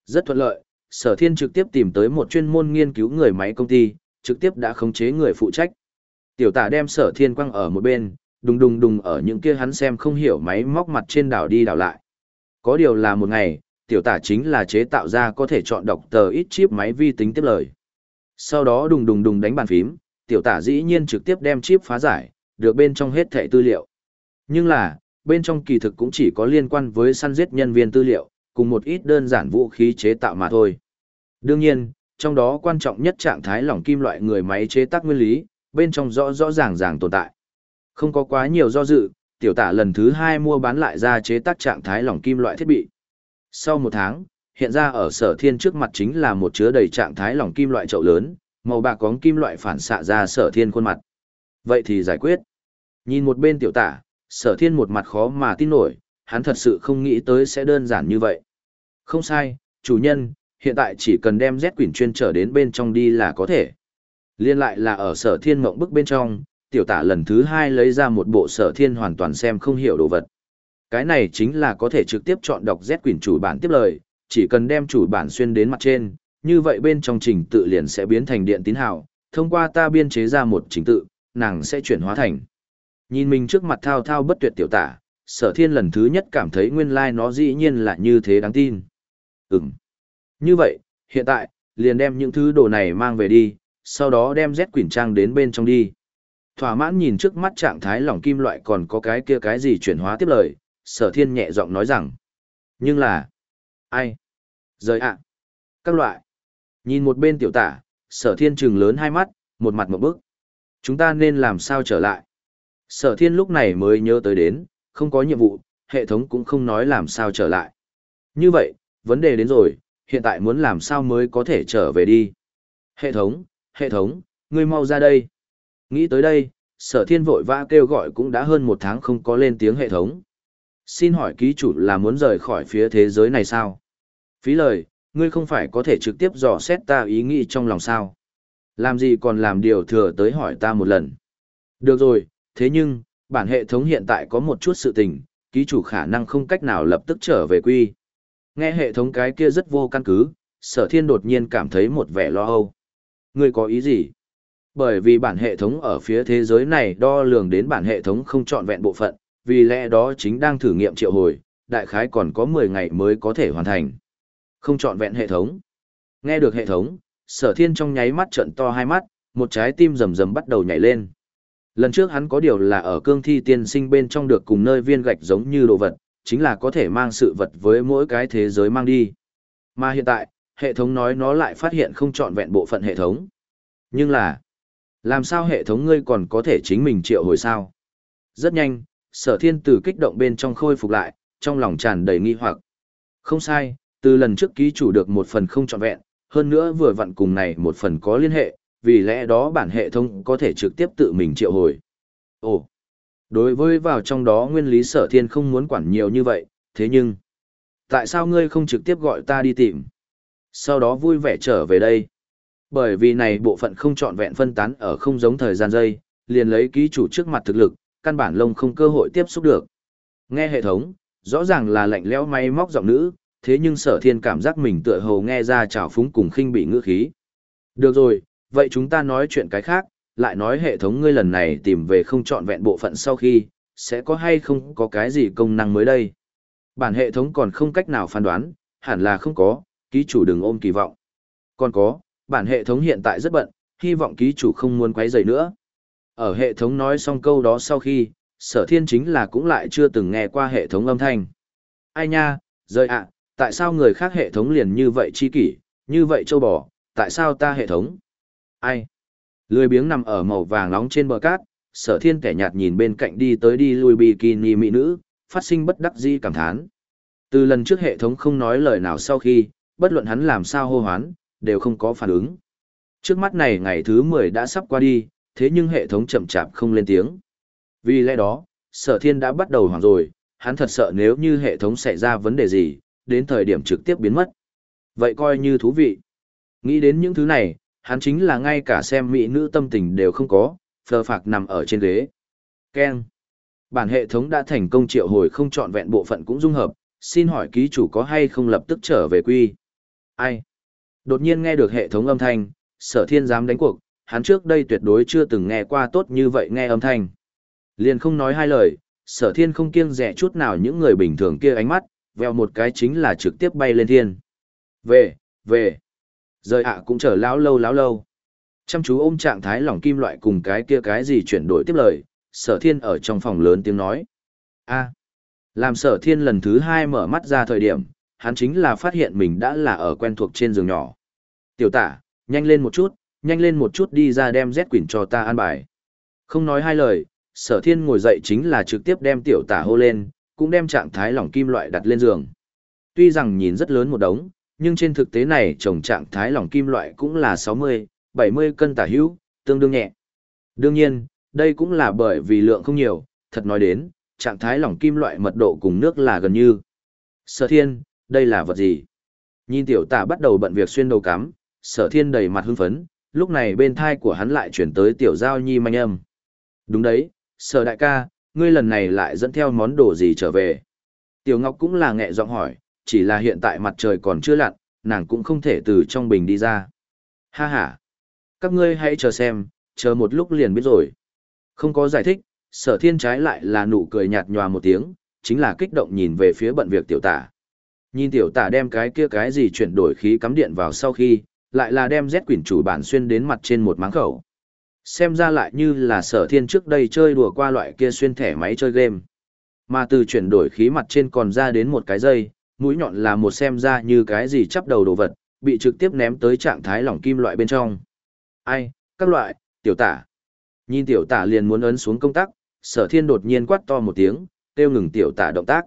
Rất thuận lợi, sở thiên trực tiếp tìm tới một chuyên môn nghiên cứu người máy công ty, trực tiếp đã khống chế người phụ trách. Tiểu tả đem sở thiên quăng ở một bên, đùng đùng đùng ở những kia hắn xem không hiểu máy móc mặt trên đảo đi đảo lại. Có điều là một ngày, tiểu tả chính là chế tạo ra có thể chọn đọc tờ ít chip máy vi tính tiếp lời. Sau đó đùng đùng đùng đánh bàn phím, tiểu tả dĩ nhiên trực tiếp đem chip phá giải, được bên trong hết thẻ tư liệu. Nhưng là, bên trong kỳ thực cũng chỉ có liên quan với săn giết nhân viên tư liệu, cùng một ít đơn giản vũ khí chế tạo mà thôi. Đương nhiên, trong đó quan trọng nhất trạng thái lỏng kim loại người máy chế tác nguyên lý, bên trong rõ rõ ràng ràng tồn tại. Không có quá nhiều do dự, tiểu tả lần thứ hai mua bán lại ra chế tác trạng thái lỏng kim loại thiết bị. Sau một tháng, hiện ra ở sở thiên trước mặt chính là một chứa đầy trạng thái lỏng kim loại chậu lớn, màu bạc có kim loại phản xạ ra sở thiên khuôn mặt. Vậy thì giải quyết. Nhìn một bên tiểu tả, sở thiên một mặt khó mà tin nổi, hắn thật sự không nghĩ tới sẽ đơn giản như vậy. Không sai, chủ nhân, hiện tại chỉ cần đem Z quyển chuyên trở đến bên trong đi là có thể. Liên lại là ở sở thiên mộng bức bên trong, tiểu tả lần thứ hai lấy ra một bộ sở thiên hoàn toàn xem không hiểu đồ vật. Cái này chính là có thể trực tiếp chọn đọc Z quyển chủ bản tiếp lời, chỉ cần đem chủ bản xuyên đến mặt trên, như vậy bên trong trình tự liền sẽ biến thành điện tín hào, thông qua ta biên chế ra một trình tự, nàng sẽ chuyển hóa thành. Nhìn mình trước mặt thao thao bất tuyệt tiểu tả, sở thiên lần thứ nhất cảm thấy nguyên lai like nó dĩ nhiên là như thế đáng tin. Ừm. Như vậy, hiện tại, liền đem những thứ đồ này mang về đi, sau đó đem Z quyển trang đến bên trong đi. Thỏa mãn nhìn trước mắt trạng thái lỏng kim loại còn có cái kia cái gì chuyển hóa tiếp lời, sở thiên nhẹ giọng nói rằng. Nhưng là, ai? Rời ạ. Các loại. Nhìn một bên tiểu tả, sở thiên trừng lớn hai mắt, một mặt một bức. Chúng ta nên làm sao trở lại? Sở thiên lúc này mới nhớ tới đến, không có nhiệm vụ, hệ thống cũng không nói làm sao trở lại. Như vậy, vấn đề đến rồi, hiện tại muốn làm sao mới có thể trở về đi. Hệ thống, hệ thống, ngươi mau ra đây. Nghĩ tới đây, sở thiên vội vã kêu gọi cũng đã hơn một tháng không có lên tiếng hệ thống. Xin hỏi ký chủ là muốn rời khỏi phía thế giới này sao? Phí lời, ngươi không phải có thể trực tiếp dò xét ta ý nghĩ trong lòng sao? Làm gì còn làm điều thừa tới hỏi ta một lần? Được rồi, thế nhưng, bản hệ thống hiện tại có một chút sự tình, ký chủ khả năng không cách nào lập tức trở về quy. Nghe hệ thống cái kia rất vô căn cứ, sở thiên đột nhiên cảm thấy một vẻ lo âu. Ngươi có ý gì? Bởi vì bản hệ thống ở phía thế giới này đo lường đến bản hệ thống không trọn vẹn bộ phận, vì lẽ đó chính đang thử nghiệm triệu hồi, đại khái còn có 10 ngày mới có thể hoàn thành. Không chọn vẹn hệ thống. Nghe được hệ thống, sở thiên trong nháy mắt trận to hai mắt, một trái tim rầm rầm bắt đầu nhảy lên. Lần trước hắn có điều là ở cương thi tiên sinh bên trong được cùng nơi viên gạch giống như đồ vật, chính là có thể mang sự vật với mỗi cái thế giới mang đi. Mà hiện tại, hệ thống nói nó lại phát hiện không trọn vẹn bộ phận hệ thống. Nhưng là, làm sao hệ thống ngươi còn có thể chính mình triệu hồi sao? Rất nhanh, sở thiên từ kích động bên trong khôi phục lại, trong lòng tràn đầy nghi hoặc. Không sai, từ lần trước ký chủ được một phần không trọn vẹn, hơn nữa vừa vặn cùng này một phần có liên hệ, vì lẽ đó bản hệ thống có thể trực tiếp tự mình triệu hồi. Ồ, đối với vào trong đó nguyên lý sở thiên không muốn quản nhiều như vậy, thế nhưng, tại sao ngươi không trực tiếp gọi ta đi tìm? Sau đó vui vẻ trở về đây. Bởi vì này bộ phận không trọn vẹn phân tán ở không giống thời gian dây, liền lấy ký chủ trước mặt thực lực, căn bản lông không cơ hội tiếp xúc được. Nghe hệ thống, rõ ràng là lạnh lẽo máy móc giọng nữ, thế nhưng sở thiên cảm giác mình tựa hồ nghe ra trào phúng cùng khinh bị ngữ khí. Được rồi, vậy chúng ta nói chuyện cái khác, lại nói hệ thống ngươi lần này tìm về không chọn vẹn bộ phận sau khi, sẽ có hay không có cái gì công năng mới đây. Bản hệ thống còn không cách nào phán đoán, hẳn là không có, ký chủ đừng ôm kỳ vọng. Còn có, bản hệ thống hiện tại rất bận, hy vọng ký chủ không muốn quấy rầy nữa. Ở hệ thống nói xong câu đó sau khi, sở thiên chính là cũng lại chưa từng nghe qua hệ thống âm thanh. Ai nha, rời ạ, tại sao người khác hệ thống liền như vậy chi kỷ, như vậy châu bò, tại sao ta hệ thống? Ai? Lười biếng nằm ở màu vàng nóng trên bờ cát, sở thiên kẻ nhạt nhìn bên cạnh đi tới đi lui bikini mỹ nữ, phát sinh bất đắc di cảm thán. Từ lần trước hệ thống không nói lời nào sau khi, bất luận hắn làm sao hô hoán, đều không có phản ứng. Trước mắt này ngày thứ 10 đã sắp qua đi, thế nhưng hệ thống chậm chạp không lên tiếng. Vì lẽ đó, sở thiên đã bắt đầu hoảng rồi, hắn thật sợ nếu như hệ thống xảy ra vấn đề gì, đến thời điểm trực tiếp biến mất. Vậy coi như thú vị. Nghĩ đến những thứ này, hắn chính là ngay cả xem mỹ nữ tâm tình đều không có, phờ phạc nằm ở trên ghế. Ken. Bản hệ thống đã thành công triệu hồi không trọn vẹn bộ phận cũng dung hợp, xin hỏi ký chủ có hay không lập tức trở về quy. Ai? Đột nhiên nghe được hệ thống âm thanh, sở thiên dám đánh cuộc, hắn trước đây tuyệt đối chưa từng nghe qua tốt như vậy nghe âm thanh. Liền không nói hai lời, sở thiên không kiêng rẻ chút nào những người bình thường kia ánh mắt, veo một cái chính là trực tiếp bay lên thiên. Về, về. Rời ạ cũng chờ lão lâu lão lâu. Chăm chú ôm trạng thái lỏng kim loại cùng cái kia cái gì chuyển đổi tiếp lời, sở thiên ở trong phòng lớn tiếng nói. a làm sở thiên lần thứ hai mở mắt ra thời điểm, hắn chính là phát hiện mình đã là ở quen thuộc trên giường nhỏ. Tiểu tả, nhanh lên một chút, nhanh lên một chút đi ra đem Z quỳnh cho ta an bài. Không nói hai lời, sở thiên ngồi dậy chính là trực tiếp đem tiểu tả hô lên, cũng đem trạng thái lỏng kim loại đặt lên giường. Tuy rằng nhìn rất lớn một đống, nhưng trên thực tế này trồng trạng thái lỏng kim loại cũng là 60, 70 cân tả hữu, tương đương nhẹ. Đương nhiên, đây cũng là bởi vì lượng không nhiều, thật nói đến, trạng thái lỏng kim loại mật độ cùng nước là gần như. Sở thiên, đây là vật gì? Nhìn tiểu tả bắt đầu bận việc xuyên đầu cắm, sở thiên đầy mặt hưng phấn, lúc này bên thai của hắn lại chuyển tới tiểu giao nhi manh âm. Đúng đấy, sở đại ca, ngươi lần này lại dẫn theo món đồ gì trở về? Tiểu Ngọc cũng là nghẹ giọng hỏi, chỉ là hiện tại mặt trời còn chưa lặn, nàng cũng không thể từ trong bình đi ra. Ha ha! Các ngươi hãy chờ xem, chờ một lúc liền biết rồi. Không có giải thích, sở thiên trái lại là nụ cười nhạt nhòa một tiếng, chính là kích động nhìn về phía bận việc tiểu tả. Nhìn tiểu tả đem cái kia cái gì chuyển đổi khí cắm điện vào sau khi, lại là đem Z quyển chủ bản xuyên đến mặt trên một máng khẩu. Xem ra lại như là sở thiên trước đây chơi đùa qua loại kia xuyên thẻ máy chơi game. Mà từ chuyển đổi khí mặt trên còn ra đến một cái dây, mũi nhọn là một xem ra như cái gì chắp đầu đồ vật, bị trực tiếp ném tới trạng thái lỏng kim loại bên trong. Ai, các loại, tiểu tả. Nhìn tiểu tả liền muốn ấn xuống công tắc, sở thiên đột nhiên quát to một tiếng, kêu ngừng tiểu tả động tác.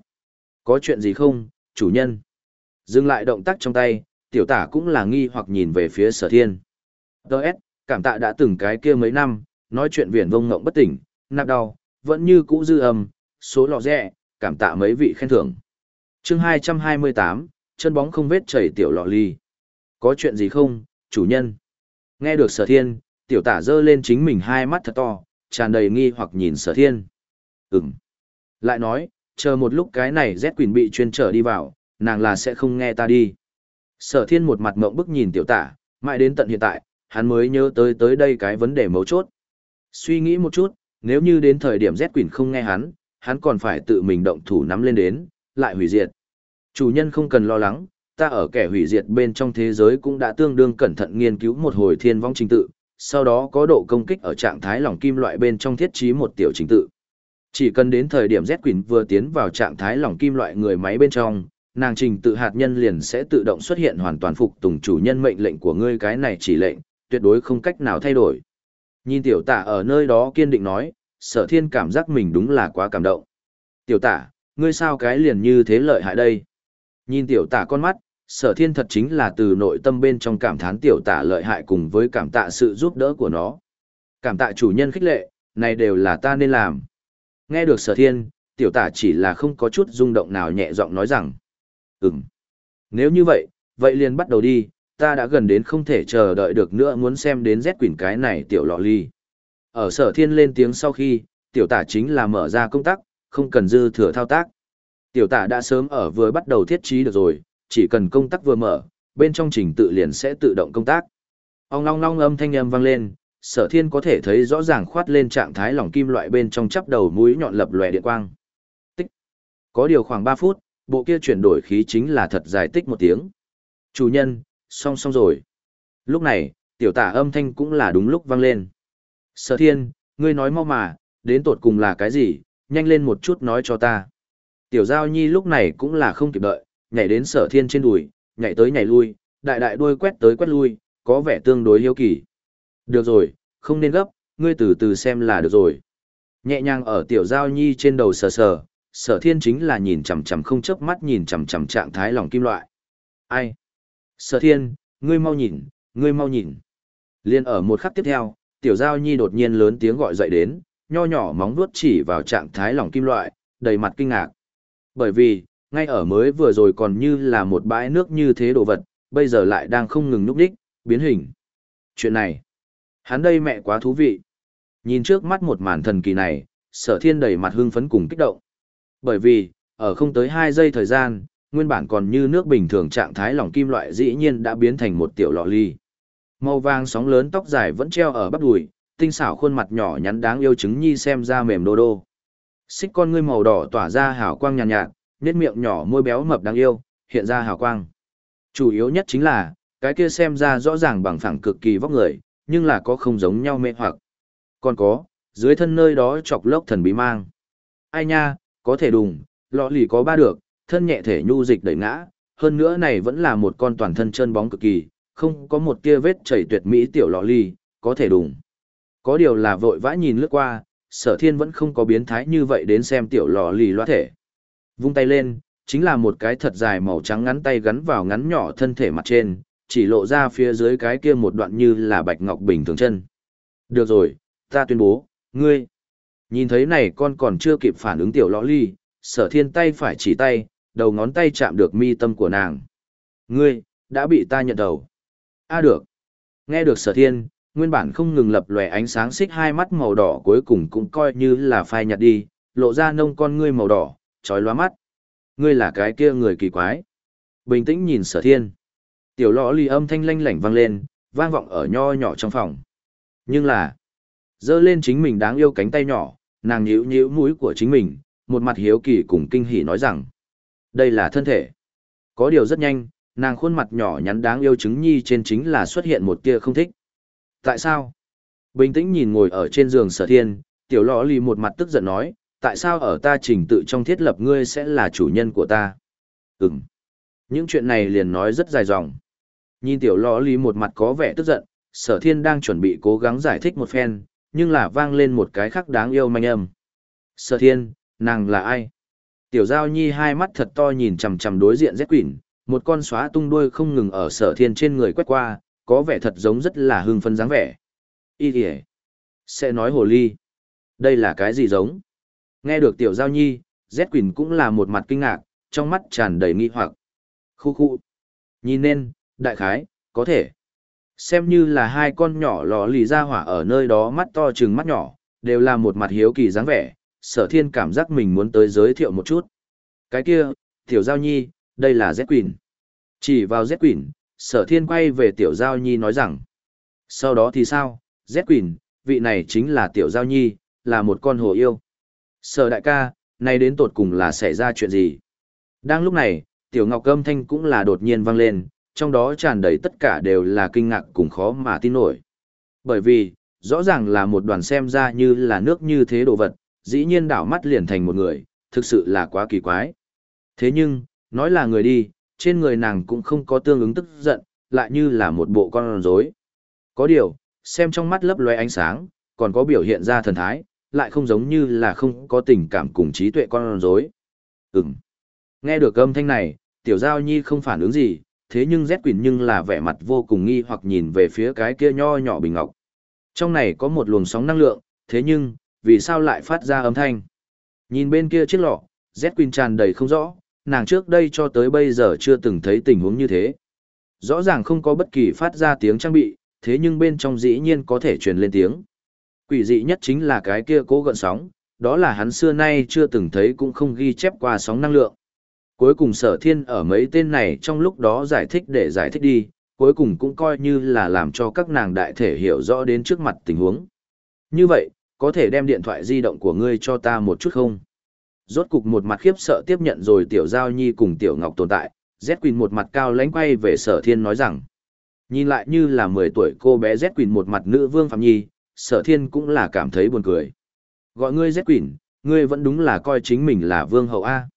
Có chuyện gì không, chủ nhân? Dừng lại động tác trong tay, tiểu tả cũng là nghi hoặc nhìn về phía sở thiên. Đợt, cảm tạ đã từng cái kia mấy năm, nói chuyện viển vông ngộng bất tỉnh, nạp đau, vẫn như cũ dư âm, số lọ rẻ, cảm tạ mấy vị khen thưởng. chương 228, chân bóng không vết chảy tiểu lọ ly. Có chuyện gì không, chủ nhân? Nghe được sở thiên, tiểu tả dơ lên chính mình hai mắt thật to, tràn đầy nghi hoặc nhìn sở thiên. Ừm. Lại nói, chờ một lúc cái này Z Quỳnh bị chuyên trở đi vào, nàng là sẽ không nghe ta đi. Sở thiên một mặt mộng bức nhìn tiểu tả, mãi đến tận hiện tại, hắn mới nhớ tới tới đây cái vấn đề mấu chốt. Suy nghĩ một chút, nếu như đến thời điểm Z Quỳnh không nghe hắn, hắn còn phải tự mình động thủ nắm lên đến, lại hủy diệt. Chủ nhân không cần lo lắng, ta ở kẻ hủy diệt bên trong thế giới cũng đã tương đương cẩn thận nghiên cứu một hồi thiên vong trình tự, sau đó có độ công kích ở trạng thái lỏng kim loại bên trong thiết trí một tiểu trình tự. Chỉ cần đến thời điểm Z Quỳnh vừa tiến vào trạng thái lỏng kim loại người máy bên trong, nàng trình tự hạt nhân liền sẽ tự động xuất hiện hoàn toàn phục tùng chủ nhân mệnh lệnh của ngươi cái này chỉ lệnh, tuyệt đối không cách nào thay đổi. Nhìn tiểu tả ở nơi đó kiên định nói, sở thiên cảm giác mình đúng là quá cảm động. Tiểu tả, ngươi sao cái liền như thế lợi hại đây? Nhìn tiểu tả con mắt, sở thiên thật chính là từ nội tâm bên trong cảm thán tiểu tả lợi hại cùng với cảm tạ sự giúp đỡ của nó. Cảm tạ chủ nhân khích lệ, này đều là ta nên làm. Nghe được sở thiên, tiểu tả chỉ là không có chút rung động nào nhẹ giọng nói rằng. Ừm. Nếu như vậy, vậy liền bắt đầu đi, ta đã gần đến không thể chờ đợi được nữa muốn xem đến Z quyển cái này tiểu lọ ly. Ở sở thiên lên tiếng sau khi, tiểu tả chính là mở ra công tác, không cần dư thừa thao tác. Tiểu tả đã sớm ở vừa bắt đầu thiết trí được rồi, chỉ cần công tác vừa mở, bên trong trình tự liền sẽ tự động công tác. Ông long long âm thanh âm vang lên, sở thiên có thể thấy rõ ràng khoát lên trạng thái lỏng kim loại bên trong chắp đầu mũi nhọn lập lòe điện quang. Tích. Có điều khoảng 3 phút, bộ kia chuyển đổi khí chính là thật dài tích một tiếng. Chủ nhân, xong xong rồi. Lúc này, tiểu tả âm thanh cũng là đúng lúc vang lên. Sở thiên, ngươi nói mau mà, đến tột cùng là cái gì, nhanh lên một chút nói cho ta. Tiểu giao nhi lúc này cũng là không kịp đợi, nhảy đến sở thiên trên đùi, nhảy tới nhảy lui, đại đại đuôi quét tới quét lui, có vẻ tương đối hiếu kỳ. Được rồi, không nên gấp, ngươi từ từ xem là được rồi. Nhẹ nhàng ở tiểu giao nhi trên đầu sờ sờ, sở thiên chính là nhìn chằm chằm không chớp mắt nhìn chằm chằm trạng thái lòng kim loại. Ai? Sở thiên, ngươi mau nhìn, ngươi mau nhìn. Liên ở một khắc tiếp theo, tiểu giao nhi đột nhiên lớn tiếng gọi dậy đến, nho nhỏ móng vuốt chỉ vào trạng thái lòng kim loại, đầy mặt kinh ngạc. Bởi vì, ngay ở mới vừa rồi còn như là một bãi nước như thế đồ vật, bây giờ lại đang không ngừng núp đích, biến hình. Chuyện này, hắn đây mẹ quá thú vị. Nhìn trước mắt một màn thần kỳ này, sở thiên đầy mặt hưng phấn cùng kích động. Bởi vì, ở không tới 2 giây thời gian, nguyên bản còn như nước bình thường trạng thái lỏng kim loại dĩ nhiên đã biến thành một tiểu lọ ly. Màu vàng sóng lớn tóc dài vẫn treo ở bắp đùi, tinh xảo khuôn mặt nhỏ nhắn đáng yêu chứng nhi xem ra mềm đô đô. Xích con ngươi màu đỏ tỏa ra hào quang nhàn nhạt, nhạt, nét miệng nhỏ môi béo mập đáng yêu, hiện ra hào quang. Chủ yếu nhất chính là, cái kia xem ra rõ ràng bằng phẳng cực kỳ vóc người, nhưng là có không giống nhau mê hoặc. Còn có, dưới thân nơi đó chọc lốc thần bí mang. Ai nha, có thể đùng, lọ lì có ba được, thân nhẹ thể nhu dịch đẩy ngã, hơn nữa này vẫn là một con toàn thân chân bóng cực kỳ, không có một tia vết chảy tuyệt mỹ tiểu lọ lì, có thể đùng. Có điều là vội vã nhìn lướt qua, sở thiên vẫn không có biến thái như vậy đến xem tiểu lọ lì loa thể. Vung tay lên, chính là một cái thật dài màu trắng ngắn tay gắn vào ngắn nhỏ thân thể mặt trên, chỉ lộ ra phía dưới cái kia một đoạn như là bạch ngọc bình thường chân. Được rồi, ta tuyên bố, ngươi. Nhìn thấy này con còn chưa kịp phản ứng tiểu lõ ly, sở thiên tay phải chỉ tay, đầu ngón tay chạm được mi tâm của nàng. Ngươi, đã bị ta nhận đầu. A được. Nghe được sở thiên, nguyên bản không ngừng lập lòe ánh sáng xích hai mắt màu đỏ cuối cùng cũng coi như là phai nhạt đi, lộ ra nông con ngươi màu đỏ, trói loa mắt. Ngươi là cái kia người kỳ quái. Bình tĩnh nhìn sở thiên. Tiểu lõ ly âm thanh lanh lảnh vang lên, vang vọng ở nho nhỏ trong phòng. Nhưng là, dơ lên chính mình đáng yêu cánh tay nhỏ, nàng nhíu nhíu mũi của chính mình, một mặt hiếu kỳ cùng kinh hỉ nói rằng, đây là thân thể. Có điều rất nhanh, nàng khuôn mặt nhỏ nhắn đáng yêu chứng nhi trên chính là xuất hiện một tia không thích. Tại sao? Bình tĩnh nhìn ngồi ở trên giường sở thiên, tiểu lọ lì một mặt tức giận nói, tại sao ở ta trình tự trong thiết lập ngươi sẽ là chủ nhân của ta? Ừm. Những chuyện này liền nói rất dài dòng. Nhìn tiểu lọ lì một mặt có vẻ tức giận, sở thiên đang chuẩn bị cố gắng giải thích một phen, nhưng là vang lên một cái khác đáng yêu manh âm. Sở thiên, nàng là ai? Tiểu giao nhi hai mắt thật to nhìn chằm chằm đối diện Z quỷ, một con xóa tung đuôi không ngừng ở sở thiên trên người quét qua, có vẻ thật giống rất là hưng phấn dáng vẻ. Y kìa! Sẽ nói hồ ly. Đây là cái gì giống? Nghe được tiểu giao nhi, Z quỷ cũng là một mặt kinh ngạc, trong mắt tràn đầy nghi hoặc. Khu khu! Nhìn nên, đại khái, có thể xem như là hai con nhỏ lò lì ra hỏa ở nơi đó mắt to chừng mắt nhỏ, đều là một mặt hiếu kỳ dáng vẻ, sở thiên cảm giác mình muốn tới giới thiệu một chút. Cái kia, tiểu giao nhi, đây là Z Quỳnh Chỉ vào Z Quỳnh sở thiên quay về tiểu giao nhi nói rằng. Sau đó thì sao, Z Quỳnh vị này chính là tiểu giao nhi, là một con hồ yêu. Sở đại ca, nay đến tột cùng là xảy ra chuyện gì? Đang lúc này, tiểu ngọc âm thanh cũng là đột nhiên vang lên, trong đó tràn đầy tất cả đều là kinh ngạc cùng khó mà tin nổi. Bởi vì, rõ ràng là một đoàn xem ra như là nước như thế đồ vật, dĩ nhiên đảo mắt liền thành một người, thực sự là quá kỳ quái. Thế nhưng, nói là người đi, trên người nàng cũng không có tương ứng tức giận, lại như là một bộ con rối. Có điều, xem trong mắt lấp loe ánh sáng, còn có biểu hiện ra thần thái, lại không giống như là không có tình cảm cùng trí tuệ con rối. Ừm. Nghe được âm thanh này, tiểu giao nhi không phản ứng gì, thế nhưng Z Quỳnh nhưng là vẻ mặt vô cùng nghi hoặc nhìn về phía cái kia nho nhỏ bình ngọc. Trong này có một luồng sóng năng lượng, thế nhưng, vì sao lại phát ra âm thanh? Nhìn bên kia chiếc lọ, Z Quỳnh tràn đầy không rõ, nàng trước đây cho tới bây giờ chưa từng thấy tình huống như thế. Rõ ràng không có bất kỳ phát ra tiếng trang bị, thế nhưng bên trong dĩ nhiên có thể truyền lên tiếng. Quỷ dị nhất chính là cái kia cố gợn sóng, đó là hắn xưa nay chưa từng thấy cũng không ghi chép qua sóng năng lượng. Cuối cùng sở thiên ở mấy tên này trong lúc đó giải thích để giải thích đi, cuối cùng cũng coi như là làm cho các nàng đại thể hiểu rõ đến trước mặt tình huống. Như vậy, có thể đem điện thoại di động của ngươi cho ta một chút không? Rốt cục một mặt khiếp sợ tiếp nhận rồi tiểu giao nhi cùng tiểu ngọc tồn tại, Z Quỳnh một mặt cao lánh quay về sở thiên nói rằng, nhìn lại như là 10 tuổi cô bé Z Quỳnh một mặt nữ vương phạm nhi, sở thiên cũng là cảm thấy buồn cười. Gọi ngươi Z Quỳnh, ngươi vẫn đúng là coi chính mình là vương hậu A.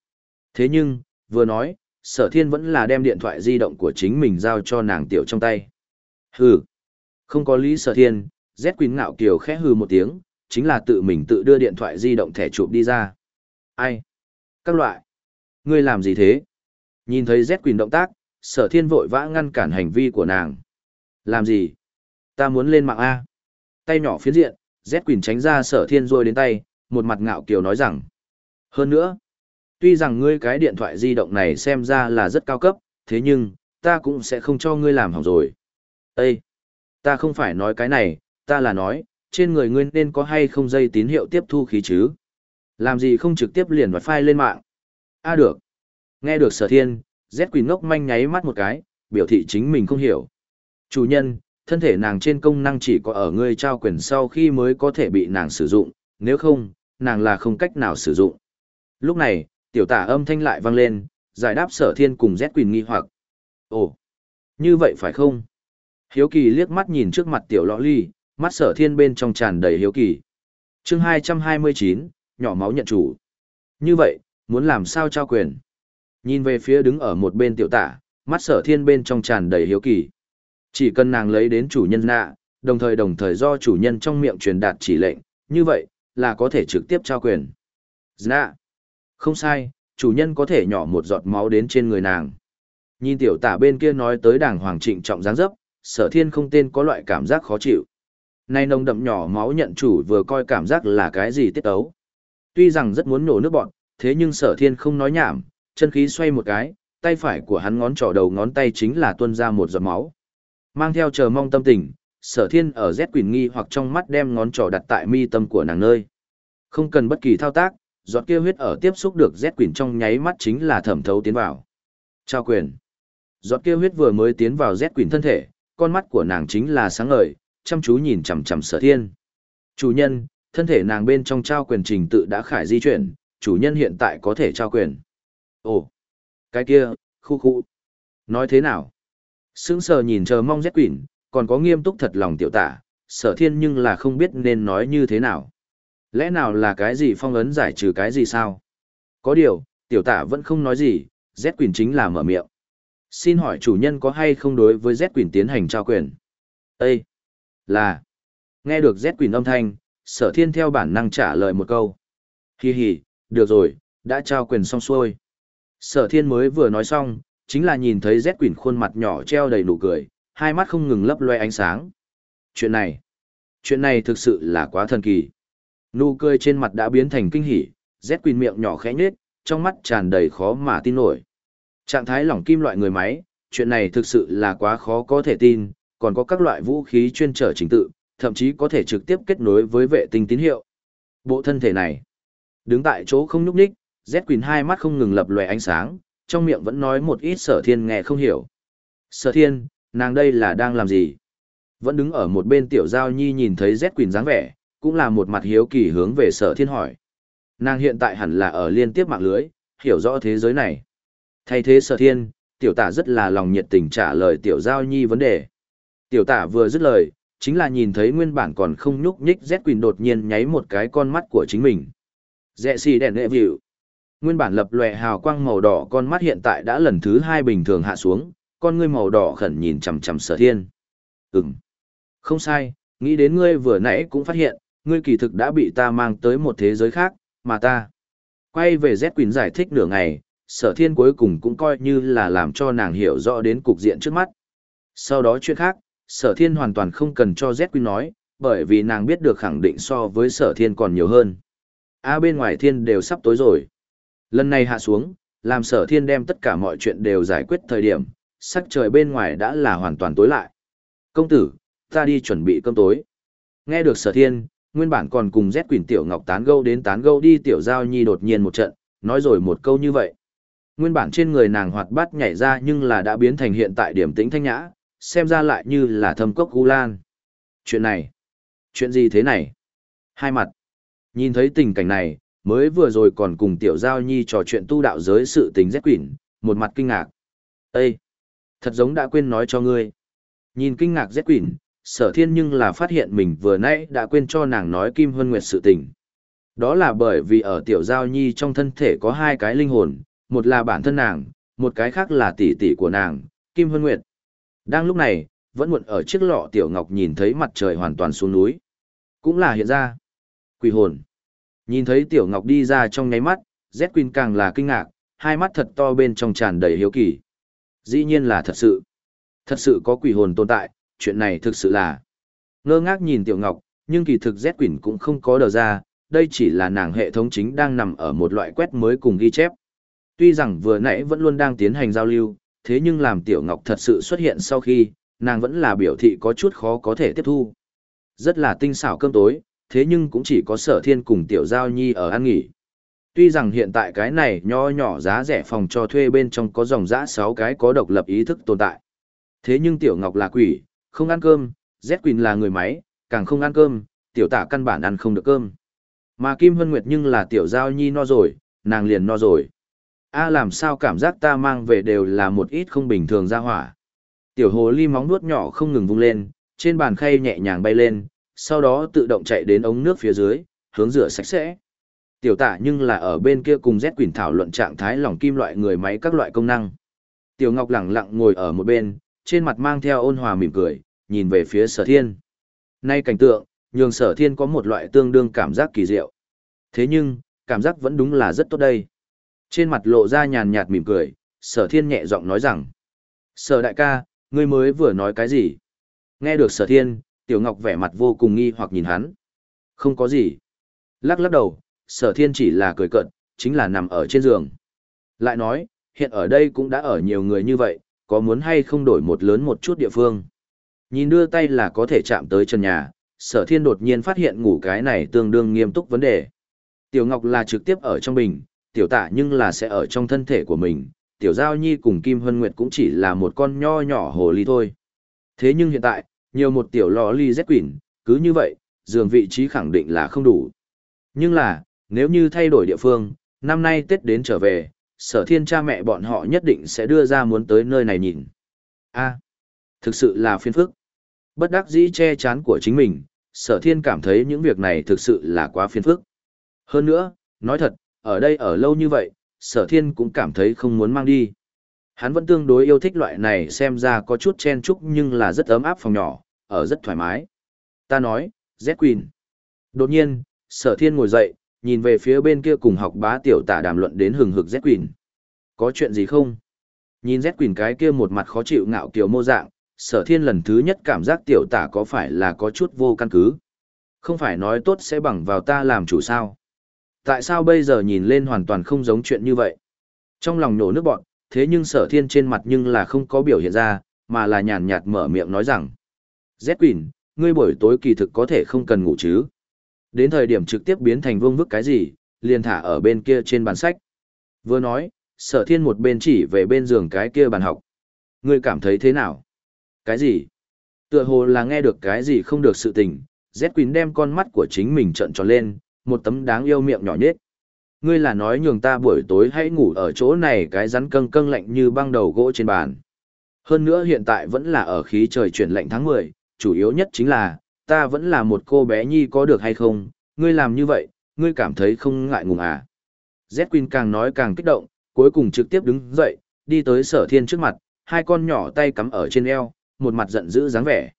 Thế nhưng, vừa nói, sở thiên vẫn là đem điện thoại di động của chính mình giao cho nàng tiểu trong tay. Hừ, không có lý sở thiên, Z Quỳnh ngạo kiều khẽ hừ một tiếng, chính là tự mình tự đưa điện thoại di động thẻ chụp đi ra. Ai? Các loại. Ngươi làm gì thế? Nhìn thấy Z Quỳnh động tác, sở thiên vội vã ngăn cản hành vi của nàng. Làm gì? Ta muốn lên mạng A. Tay nhỏ phiến diện, Z Quỳnh tránh ra sở thiên rôi đến tay, một mặt ngạo kiều nói rằng. Hơn nữa, tuy rằng ngươi cái điện thoại di động này xem ra là rất cao cấp, thế nhưng, ta cũng sẽ không cho ngươi làm hỏng rồi. Ê! Ta không phải nói cái này, ta là nói, trên người ngươi nên có hay không dây tín hiệu tiếp thu khí chứ? Làm gì không trực tiếp liền file lên mạng? A à, được. Nghe được sở thiên, Z quỷ ngốc manh nháy mắt một cái, biểu thị chính mình không hiểu. Chủ nhân, thân thể nàng trên công năng chỉ có ở ngươi trao quyền sau khi mới có thể bị nàng sử dụng, nếu không, nàng là không cách nào sử dụng. Lúc này, tiểu tả âm thanh lại vang lên, giải đáp sở thiên cùng Z Quỳnh nghi hoặc. Ồ, như vậy phải không? Hiếu kỳ liếc mắt nhìn trước mặt tiểu lõ ly, mắt sở thiên bên trong tràn đầy hiếu kỳ. chương 229, nhỏ máu nhận chủ. Như vậy, muốn làm sao trao quyền? Nhìn về phía đứng ở một bên tiểu tả, mắt sở thiên bên trong tràn đầy hiếu kỳ. Chỉ cần nàng lấy đến chủ nhân nạ, đồng thời đồng thời do chủ nhân trong miệng truyền đạt chỉ lệnh, như vậy, là có thể trực tiếp trao quyền. Nạ. Không sai, chủ nhân có thể nhỏ một giọt máu đến trên người nàng. Nhìn tiểu tả bên kia nói tới đàng hoàng trịnh trọng dáng dấp, sở thiên không tên có loại cảm giác khó chịu. Nay nồng đậm nhỏ máu nhận chủ vừa coi cảm giác là cái gì tiết ấu. Tuy rằng rất muốn nổ nước bọn, thế nhưng sở thiên không nói nhảm, chân khí xoay một cái, tay phải của hắn ngón trỏ đầu ngón tay chính là tuôn ra một giọt máu. Mang theo chờ mong tâm tình, sở thiên ở Z Quỳnh nghi hoặc trong mắt đem ngón trỏ đặt tại mi tâm của nàng nơi. Không cần bất kỳ thao tác, giọt kia huyết ở tiếp xúc được Z quyển trong nháy mắt chính là thẩm thấu tiến vào. Trao quyền. Giọt kia huyết vừa mới tiến vào Z quyển thân thể, con mắt của nàng chính là sáng ngời, chăm chú nhìn chằm chằm sở thiên. Chủ nhân, thân thể nàng bên trong trao quyền trình tự đã khải di chuyển, chủ nhân hiện tại có thể trao quyền. Ồ, cái kia, khu khu. Nói thế nào? Sững sờ nhìn chờ mong z quyển còn có nghiêm túc thật lòng tiểu tả, sở thiên nhưng là không biết nên nói như thế nào. Lẽ nào là cái gì phong ấn giải trừ cái gì sao? Có điều, tiểu tả vẫn không nói gì, Z Quyền chính là mở miệng. Xin hỏi chủ nhân có hay không đối với Z Quyền tiến hành trao quyền? Ê! Là! Nghe được Z Quyền âm thanh, sở thiên theo bản năng trả lời một câu. Hi hi, được rồi, đã trao quyền xong xuôi. Sở thiên mới vừa nói xong, chính là nhìn thấy Z Quyền khuôn mặt nhỏ treo đầy nụ cười, hai mắt không ngừng lấp loe ánh sáng. Chuyện này, chuyện này thực sự là quá thần kỳ. Nụ cười trên mặt đã biến thành kinh hỉ, Z quỷ miệng nhỏ khẽ nhếch, trong mắt tràn đầy khó mà tin nổi. Trạng thái lỏng kim loại người máy, chuyện này thực sự là quá khó có thể tin, còn có các loại vũ khí chuyên trở trình tự, thậm chí có thể trực tiếp kết nối với vệ tinh tín hiệu. Bộ thân thể này, đứng tại chỗ không nhúc nhích, Z Quỳnh hai mắt không ngừng lập lòe ánh sáng, trong miệng vẫn nói một ít sở thiên nghe không hiểu. Sở thiên, nàng đây là đang làm gì? Vẫn đứng ở một bên tiểu giao nhi nhìn thấy Z Quỳnh dáng vẻ, cũng là một mặt hiếu kỳ hướng về sở thiên hỏi. Nàng hiện tại hẳn là ở liên tiếp mạng lưới, hiểu rõ thế giới này. Thay thế sở thiên, tiểu tả rất là lòng nhiệt tình trả lời tiểu giao nhi vấn đề. Tiểu tả vừa dứt lời, chính là nhìn thấy nguyên bản còn không nhúc nhích Z Quỳnh đột nhiên nháy một cái con mắt của chính mình. Dẹ xì đèn nệ vịu. Nguyên bản lập lòe hào quang màu đỏ con mắt hiện tại đã lần thứ hai bình thường hạ xuống, con ngươi màu đỏ khẩn nhìn chằm chằm sở thiên. Ừm. Không sai, nghĩ đến ngươi vừa nãy cũng phát hiện, ngươi kỳ thực đã bị ta mang tới một thế giới khác, mà ta. Quay về Z Quỳnh giải thích nửa ngày, sở thiên cuối cùng cũng coi như là làm cho nàng hiểu rõ đến cục diện trước mắt. Sau đó chuyện khác, sở thiên hoàn toàn không cần cho Z Quỳnh nói, bởi vì nàng biết được khẳng định so với sở thiên còn nhiều hơn. A à, bên ngoài thiên đều sắp tối rồi. Lần này hạ xuống, làm sở thiên đem tất cả mọi chuyện đều giải quyết thời điểm, sắc trời bên ngoài đã là hoàn toàn tối lại. Công tử, ta đi chuẩn bị cơm tối. Nghe được sở thiên, nguyên bản còn cùng Z Quỳnh Tiểu Ngọc tán gẫu đến tán gẫu đi Tiểu Giao Nhi đột nhiên một trận, nói rồi một câu như vậy. Nguyên bản trên người nàng hoạt bát nhảy ra nhưng là đã biến thành hiện tại điểm tĩnh thanh nhã, xem ra lại như là thâm cốc gu lan. Chuyện này, chuyện gì thế này? Hai mặt, nhìn thấy tình cảnh này, mới vừa rồi còn cùng tiểu giao nhi trò chuyện tu đạo giới sự tình Z quỷ, một mặt kinh ngạc. Ê! Thật giống đã quên nói cho ngươi. Nhìn kinh ngạc Z quỷ, sở thiên nhưng là phát hiện mình vừa nãy đã quên cho nàng nói Kim Hân Nguyệt sự tình. Đó là bởi vì ở tiểu giao nhi trong thân thể có hai cái linh hồn, một là bản thân nàng, một cái khác là tỷ tỷ của nàng, Kim Hân Nguyệt. Đang lúc này, vẫn muộn ở chiếc lọ tiểu ngọc nhìn thấy mặt trời hoàn toàn xuống núi. Cũng là hiện ra. Quỷ hồn. Nhìn thấy tiểu ngọc đi ra trong nháy mắt, Z Queen càng là kinh ngạc, hai mắt thật to bên trong tràn đầy hiếu kỳ. Dĩ nhiên là thật sự. Thật sự có quỷ hồn tồn tại, chuyện này thực sự là. Ngơ ngác nhìn tiểu ngọc, nhưng kỳ thực Z quỳnh cũng không có đờ ra, đây chỉ là nàng hệ thống chính đang nằm ở một loại quét mới cùng ghi chép. Tuy rằng vừa nãy vẫn luôn đang tiến hành giao lưu, thế nhưng làm Tiểu Ngọc thật sự xuất hiện sau khi, nàng vẫn là biểu thị có chút khó có thể tiếp thu. Rất là tinh xảo cơm tối, thế nhưng cũng chỉ có sở thiên cùng Tiểu Giao Nhi ở ăn nghỉ. Tuy rằng hiện tại cái này nho nhỏ giá rẻ phòng cho thuê bên trong có dòng dã sáu cái có độc lập ý thức tồn tại. Thế nhưng Tiểu Ngọc là quỷ, không ăn cơm, Z Quỳnh là người máy, càng không ăn cơm, Tiểu Tả căn bản ăn không được cơm. Mà Kim Hân Nguyệt nhưng là Tiểu Giao Nhi no rồi, nàng liền no rồi. A à, làm sao cảm giác ta mang về đều là một ít không bình thường ra hỏa. Tiểu hồ ly móng nuốt nhỏ không ngừng vung lên, trên bàn khay nhẹ nhàng bay lên, sau đó tự động chạy đến ống nước phía dưới, hướng rửa sạch sẽ. Tiểu tả nhưng là ở bên kia cùng Z Quỳnh thảo luận trạng thái lỏng kim loại người máy các loại công năng. Tiểu Ngọc lẳng lặng ngồi ở một bên, trên mặt mang theo ôn hòa mỉm cười, nhìn về phía sở thiên. Nay cảnh tượng, nhường sở thiên có một loại tương đương cảm giác kỳ diệu. Thế nhưng, cảm giác vẫn đúng là rất tốt đây. Trên mặt lộ ra nhàn nhạt mỉm cười, sở thiên nhẹ giọng nói rằng. Sở đại ca, ngươi mới vừa nói cái gì? Nghe được sở thiên, tiểu ngọc vẻ mặt vô cùng nghi hoặc nhìn hắn. Không có gì. Lắc lắc đầu, sở thiên chỉ là cười cận, chính là nằm ở trên giường. Lại nói, hiện ở đây cũng đã ở nhiều người như vậy, có muốn hay không đổi một lớn một chút địa phương. Nhìn đưa tay là có thể chạm tới chân nhà, sở thiên đột nhiên phát hiện ngủ cái này tương đương nghiêm túc vấn đề. Tiểu Ngọc là trực tiếp ở trong bình, tiểu tạ nhưng là sẽ ở trong thân thể của mình, tiểu giao nhi cùng Kim Hân Nguyệt cũng chỉ là một con nho nhỏ hồ ly thôi. Thế nhưng hiện tại, nhiều một tiểu lò ly rét quỷ, cứ như vậy, giường vị trí khẳng định là không đủ. Nhưng là, nếu như thay đổi địa phương, năm nay Tết đến trở về, sở thiên cha mẹ bọn họ nhất định sẽ đưa ra muốn tới nơi này nhìn. a thực sự là phiền phức. Bất đắc dĩ che chán của chính mình, sở thiên cảm thấy những việc này thực sự là quá phiền phức. Hơn nữa, nói thật, ở đây ở lâu như vậy, sở thiên cũng cảm thấy không muốn mang đi. Hắn vẫn tương đối yêu thích loại này xem ra có chút chen chúc nhưng là rất ấm áp phòng nhỏ, ở rất thoải mái. Ta nói, Z Queen. Đột nhiên, sở thiên ngồi dậy, nhìn về phía bên kia cùng học bá tiểu tả đàm luận đến hừng hực Z Quỳnh. Có chuyện gì không? Nhìn Z Quỳnh cái kia một mặt khó chịu ngạo kiểu mô dạng, sở thiên lần thứ nhất cảm giác tiểu tả có phải là có chút vô căn cứ. Không phải nói tốt sẽ bằng vào ta làm chủ sao. Tại sao bây giờ nhìn lên hoàn toàn không giống chuyện như vậy? Trong lòng nổ nước bọn, thế nhưng sở thiên trên mặt nhưng là không có biểu hiện ra, mà là nhàn nhạt mở miệng nói rằng. Z Quỳnh, ngươi buổi tối kỳ thực có thể không cần ngủ chứ. Đến thời điểm trực tiếp biến thành vương vức cái gì, liền thả ở bên kia trên bàn sách. Vừa nói, sở thiên một bên chỉ về bên giường cái kia bàn học. Ngươi cảm thấy thế nào? Cái gì? Tựa hồ là nghe được cái gì không được sự tình, Z Quỳnh đem con mắt của chính mình trợn tròn lên, một tấm đáng yêu miệng nhỏ nhết. Ngươi là nói nhường ta buổi tối hãy ngủ ở chỗ này cái rắn căng căng lạnh như băng đầu gỗ trên bàn. Hơn nữa hiện tại vẫn là ở khí trời chuyển lạnh tháng 10, chủ yếu nhất chính là, ta vẫn là một cô bé nhi có được hay không, ngươi làm như vậy, ngươi cảm thấy không ngại ngùng à. Z Queen càng nói càng kích động, cuối cùng trực tiếp đứng dậy, đi tới sở thiên trước mặt, hai con nhỏ tay cắm ở trên eo, một mặt giận dữ dáng vẻ.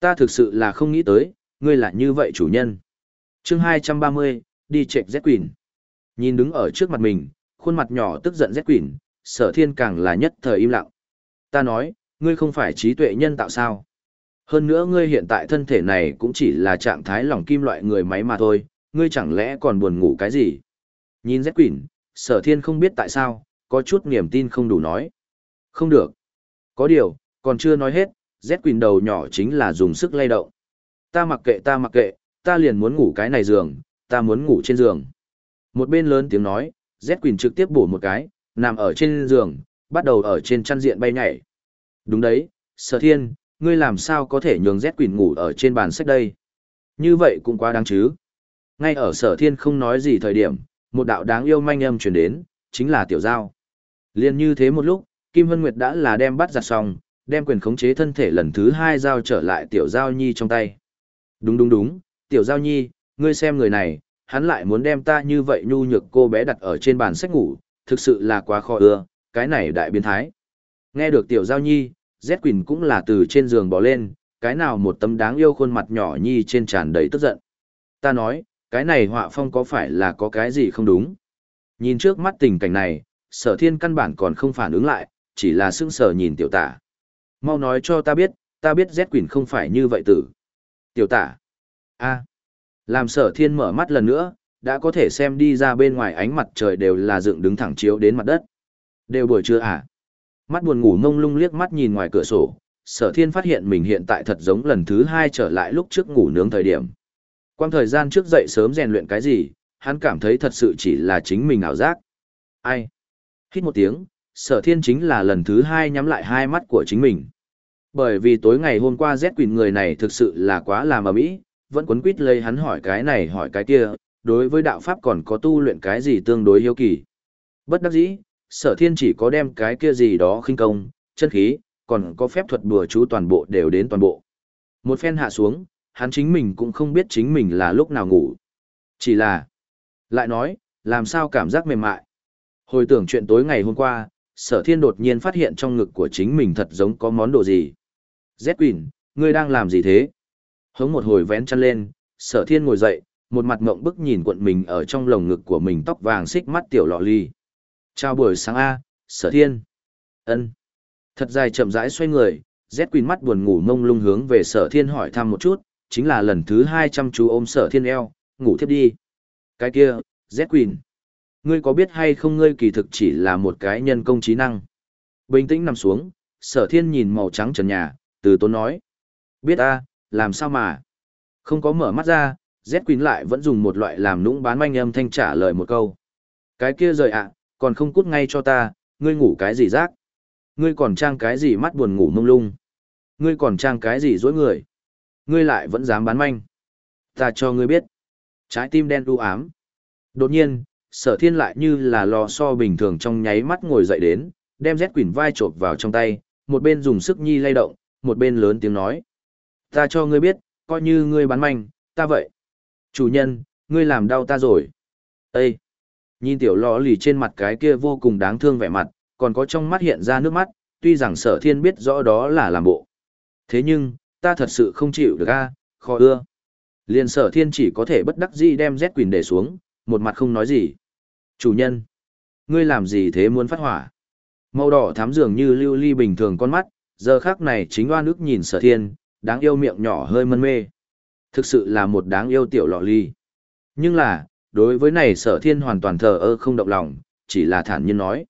Ta thực sự là không nghĩ tới, ngươi là như vậy chủ nhân chương 230, đi chệch Z Quỳnh. Nhìn đứng ở trước mặt mình, khuôn mặt nhỏ tức giận Z Quỳnh, sở thiên càng là nhất thời im lặng. Ta nói, ngươi không phải trí tuệ nhân tạo sao? Hơn nữa ngươi hiện tại thân thể này cũng chỉ là trạng thái lỏng kim loại người máy mà thôi, ngươi chẳng lẽ còn buồn ngủ cái gì? Nhìn Z Quỳnh, sở thiên không biết tại sao, có chút niềm tin không đủ nói. Không được. Có điều, còn chưa nói hết, Z Quỳnh đầu nhỏ chính là dùng sức lay động. Ta mặc kệ ta mặc kệ, ta liền muốn ngủ cái này giường, ta muốn ngủ trên giường. Một bên lớn tiếng nói, Z Quỳnh trực tiếp bổ một cái, nằm ở trên giường, bắt đầu ở trên chăn diện bay nhảy. Đúng đấy, Sở thiên, ngươi làm sao có thể nhường Z Quỳnh ngủ ở trên bàn sách đây? Như vậy cũng quá đáng chứ. Ngay ở sở thiên không nói gì thời điểm, một đạo đáng yêu manh âm truyền đến, chính là tiểu giao. Liên như thế một lúc, Kim Hân Nguyệt đã là đem bắt giặt xong, đem quyền khống chế thân thể lần thứ hai giao trở lại tiểu giao nhi trong tay. Đúng đúng đúng, tiểu giao nhi, ngươi xem người này, hắn lại muốn đem ta như vậy nhu nhược cô bé đặt ở trên bàn sách ngủ, thực sự là quá khó ưa, cái này đại biến thái. Nghe được tiểu giao nhi, Z Quỳnh cũng là từ trên giường bỏ lên, cái nào một tấm đáng yêu khuôn mặt nhỏ nhi trên tràn đầy tức giận. Ta nói, cái này họa phong có phải là có cái gì không đúng? Nhìn trước mắt tình cảnh này, sở thiên căn bản còn không phản ứng lại, chỉ là sững sờ nhìn tiểu tả. Mau nói cho ta biết, ta biết Z Quỳnh không phải như vậy tử. Tiểu tả. a Làm sở thiên mở mắt lần nữa, đã có thể xem đi ra bên ngoài ánh mặt trời đều là dựng đứng thẳng chiếu đến mặt đất. Đều buổi trưa à? Mắt buồn ngủ ngông lung liếc mắt nhìn ngoài cửa sổ, sở thiên phát hiện mình hiện tại thật giống lần thứ hai trở lại lúc trước ngủ nướng thời điểm. Quang thời gian trước dậy sớm rèn luyện cái gì, hắn cảm thấy thật sự chỉ là chính mình ảo giác. Ai? Hít một tiếng, sở thiên chính là lần thứ hai nhắm lại hai mắt của chính mình. Bởi vì tối ngày hôm qua Z Quỳnh người này thực sự là quá làm ầm ĩ, vẫn quấn quýt lấy hắn hỏi cái này hỏi cái kia, đối với đạo pháp còn có tu luyện cái gì tương đối hiếu kỳ. Bất đắc dĩ, sở thiên chỉ có đem cái kia gì đó khinh công, chân khí, còn có phép thuật bùa chú toàn bộ đều đến toàn bộ. Một phen hạ xuống, hắn chính mình cũng không biết chính mình là lúc nào ngủ. Chỉ là, lại nói, làm sao cảm giác mềm mại. Hồi tưởng chuyện tối ngày hôm qua, sở thiên đột nhiên phát hiện trong ngực của chính mình thật giống có món đồ gì. Z Quỳnh, ngươi đang làm gì thế? Hống một hồi vén chân lên, sở thiên ngồi dậy, một mặt ngộng bức nhìn cuộn mình ở trong lồng ngực của mình tóc vàng xích mắt tiểu lọ ly. Chào buổi sáng A, sở thiên. ân Thật dài chậm rãi xoay người, rét Quỳnh mắt buồn ngủ mông lung hướng về sở thiên hỏi thăm một chút, chính là lần thứ hai chăm chú ôm sở thiên eo, ngủ thiếp đi. Cái kia, rét Quỳnh. Ngươi có biết hay không ngươi kỳ thực chỉ là một cái nhân công trí năng. Bình tĩnh nằm xuống, sở thiên nhìn màu trắng trần nhà, từ tốn nói. Biết a làm sao mà. Không có mở mắt ra, rét Quỳnh lại vẫn dùng một loại làm nũng bán manh âm thanh trả lời một câu. Cái kia rời ạ, còn không cút ngay cho ta, ngươi ngủ cái gì rác? Ngươi còn trang cái gì mắt buồn ngủ mông lung? Ngươi còn trang cái gì dối người? Ngươi lại vẫn dám bán manh? Ta cho ngươi biết. Trái tim đen u ám. Đột nhiên, sở thiên lại như là lò so bình thường trong nháy mắt ngồi dậy đến, đem rét Quỳnh vai trộp vào trong tay, một bên dùng sức nhi lay động, một bên lớn tiếng nói. Ta cho ngươi biết, coi như ngươi bán manh, ta vậy. Chủ nhân, ngươi làm đau ta rồi. Ê! Nhìn tiểu lọ lì trên mặt cái kia vô cùng đáng thương vẻ mặt, còn có trong mắt hiện ra nước mắt, tuy rằng sở thiên biết rõ đó là làm bộ. Thế nhưng, ta thật sự không chịu được a khó ưa. Liền sở thiên chỉ có thể bất đắc dĩ đem Z Quỳnh để xuống, một mặt không nói gì. Chủ nhân! Ngươi làm gì thế muốn phát hỏa? Màu đỏ thám dường như lưu ly bình thường con mắt, giờ khác này chính oan ức nhìn sở thiên, đáng yêu miệng nhỏ hơi mân mê. Thực sự là một đáng yêu tiểu lọ ly. Nhưng là, đối với này sở thiên hoàn toàn thờ ơ không động lòng, chỉ là thản nhiên nói.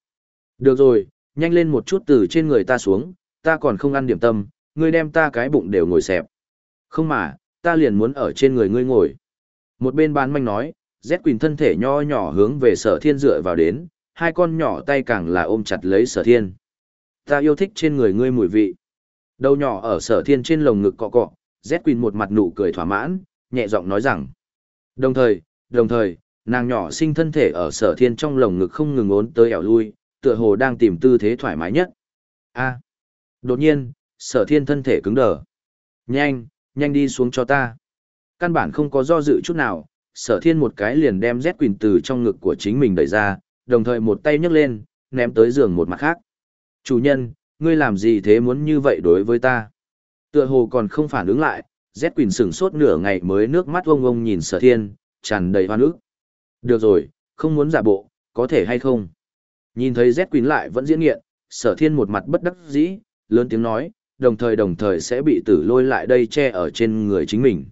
Được rồi, nhanh lên một chút từ trên người ta xuống, ta còn không ăn điểm tâm, ngươi đem ta cái bụng đều ngồi xẹp. Không mà, ta liền muốn ở trên người ngươi ngồi. Một bên bán manh nói, Z Quỳnh thân thể nho nhỏ hướng về sở thiên dựa vào đến, hai con nhỏ tay càng là ôm chặt lấy sở thiên. Ta yêu thích trên người ngươi mùi vị. Đầu nhỏ ở sở thiên trên lồng ngực cọ cọ, Z Quỳnh một mặt nụ cười thỏa mãn, nhẹ giọng nói rằng. Đồng thời, đồng thời, nàng nhỏ sinh thân thể ở sở thiên trong lồng ngực không ngừng ốn tới ẻo lui, tựa hồ đang tìm tư thế thoải mái nhất. A. Đột nhiên, sở thiên thân thể cứng đờ. Nhanh, nhanh đi xuống cho ta. Căn bản không có do dự chút nào, sở thiên một cái liền đem Z Quỳnh từ trong ngực của chính mình đẩy ra, đồng thời một tay nhấc lên, ném tới giường một mặt khác. Chủ nhân, ngươi làm gì thế muốn như vậy đối với ta? Tựa hồ còn không phản ứng lại, Z Quỳnh sửng sốt nửa ngày mới nước mắt ông ông nhìn sở thiên, tràn đầy hoan ức. Được rồi, không muốn giả bộ, có thể hay không? Nhìn thấy Z Quỳnh lại vẫn diễn nghiện, sở thiên một mặt bất đắc dĩ, lớn tiếng nói, đồng thời đồng thời sẽ bị tử lôi lại đây che ở trên người chính mình.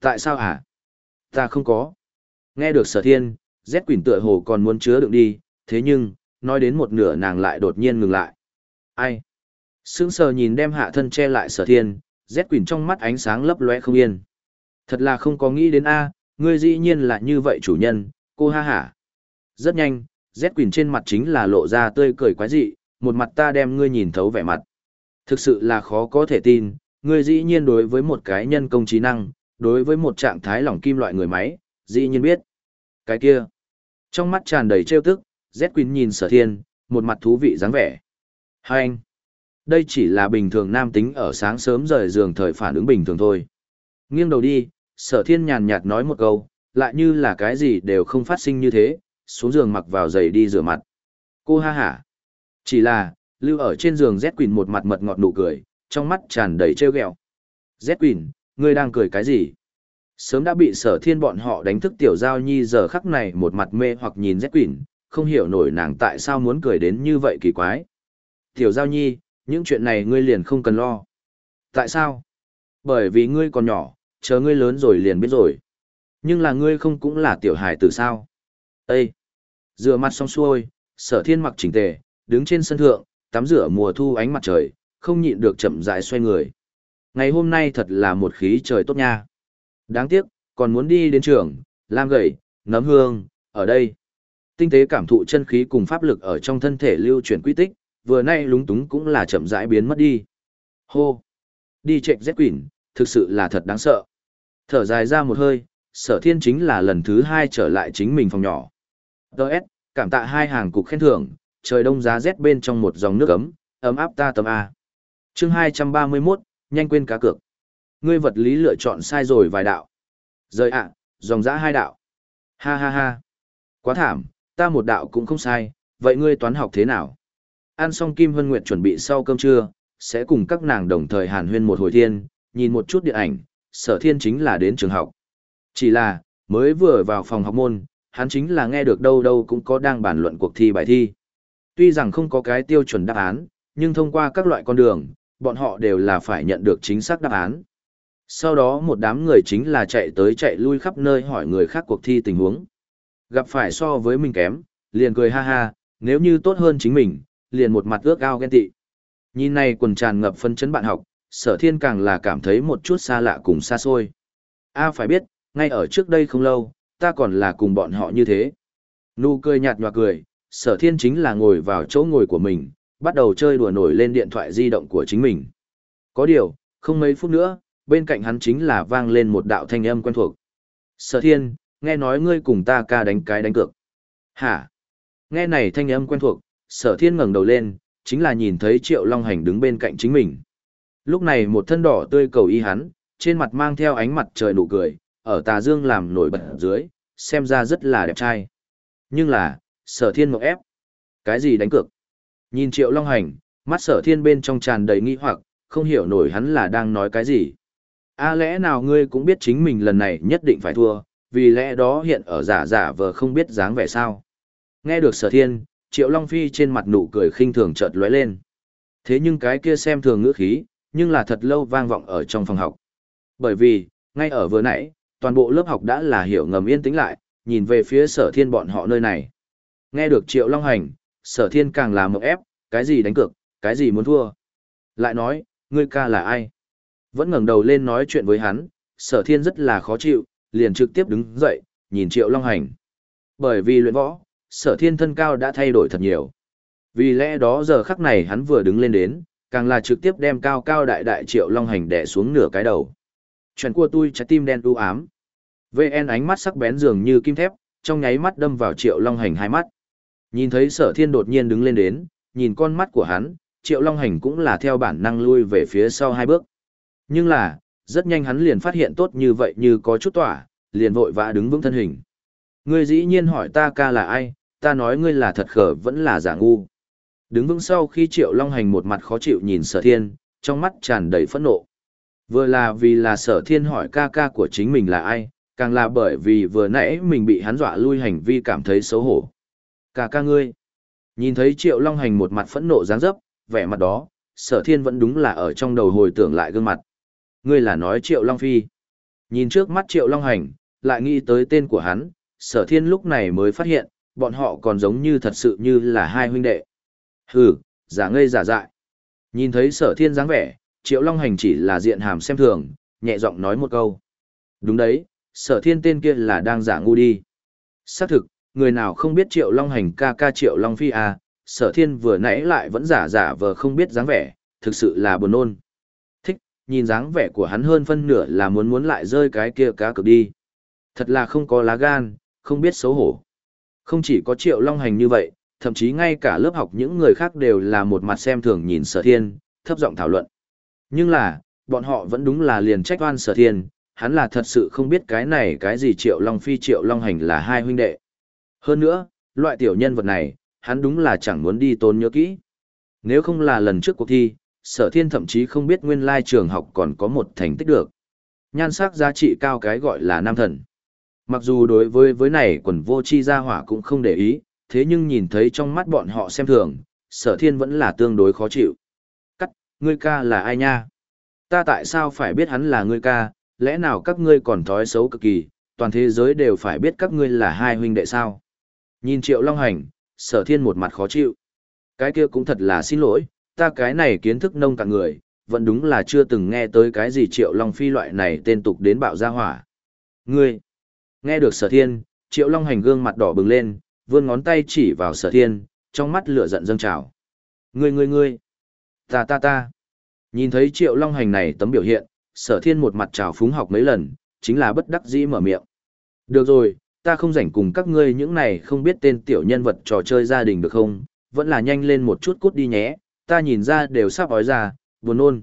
Tại sao hả? Ta không có. Nghe được sở thiên, Z Quỳnh tựa hồ còn muốn chứa đựng đi, thế nhưng, nói đến một nửa nàng lại đột nhiên ngừng lại. Ai? Sững sờ nhìn đem hạ thân che lại sở thiên, Z Quỳnh trong mắt ánh sáng lấp lóe không yên. Thật là không có nghĩ đến A, ngươi dĩ nhiên là như vậy chủ nhân, cô ha hả. Rất nhanh, Z Quỳnh trên mặt chính là lộ ra tươi cười quái dị, một mặt ta đem ngươi nhìn thấu vẻ mặt. Thực sự là khó có thể tin, ngươi dĩ nhiên đối với một cái nhân công trí năng, đối với một trạng thái lỏng kim loại người máy, dĩ nhiên biết. Cái kia, trong mắt tràn đầy trêu tức, Z Queen nhìn sở thiên, một mặt thú vị dáng vẻ. Hai anh, đây chỉ là bình thường nam tính ở sáng sớm rời giường thời phản ứng bình thường thôi. Nghiêng đầu đi, sở thiên nhàn nhạt nói một câu, lại như là cái gì đều không phát sinh như thế, xuống giường mặc vào giày đi rửa mặt. Cô ha hả. Chỉ là, lưu ở trên giường Z Quỳnh một mặt mật ngọt nụ cười, trong mắt tràn đầy trêu ghẹo. Z Quỳnh, ngươi đang cười cái gì? Sớm đã bị sở thiên bọn họ đánh thức tiểu giao nhi giờ khắc này một mặt mê hoặc nhìn Z Quỳnh, không hiểu nổi nàng tại sao muốn cười đến như vậy kỳ quái. Tiểu giao nhi, những chuyện này ngươi liền không cần lo. Tại sao? Bởi vì ngươi còn nhỏ, chờ ngươi lớn rồi liền biết rồi. Nhưng là ngươi không cũng là tiểu hài từ sao? Ê! Rửa mặt xong xuôi, sở thiên mặc chỉnh tề, đứng trên sân thượng, tắm rửa mùa thu ánh mặt trời, không nhịn được chậm rãi xoay người. Ngày hôm nay thật là một khí trời tốt nha. Đáng tiếc, còn muốn đi đến trường, lam gậy, nấm hương, ở đây. Tinh tế cảm thụ chân khí cùng pháp lực ở trong thân thể lưu chuyển quy tích, vừa nay lúng túng cũng là chậm rãi biến mất đi. Hô! Đi chạy rét quỷ, thực sự là thật đáng sợ. Thở dài ra một hơi, sở thiên chính là lần thứ hai trở lại chính mình phòng nhỏ. Đợt, cảm tạ hai hàng cục khen thưởng, trời đông giá rét bên trong một dòng nước ấm, ấm áp ta tầm A. chương 231, nhanh quên cá cược. Ngươi vật lý lựa chọn sai rồi vài đạo. Rời ạ, dòng giã hai đạo. Ha ha ha. Quá thảm, ta một đạo cũng không sai, vậy ngươi toán học thế nào? Ăn xong Kim Hân Nguyệt chuẩn bị sau cơm trưa, sẽ cùng các nàng đồng thời hàn huyên một hồi thiên, nhìn một chút điện ảnh, sở thiên chính là đến trường học. Chỉ là, mới vừa vào phòng học môn, hắn chính là nghe được đâu đâu cũng có đang bàn luận cuộc thi bài thi. Tuy rằng không có cái tiêu chuẩn đáp án, nhưng thông qua các loại con đường, bọn họ đều là phải nhận được chính xác đáp án. Sau đó một đám người chính là chạy tới chạy lui khắp nơi hỏi người khác cuộc thi tình huống. Gặp phải so với mình kém, liền cười ha ha, nếu như tốt hơn chính mình, liền một mặt ước ao ghen tị. Nhìn này quần tràn ngập phân chấn bạn học, sở thiên càng là cảm thấy một chút xa lạ cùng xa xôi. A phải biết, ngay ở trước đây không lâu, ta còn là cùng bọn họ như thế. Nụ cười nhạt nhòa cười, sở thiên chính là ngồi vào chỗ ngồi của mình, bắt đầu chơi đùa nổi lên điện thoại di động của chính mình. Có điều, không mấy phút nữa, bên cạnh hắn chính là vang lên một đạo thanh âm quen thuộc. Sở thiên, nghe nói ngươi cùng ta ca đánh cái đánh cược. Hả? Nghe này thanh âm quen thuộc, sở thiên ngẩng đầu lên, chính là nhìn thấy triệu long hành đứng bên cạnh chính mình. Lúc này một thân đỏ tươi cầu y hắn, trên mặt mang theo ánh mặt trời nụ cười, ở tà dương làm nổi bật dưới, xem ra rất là đẹp trai. Nhưng là, sở thiên mộng ép. Cái gì đánh cược? Nhìn triệu long hành, mắt sở thiên bên trong tràn đầy nghi hoặc, không hiểu nổi hắn là đang nói cái gì. A à, lẽ nào ngươi cũng biết chính mình lần này nhất định phải thua, vì lẽ đó hiện ở giả giả vờ không biết dáng vẻ sao. Nghe được sở thiên, triệu long phi trên mặt nụ cười khinh thường chợt lóe lên. Thế nhưng cái kia xem thường ngữ khí, nhưng là thật lâu vang vọng ở trong phòng học. Bởi vì, ngay ở vừa nãy, toàn bộ lớp học đã là hiểu ngầm yên tĩnh lại, nhìn về phía sở thiên bọn họ nơi này. Nghe được triệu long hành, sở thiên càng là mộng ép, cái gì đánh cược, cái gì muốn thua. Lại nói, ngươi ca là ai? Vẫn ngẩng đầu lên nói chuyện với hắn, sở thiên rất là khó chịu, liền trực tiếp đứng dậy, nhìn triệu long hành. Bởi vì luyện võ, sở thiên thân cao đã thay đổi thật nhiều. Vì lẽ đó giờ khắc này hắn vừa đứng lên đến, càng là trực tiếp đem cao cao đại đại triệu long hành đè xuống nửa cái đầu. Chuyện của tôi trái tim đen u ám. VN ánh mắt sắc bén dường như kim thép, trong nháy mắt đâm vào triệu long hành hai mắt. Nhìn thấy sở thiên đột nhiên đứng lên đến, nhìn con mắt của hắn, triệu long hành cũng là theo bản năng lui về phía sau hai bước. Nhưng là, rất nhanh hắn liền phát hiện tốt như vậy như có chút tỏa, liền vội vã đứng vững thân hình. Ngươi dĩ nhiên hỏi ta ca là ai, ta nói ngươi là thật khở vẫn là giả ngu. Đứng vững sau khi triệu long hành một mặt khó chịu nhìn sở thiên, trong mắt tràn đầy phẫn nộ. Vừa là vì là sở thiên hỏi ca ca của chính mình là ai, càng là bởi vì vừa nãy mình bị hắn dọa lui hành vi cảm thấy xấu hổ. Ca ca ngươi. Nhìn thấy triệu long hành một mặt phẫn nộ dáng dấp, vẻ mặt đó, sở thiên vẫn đúng là ở trong đầu hồi tưởng lại gương mặt. Ngươi là nói triệu long phi. Nhìn trước mắt triệu long hành, lại nghĩ tới tên của hắn, sở thiên lúc này mới phát hiện, bọn họ còn giống như thật sự như là hai huynh đệ. Hừ, giả ngây giả dại. Nhìn thấy sở thiên dáng vẻ, triệu long hành chỉ là diện hàm xem thường, nhẹ giọng nói một câu. Đúng đấy, sở thiên tên kia là đang giả ngu đi. Xác thực, người nào không biết triệu long hành ca ca triệu long phi à, sở thiên vừa nãy lại vẫn giả giả vờ không biết dáng vẻ, thực sự là buồn nôn. Thích, nhìn dáng vẻ của hắn hơn phân nửa là muốn muốn lại rơi cái kia cá cực đi. Thật là không có lá gan, không biết xấu hổ. Không chỉ có triệu long hành như vậy, thậm chí ngay cả lớp học những người khác đều là một mặt xem thường nhìn sở thiên, thấp giọng thảo luận. Nhưng là, bọn họ vẫn đúng là liền trách oan sở thiên, hắn là thật sự không biết cái này cái gì triệu long phi triệu long hành là hai huynh đệ. Hơn nữa, loại tiểu nhân vật này, hắn đúng là chẳng muốn đi tốn nhớ kỹ. Nếu không là lần trước cuộc thi, sở thiên thậm chí không biết nguyên lai trường học còn có một thành tích được. Nhan sắc giá trị cao cái gọi là nam thần. Mặc dù đối với với này quần vô chi gia hỏa cũng không để ý, thế nhưng nhìn thấy trong mắt bọn họ xem thường, sở thiên vẫn là tương đối khó chịu. Cắt, ngươi ca là ai nha? Ta tại sao phải biết hắn là ngươi ca, lẽ nào các ngươi còn thói xấu cực kỳ, toàn thế giới đều phải biết các ngươi là hai huynh đệ sao? Nhìn triệu long hành, sở thiên một mặt khó chịu. Cái kia cũng thật là xin lỗi, ta cái này kiến thức nông cạn người, vẫn đúng là chưa từng nghe tới cái gì triệu long phi loại này tên tục đến bạo gia hỏa. Ngươi, nghe được sở thiên, triệu long hành gương mặt đỏ bừng lên, vươn ngón tay chỉ vào sở thiên, trong mắt lửa giận dâng trào. Ngươi ngươi ngươi, ta ta ta. Nhìn thấy triệu long hành này tấm biểu hiện, sở thiên một mặt trào phúng học mấy lần, chính là bất đắc dĩ mở miệng. Được rồi, ta không rảnh cùng các ngươi những này không biết tên tiểu nhân vật trò chơi gia đình được không, vẫn là nhanh lên một chút cút đi nhé, ta nhìn ra đều sắp ói ra, buồn nôn.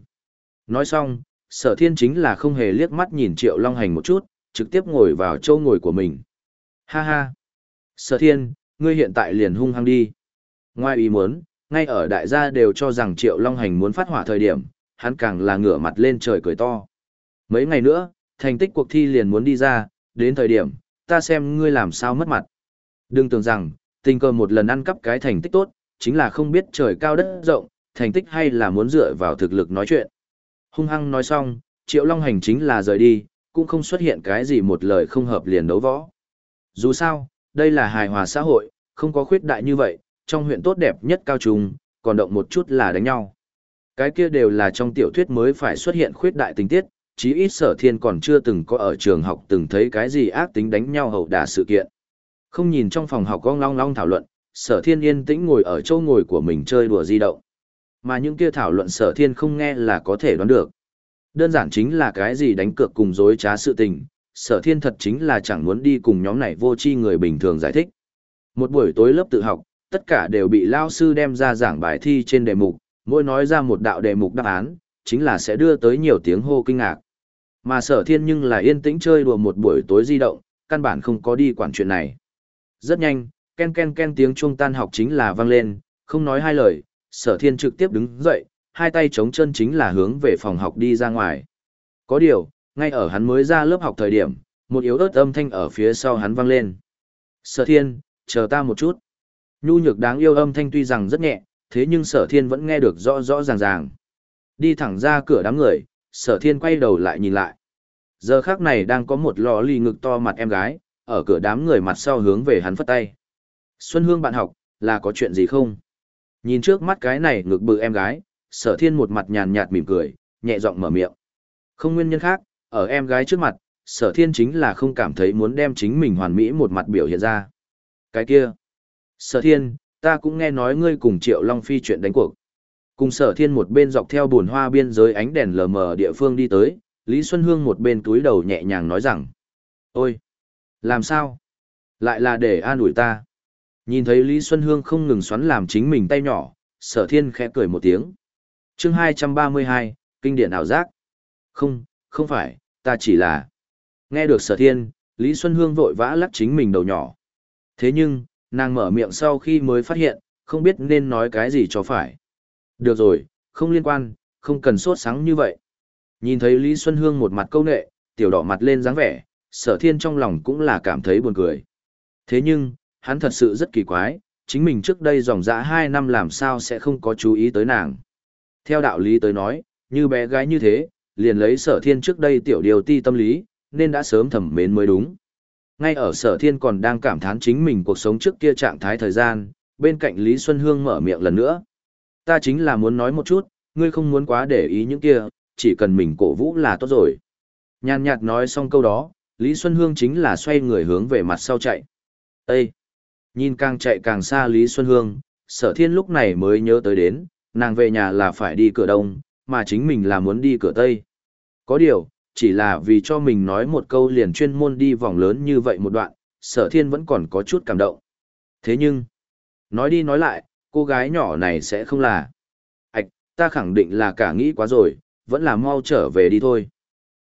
Nói xong, sở thiên chính là không hề liếc mắt nhìn triệu long hành một chút, trực tiếp ngồi vào châu ngồi của mình. Ha ha! Sở thiên, ngươi hiện tại liền hung hăng đi. Ngoài ý muốn, ngay ở đại gia đều cho rằng triệu long hành muốn phát hỏa thời điểm, hắn càng là ngửa mặt lên trời cười to. Mấy ngày nữa, thành tích cuộc thi liền muốn đi ra, đến thời điểm, ta xem ngươi làm sao mất mặt. Đừng tưởng rằng, tình cờ một lần ăn cắp cái thành tích tốt, chính là không biết trời cao đất rộng, thành tích hay là muốn dựa vào thực lực nói chuyện. Hung hăng nói xong, Triệu Long Hành chính là rời đi, cũng không xuất hiện cái gì một lời không hợp liền đấu võ. Dù sao, đây là hài hòa xã hội, không có khuyết đại như vậy, trong huyện tốt đẹp nhất cao trùng, còn động một chút là đánh nhau. Cái kia đều là trong tiểu thuyết mới phải xuất hiện khuyết đại tình tiết, chí ít sở thiên còn chưa từng có ở trường học từng thấy cái gì ác tính đánh nhau hậu đả sự kiện. Không nhìn trong phòng học con long long thảo luận, sở thiên yên tĩnh ngồi ở chỗ ngồi của mình chơi đùa di động. Mà những kia thảo luận sở thiên không nghe là có thể đoán được. Đơn giản chính là cái gì đánh cược cùng dối trá sự tình, sở thiên thật chính là chẳng muốn đi cùng nhóm này vô tri người bình thường giải thích. Một buổi tối lớp tự học, tất cả đều bị lao sư đem ra giảng bài thi trên đề mục, mỗi nói ra một đạo đề mục đáp án, chính là sẽ đưa tới nhiều tiếng hô kinh ngạc. Mà sở thiên nhưng là yên tĩnh chơi đùa một buổi tối di động, căn bản không có đi quản chuyện này. Rất nhanh, ken ken ken tiếng chuông tan học chính là vang lên, không nói hai lời, sở thiên trực tiếp đứng dậy, hai tay chống chân chính là hướng về phòng học đi ra ngoài. Có điều, ngay ở hắn mới ra lớp học thời điểm, một yếu ớt âm thanh ở phía sau hắn vang lên. Sở thiên, chờ ta một chút. Nhu nhược đáng yêu âm thanh tuy rằng rất nhẹ, thế nhưng sở thiên vẫn nghe được rõ rõ ràng ràng. Đi thẳng ra cửa đám người, sở thiên quay đầu lại nhìn lại. Giờ khác này đang có một lò lì ngực to mặt em gái, ở cửa đám người mặt sau hướng về hắn phất tay. Xuân Hương bạn học, là có chuyện gì không? Nhìn trước mắt cái này ngực bự em gái, sở thiên một mặt nhàn nhạt mỉm cười, nhẹ giọng mở miệng. Không nguyên nhân khác, ở em gái trước mặt, sở thiên chính là không cảm thấy muốn đem chính mình hoàn mỹ một mặt biểu hiện ra. Cái kia. Sở thiên, ta cũng nghe nói ngươi cùng Triệu Long Phi chuyện đánh cuộc. Cùng sở thiên một bên dọc theo bồn hoa biên giới ánh đèn lờ mờ địa phương đi tới, Lý Xuân Hương một bên túi đầu nhẹ nhàng nói rằng. Ôi! Làm sao? Lại là để an ủi ta. Nhìn thấy Lý Xuân Hương không ngừng xoắn làm chính mình tay nhỏ, sở thiên khẽ cười một tiếng. chương 232, Kinh điển ảo giác. Không, không phải, ta chỉ là... Nghe được sở thiên, Lý Xuân Hương vội vã lắc chính mình đầu nhỏ. Thế nhưng, nàng mở miệng sau khi mới phát hiện, không biết nên nói cái gì cho phải. Được rồi, không liên quan, không cần sốt sáng như vậy. Nhìn thấy Lý Xuân Hương một mặt câu nệ, tiểu đỏ mặt lên dáng vẻ, sở thiên trong lòng cũng là cảm thấy buồn cười. Thế nhưng, hắn thật sự rất kỳ quái, chính mình trước đây dòng dã 2 năm làm sao sẽ không có chú ý tới nàng. Theo đạo lý tới nói, như bé gái như thế, liền lấy sở thiên trước đây tiểu điều ti tâm lý, nên đã sớm thầm mến mới đúng. Ngay ở sở thiên còn đang cảm thán chính mình cuộc sống trước kia trạng thái thời gian, bên cạnh Lý Xuân Hương mở miệng lần nữa. Ta chính là muốn nói một chút, ngươi không muốn quá để ý những kia, chỉ cần mình cổ vũ là tốt rồi. Nhàn nhạt nói xong câu đó, Lý Xuân Hương chính là xoay người hướng về mặt sau chạy. Ê! Nhìn càng chạy càng xa Lý Xuân Hương, sở thiên lúc này mới nhớ tới đến, nàng về nhà là phải đi cửa đông, mà chính mình là muốn đi cửa tây. Có điều, chỉ là vì cho mình nói một câu liền chuyên môn đi vòng lớn như vậy một đoạn, sở thiên vẫn còn có chút cảm động. Thế nhưng, nói đi nói lại, cô gái nhỏ này sẽ không là. Ảch, ta khẳng định là cả nghĩ quá rồi, vẫn là mau trở về đi thôi.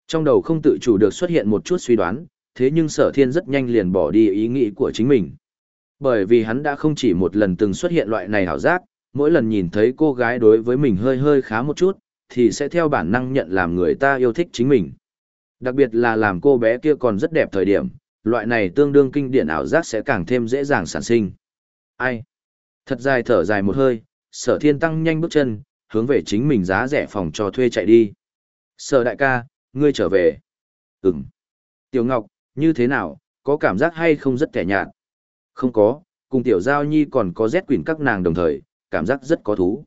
Trong đầu không tự chủ được xuất hiện một chút suy đoán, thế nhưng sở thiên rất nhanh liền bỏ đi ý nghĩ của chính mình. Bởi vì hắn đã không chỉ một lần từng xuất hiện loại này hảo giác, mỗi lần nhìn thấy cô gái đối với mình hơi hơi khá một chút, thì sẽ theo bản năng nhận làm người ta yêu thích chính mình. Đặc biệt là làm cô bé kia còn rất đẹp thời điểm, loại này tương đương kinh điển ảo giác sẽ càng thêm dễ dàng sản sinh. Ai? Thật dài thở dài một hơi, sở thiên tăng nhanh bước chân, hướng về chính mình giá rẻ phòng cho thuê chạy đi. Sở đại ca, ngươi trở về. Ừm. Tiểu Ngọc, như thế nào, có cảm giác hay không rất kẻ nhạt? Không có, cùng Tiểu Giao Nhi còn có rét quỷ các nàng đồng thời, cảm giác rất có thú.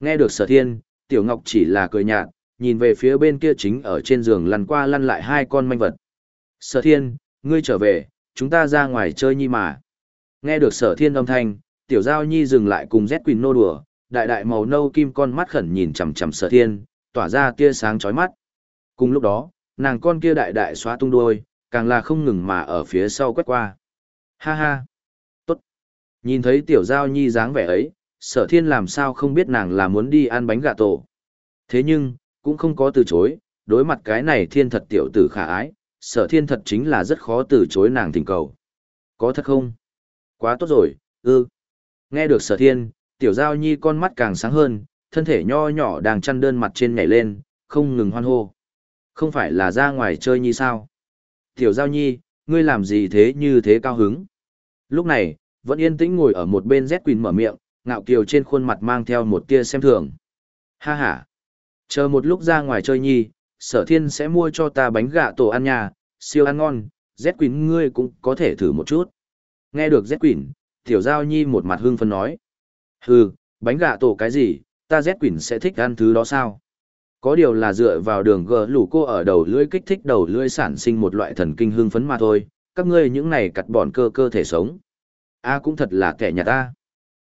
Nghe được sở thiên, Tiểu Ngọc chỉ là cười nhạt, nhìn về phía bên kia chính ở trên giường lăn qua lăn lại hai con manh vật. Sở thiên, ngươi trở về, chúng ta ra ngoài chơi nhi mà. Nghe được sở thiên âm thanh, Tiểu Giao Nhi dừng lại cùng rét Quỳnh nô đùa, đại đại màu nâu kim con mắt khẩn nhìn chằm chằm sở thiên, tỏa ra tia sáng chói mắt. Cùng lúc đó, nàng con kia đại đại xóa tung đuôi, càng là không ngừng mà ở phía sau quét qua. Ha ha! Tốt! Nhìn thấy tiểu giao nhi dáng vẻ ấy, sở thiên làm sao không biết nàng là muốn đi ăn bánh gà tổ. Thế nhưng, cũng không có từ chối, đối mặt cái này thiên thật tiểu tử khả ái, sở thiên thật chính là rất khó từ chối nàng tình cầu. Có thật không? Quá tốt rồi, ư. Nghe được sở thiên, tiểu giao nhi con mắt càng sáng hơn, thân thể nho nhỏ đang chăn đơn mặt trên nhảy lên, không ngừng hoan hô. Không phải là ra ngoài chơi nhi sao? Tiểu giao nhi, ngươi làm gì thế như thế cao hứng? Lúc này, vẫn yên tĩnh ngồi ở một bên Z Quỳnh mở miệng, ngạo kiều trên khuôn mặt mang theo một tia xem thường. Ha ha! Chờ một lúc ra ngoài chơi nhi, sở thiên sẽ mua cho ta bánh gạ tổ ăn nhà, siêu ăn ngon, Z Quỳnh ngươi cũng có thể thử một chút. Nghe được Z Quỳnh, tiểu giao nhi một mặt hưng phấn nói. Hừ, bánh gạ tổ cái gì, ta Z Quỳnh sẽ thích ăn thứ đó sao? Có điều là dựa vào đường gờ lũ cô ở đầu lưỡi kích thích đầu lưỡi sản sinh một loại thần kinh hưng phấn mà thôi, các ngươi những này cắt bọn cơ cơ thể sống. A cũng thật là kẻ nhà ta.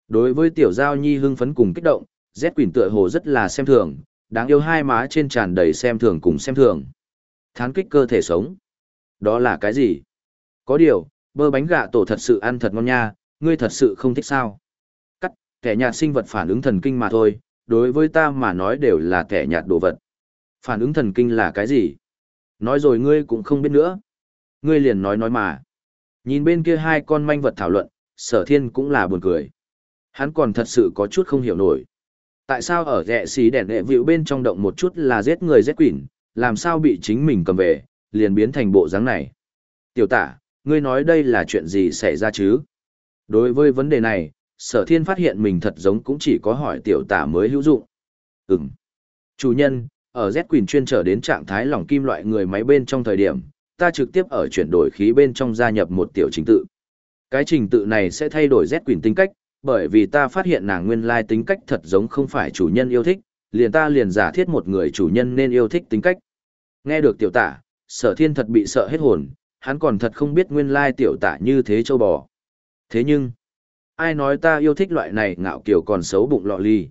Đối với tiểu giao nhi hưng phấn cùng kích động, Z Quỳnh tựa hồ rất là xem thường, đáng yêu hai má trên tràn đầy xem thường cùng xem thường. Thán kích cơ thể sống. Đó là cái gì? Có điều, bơ bánh gạ tổ thật sự ăn thật ngon nha, ngươi thật sự không thích sao? Cắt, kẻ nhạt sinh vật phản ứng thần kinh mà thôi, đối với ta mà nói đều là kẻ nhạt đồ vật. Phản ứng thần kinh là cái gì? Nói rồi ngươi cũng không biết nữa. Ngươi liền nói nói mà. Nhìn bên kia hai con manh vật thảo luận, sở thiên cũng là buồn cười. Hắn còn thật sự có chút không hiểu nổi. Tại sao ở rẻ xí đèn đệ vịu bên trong động một chút là giết người giết quỷ, làm sao bị chính mình cầm về, liền biến thành bộ dáng này. Tiểu tả, ngươi nói đây là chuyện gì xảy ra chứ? Đối với vấn đề này, sở thiên phát hiện mình thật giống cũng chỉ có hỏi tiểu tả mới hữu dụng. Ừm. Chủ nhân, ở Z Quỳnh chuyên trở đến trạng thái lỏng kim loại người máy bên trong thời điểm, ta trực tiếp ở chuyển đổi khí bên trong gia nhập một tiểu trình tự. Cái trình tự này sẽ thay đổi Z Quỳnh tính cách, bởi vì ta phát hiện nàng nguyên lai tính cách thật giống không phải chủ nhân yêu thích, liền ta liền giả thiết một người chủ nhân nên yêu thích tính cách. Nghe được tiểu tả, sở thiên thật bị sợ hết hồn, hắn còn thật không biết nguyên lai tiểu tả như thế châu bò. Thế nhưng, ai nói ta yêu thích loại này ngạo kiểu còn xấu bụng lọ ly.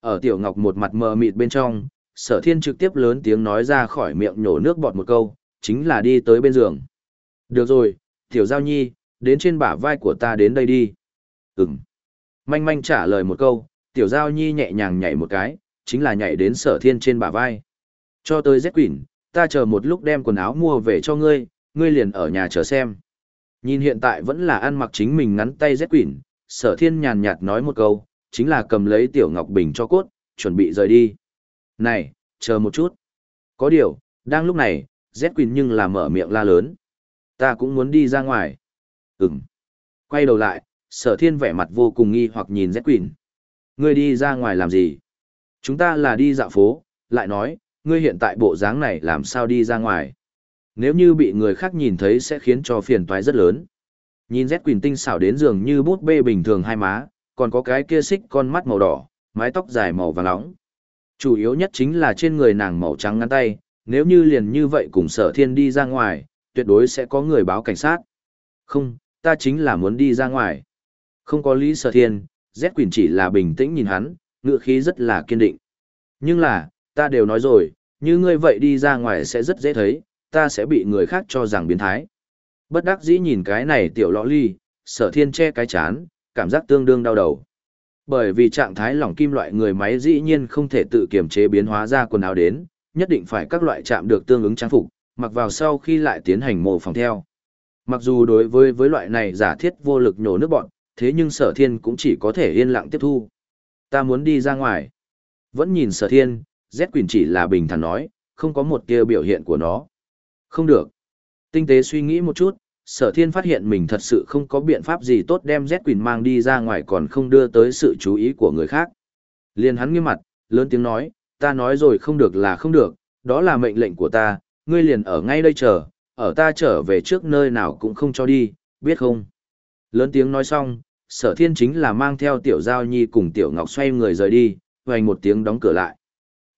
Ở tiểu ngọc một mặt mờ mịt bên trong, sở thiên trực tiếp lớn tiếng nói ra khỏi miệng nhổ nước bọt một câu, chính là đi tới bên giường. Được rồi, tiểu giao nhi, đến trên bả vai của ta đến đây đi. Ừm. Manh manh trả lời một câu, tiểu giao nhi nhẹ nhàng nhảy một cái, chính là nhảy đến sở thiên trên bả vai. Cho tới Z quỷ, ta chờ một lúc đem quần áo mua về cho ngươi, ngươi liền ở nhà chờ xem. Nhìn hiện tại vẫn là ăn mặc chính mình ngắn tay Z quỷ, sở thiên nhàn nhạt nói một câu, chính là cầm lấy tiểu ngọc bình cho cốt, chuẩn bị rời đi. Này, chờ một chút. Có điều, đang lúc này, Z quỷ nhưng là mở miệng la lớn. Ta cũng muốn đi ra ngoài. Ừm. Quay đầu lại, sở thiên vẻ mặt vô cùng nghi hoặc nhìn Z Quỳnh. Ngươi đi ra ngoài làm gì? Chúng ta là đi dạo phố, lại nói, ngươi hiện tại bộ dáng này làm sao đi ra ngoài? Nếu như bị người khác nhìn thấy sẽ khiến cho phiền toái rất lớn. Nhìn Z Quỳnh tinh xảo đến giường như bút bê bình thường hai má, còn có cái kia xích con mắt màu đỏ, mái tóc dài màu vàng nóng. Chủ yếu nhất chính là trên người nàng màu trắng ngắn tay, nếu như liền như vậy cùng sở thiên đi ra ngoài, tuyệt đối sẽ có người báo cảnh sát. Không, ta chính là muốn đi ra ngoài. Không có lý sở thiên, Z Quỳnh chỉ là bình tĩnh nhìn hắn, ngựa khí rất là kiên định. Nhưng là, ta đều nói rồi, như ngươi vậy đi ra ngoài sẽ rất dễ thấy, ta sẽ bị người khác cho rằng biến thái. Bất đắc dĩ nhìn cái này tiểu lọ ly, sở thiên che cái chán, cảm giác tương đương đau đầu. Bởi vì trạng thái lỏng kim loại người máy dĩ nhiên không thể tự kiểm chế biến hóa ra quần áo đến, nhất định phải các loại chạm được tương ứng trang phục, mặc vào sau khi lại tiến hành mô phỏng theo. Mặc dù đối với với loại này giả thiết vô lực nhổ nước bọn, thế nhưng sở thiên cũng chỉ có thể yên lặng tiếp thu. Ta muốn đi ra ngoài. Vẫn nhìn sở thiên, Z Quỳnh chỉ là bình thản nói, không có một tia biểu hiện của nó. Không được. Tinh tế suy nghĩ một chút, sở thiên phát hiện mình thật sự không có biện pháp gì tốt đem Z Quỳnh mang đi ra ngoài còn không đưa tới sự chú ý của người khác. Liền hắn nghiêm mặt, lớn tiếng nói, ta nói rồi không được là không được, đó là mệnh lệnh của ta, ngươi liền ở ngay đây chờ, ở ta trở về trước nơi nào cũng không cho đi, biết không? Lớn tiếng nói xong, sở thiên chính là mang theo tiểu giao nhi cùng tiểu ngọc xoay người rời đi, hoành một tiếng đóng cửa lại.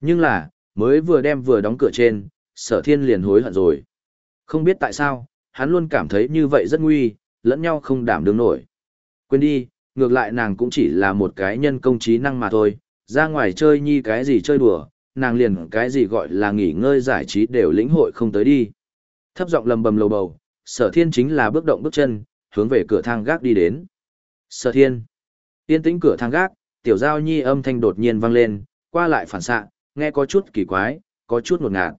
Nhưng là, mới vừa đem vừa đóng cửa trên, sở thiên liền hối hận rồi. Không biết tại sao, hắn luôn cảm thấy như vậy rất nguy, lẫn nhau không đảm đương nổi. Quên đi, ngược lại nàng cũng chỉ là một cái nhân công trí năng mà thôi, ra ngoài chơi nhi cái gì chơi đùa, nàng liền cái gì gọi là nghỉ ngơi giải trí đều lĩnh hội không tới đi. Thấp giọng lầm bầm lầu bầu, sở thiên chính là bước động bước chân, hướng về cửa thang gác đi đến. Sở thiên. Yên tĩnh cửa thang gác, tiểu giao nhi âm thanh đột nhiên vang lên, qua lại phản xạ, nghe có chút kỳ quái, có chút ngột ngạt.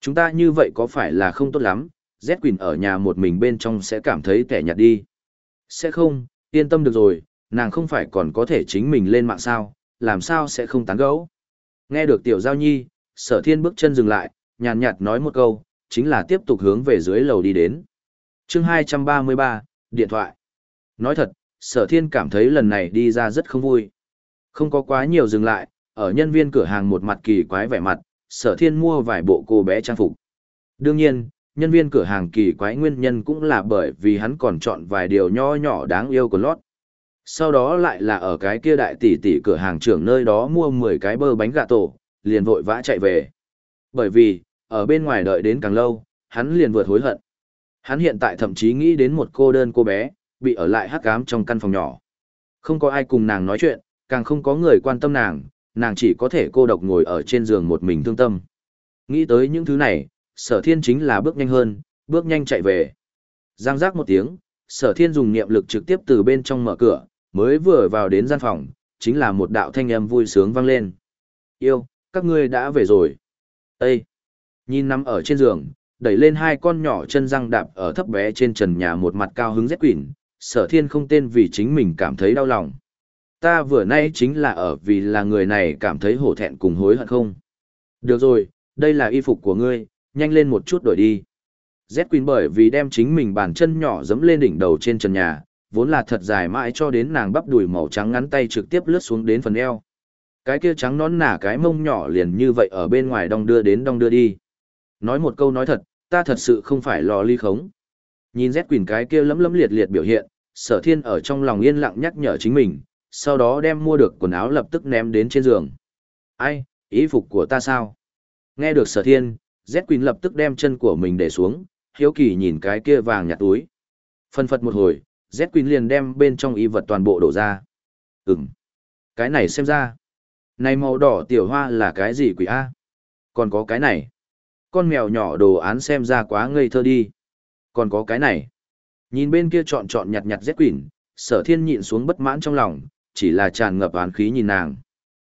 Chúng ta như vậy có phải là không tốt lắm, Z Quỳnh ở nhà một mình bên trong sẽ cảm thấy kẻ nhạt đi. Sẽ không, yên tâm được rồi, nàng không phải còn có thể chính mình lên mạng sao, làm sao sẽ không tán gẫu. Nghe được tiểu giao nhi, sở thiên bước chân dừng lại, nhàn nhạt nói một câu, chính là tiếp tục hướng về dưới lầu đi đến. chương 233, điện thoại. Nói thật, sở thiên cảm thấy lần này đi ra rất không vui. Không có quá nhiều dừng lại, ở nhân viên cửa hàng một mặt kỳ quái vẻ mặt, sở thiên mua vài bộ cô bé trang phục. Đương nhiên, nhân viên cửa hàng kỳ quái nguyên nhân cũng là bởi vì hắn còn chọn vài điều nho nhỏ đáng yêu của lót. Sau đó lại là ở cái kia đại tỷ tỷ cửa hàng trưởng nơi đó mua 10 cái bơ bánh gà tổ, liền vội vã chạy về. Bởi vì, ở bên ngoài đợi đến càng lâu, hắn liền vượt hối hận. Hắn hiện tại thậm chí nghĩ đến một cô đơn cô bé, bị ở lại hắc ám trong căn phòng nhỏ. Không có ai cùng nàng nói chuyện, càng không có người quan tâm nàng, nàng chỉ có thể cô độc ngồi ở trên giường một mình thương tâm. Nghĩ tới những thứ này, sở thiên chính là bước nhanh hơn, bước nhanh chạy về. Giang giác một tiếng, sở thiên dùng niệm lực trực tiếp từ bên trong mở cửa, mới vừa vào đến gian phòng, chính là một đạo thanh âm vui sướng vang lên. Yêu, các ngươi đã về rồi. Ê! Nhìn nằm ở trên giường, đẩy lên hai con nhỏ chân răng đạp ở thấp bé trên trần nhà một mặt cao hứng rét quỷn, sở thiên không tên vì chính mình cảm thấy đau lòng. Ta vừa nay chính là ở vì là người này cảm thấy hổ thẹn cùng hối hận không. Được rồi, đây là y phục của ngươi, nhanh lên một chút đổi đi. Z Queen bởi vì đem chính mình bàn chân nhỏ dẫm lên đỉnh đầu trên trần nhà, vốn là thật dài mãi cho đến nàng bắp đùi màu trắng ngắn tay trực tiếp lướt xuống đến phần eo. Cái kia trắng nón nả cái mông nhỏ liền như vậy ở bên ngoài đong đưa đến đong đưa đi. Nói một câu nói thật, ta thật sự không phải lò ly khống. Nhìn Z Quỳnh cái kia lấm lấm liệt liệt biểu hiện, sở thiên ở trong lòng yên lặng nhắc nhở chính mình, sau đó đem mua được quần áo lập tức ném đến trên giường. Ai, ý phục của ta sao? Nghe được sở thiên, Z Quỳnh lập tức đem chân của mình để xuống, hiếu kỳ nhìn cái kia vàng nhạt túi. Phân phật một hồi, Z Quỳnh liền đem bên trong y vật toàn bộ đổ ra. Ừm, cái này xem ra. Này màu đỏ tiểu hoa là cái gì quỷ A? Còn có cái này. Con mèo nhỏ đồ án xem ra quá ngây thơ đi. Còn có cái này. Nhìn bên kia trọn trọn nhặt nhặt Z Quỳnh, sở thiên nhịn xuống bất mãn trong lòng, chỉ là tràn ngập án khí nhìn nàng.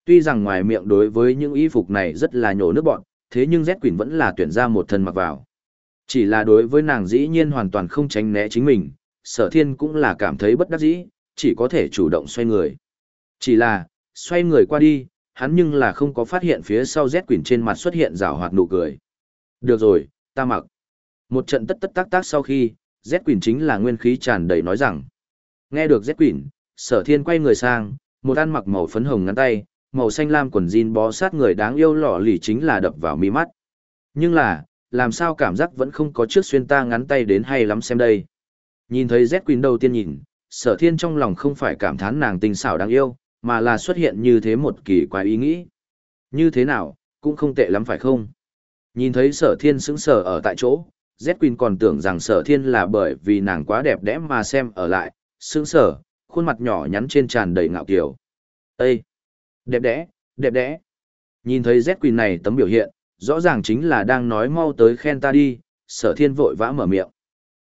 Tuy rằng ngoài miệng đối với những y phục này rất là nhổ nước bọn, thế nhưng Z Quỳnh vẫn là tuyển ra một thân mặc vào. Chỉ là đối với nàng dĩ nhiên hoàn toàn không tránh né chính mình, sở thiên cũng là cảm thấy bất đắc dĩ, chỉ có thể chủ động xoay người. Chỉ là, xoay người qua đi, hắn nhưng là không có phát hiện phía sau Z Quỳnh trên mặt xuất hiện rào hoạt nụ cười. Được rồi, ta mặc. Một trận tất tất tác tác sau khi, Z Quỷ chính là nguyên khí tràn đầy nói rằng. Nghe được Z Quỷ, sở thiên quay người sang, một ăn mặc màu phấn hồng ngắn tay, màu xanh lam quần jean bó sát người đáng yêu lọ lì chính là đập vào mi mắt. Nhưng là, làm sao cảm giác vẫn không có trước xuyên ta ngắn tay đến hay lắm xem đây. Nhìn thấy Z Quỷ đầu tiên nhìn, sở thiên trong lòng không phải cảm thán nàng tình xảo đáng yêu, mà là xuất hiện như thế một kỳ quái ý nghĩ. Như thế nào, cũng không tệ lắm phải không? Nhìn thấy sở thiên sững sờ ở tại chỗ, Z Queen còn tưởng rằng sở thiên là bởi vì nàng quá đẹp đẽ mà xem ở lại, sững sờ, khuôn mặt nhỏ nhắn trên tràn đầy ngạo kiều. Ê! Đẹp đẽ, đẹp đẽ. Nhìn thấy Z Queen này tấm biểu hiện, rõ ràng chính là đang nói mau tới khen ta đi, sở thiên vội vã mở miệng.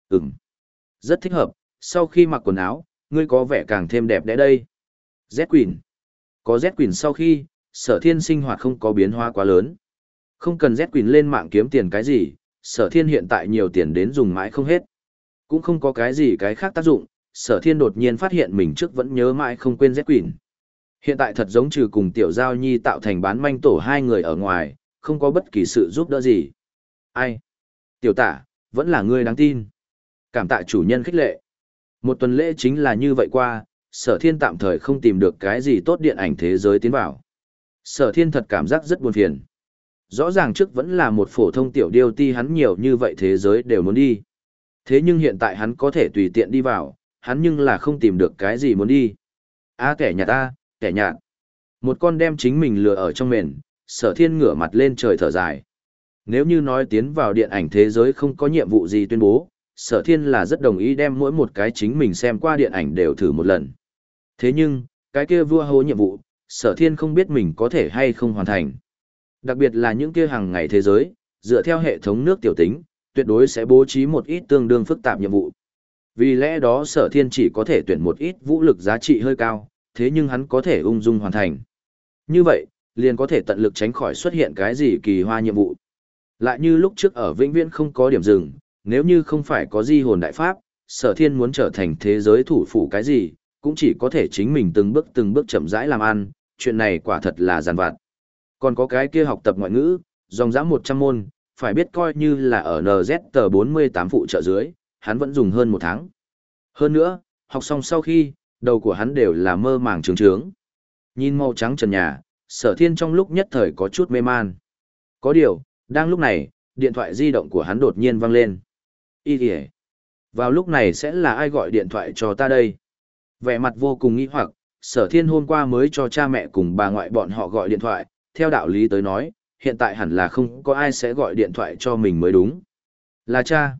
Ừm, rất thích hợp, sau khi mặc quần áo, ngươi có vẻ càng thêm đẹp đẽ đây. Z Queen. Có Z Queen sau khi, sở thiên sinh hoạt không có biến hóa quá lớn. Không cần Z Queen lên mạng kiếm tiền cái gì, sở thiên hiện tại nhiều tiền đến dùng mãi không hết. Cũng không có cái gì cái khác tác dụng, sở thiên đột nhiên phát hiện mình trước vẫn nhớ mãi không quên Z Queen. Hiện tại thật giống trừ cùng tiểu giao nhi tạo thành bán manh tổ hai người ở ngoài, không có bất kỳ sự giúp đỡ gì. Ai? Tiểu tả, vẫn là ngươi đáng tin. Cảm tạ chủ nhân khích lệ. Một tuần lễ chính là như vậy qua, sở thiên tạm thời không tìm được cái gì tốt điện ảnh thế giới tiến vào. Sở thiên thật cảm giác rất buồn phiền. Rõ ràng trước vẫn là một phổ thông tiểu điêu ti hắn nhiều như vậy thế giới đều muốn đi. Thế nhưng hiện tại hắn có thể tùy tiện đi vào, hắn nhưng là không tìm được cái gì muốn đi. A à, kẻ nhà ta, kẻ nhạt. Một con đem chính mình lừa ở trong mền, sở thiên ngửa mặt lên trời thở dài. Nếu như nói tiến vào điện ảnh thế giới không có nhiệm vụ gì tuyên bố, sở thiên là rất đồng ý đem mỗi một cái chính mình xem qua điện ảnh đều thử một lần. Thế nhưng, cái kia vua hố nhiệm vụ, sở thiên không biết mình có thể hay không hoàn thành. Đặc biệt là những kia hàng ngày thế giới, dựa theo hệ thống nước tiểu tính, tuyệt đối sẽ bố trí một ít tương đương phức tạp nhiệm vụ. Vì lẽ đó sở thiên chỉ có thể tuyển một ít vũ lực giá trị hơi cao, thế nhưng hắn có thể ung dung hoàn thành. Như vậy, liền có thể tận lực tránh khỏi xuất hiện cái gì kỳ hoa nhiệm vụ. Lại như lúc trước ở vĩnh viễn không có điểm dừng, nếu như không phải có di hồn đại pháp, sở thiên muốn trở thành thế giới thủ phủ cái gì, cũng chỉ có thể chính mình từng bước từng bước chậm rãi làm ăn, chuyện này quả thật là giàn vặt. Còn có cái kia học tập ngoại ngữ, dòng dã 100 môn, phải biết coi như là ở NZ tờ 48 phụ trợ dưới, hắn vẫn dùng hơn một tháng. Hơn nữa, học xong sau khi, đầu của hắn đều là mơ màng trướng trướng. Nhìn màu trắng trần nhà, sở thiên trong lúc nhất thời có chút mê man. Có điều, đang lúc này, điện thoại di động của hắn đột nhiên vang lên. Ý kìa. Vào lúc này sẽ là ai gọi điện thoại cho ta đây? Vẻ mặt vô cùng nghi hoặc, sở thiên hôm qua mới cho cha mẹ cùng bà ngoại bọn họ gọi điện thoại, theo đạo lý tới nói, hiện tại hẳn là không có ai sẽ gọi điện thoại cho mình mới đúng. Là cha.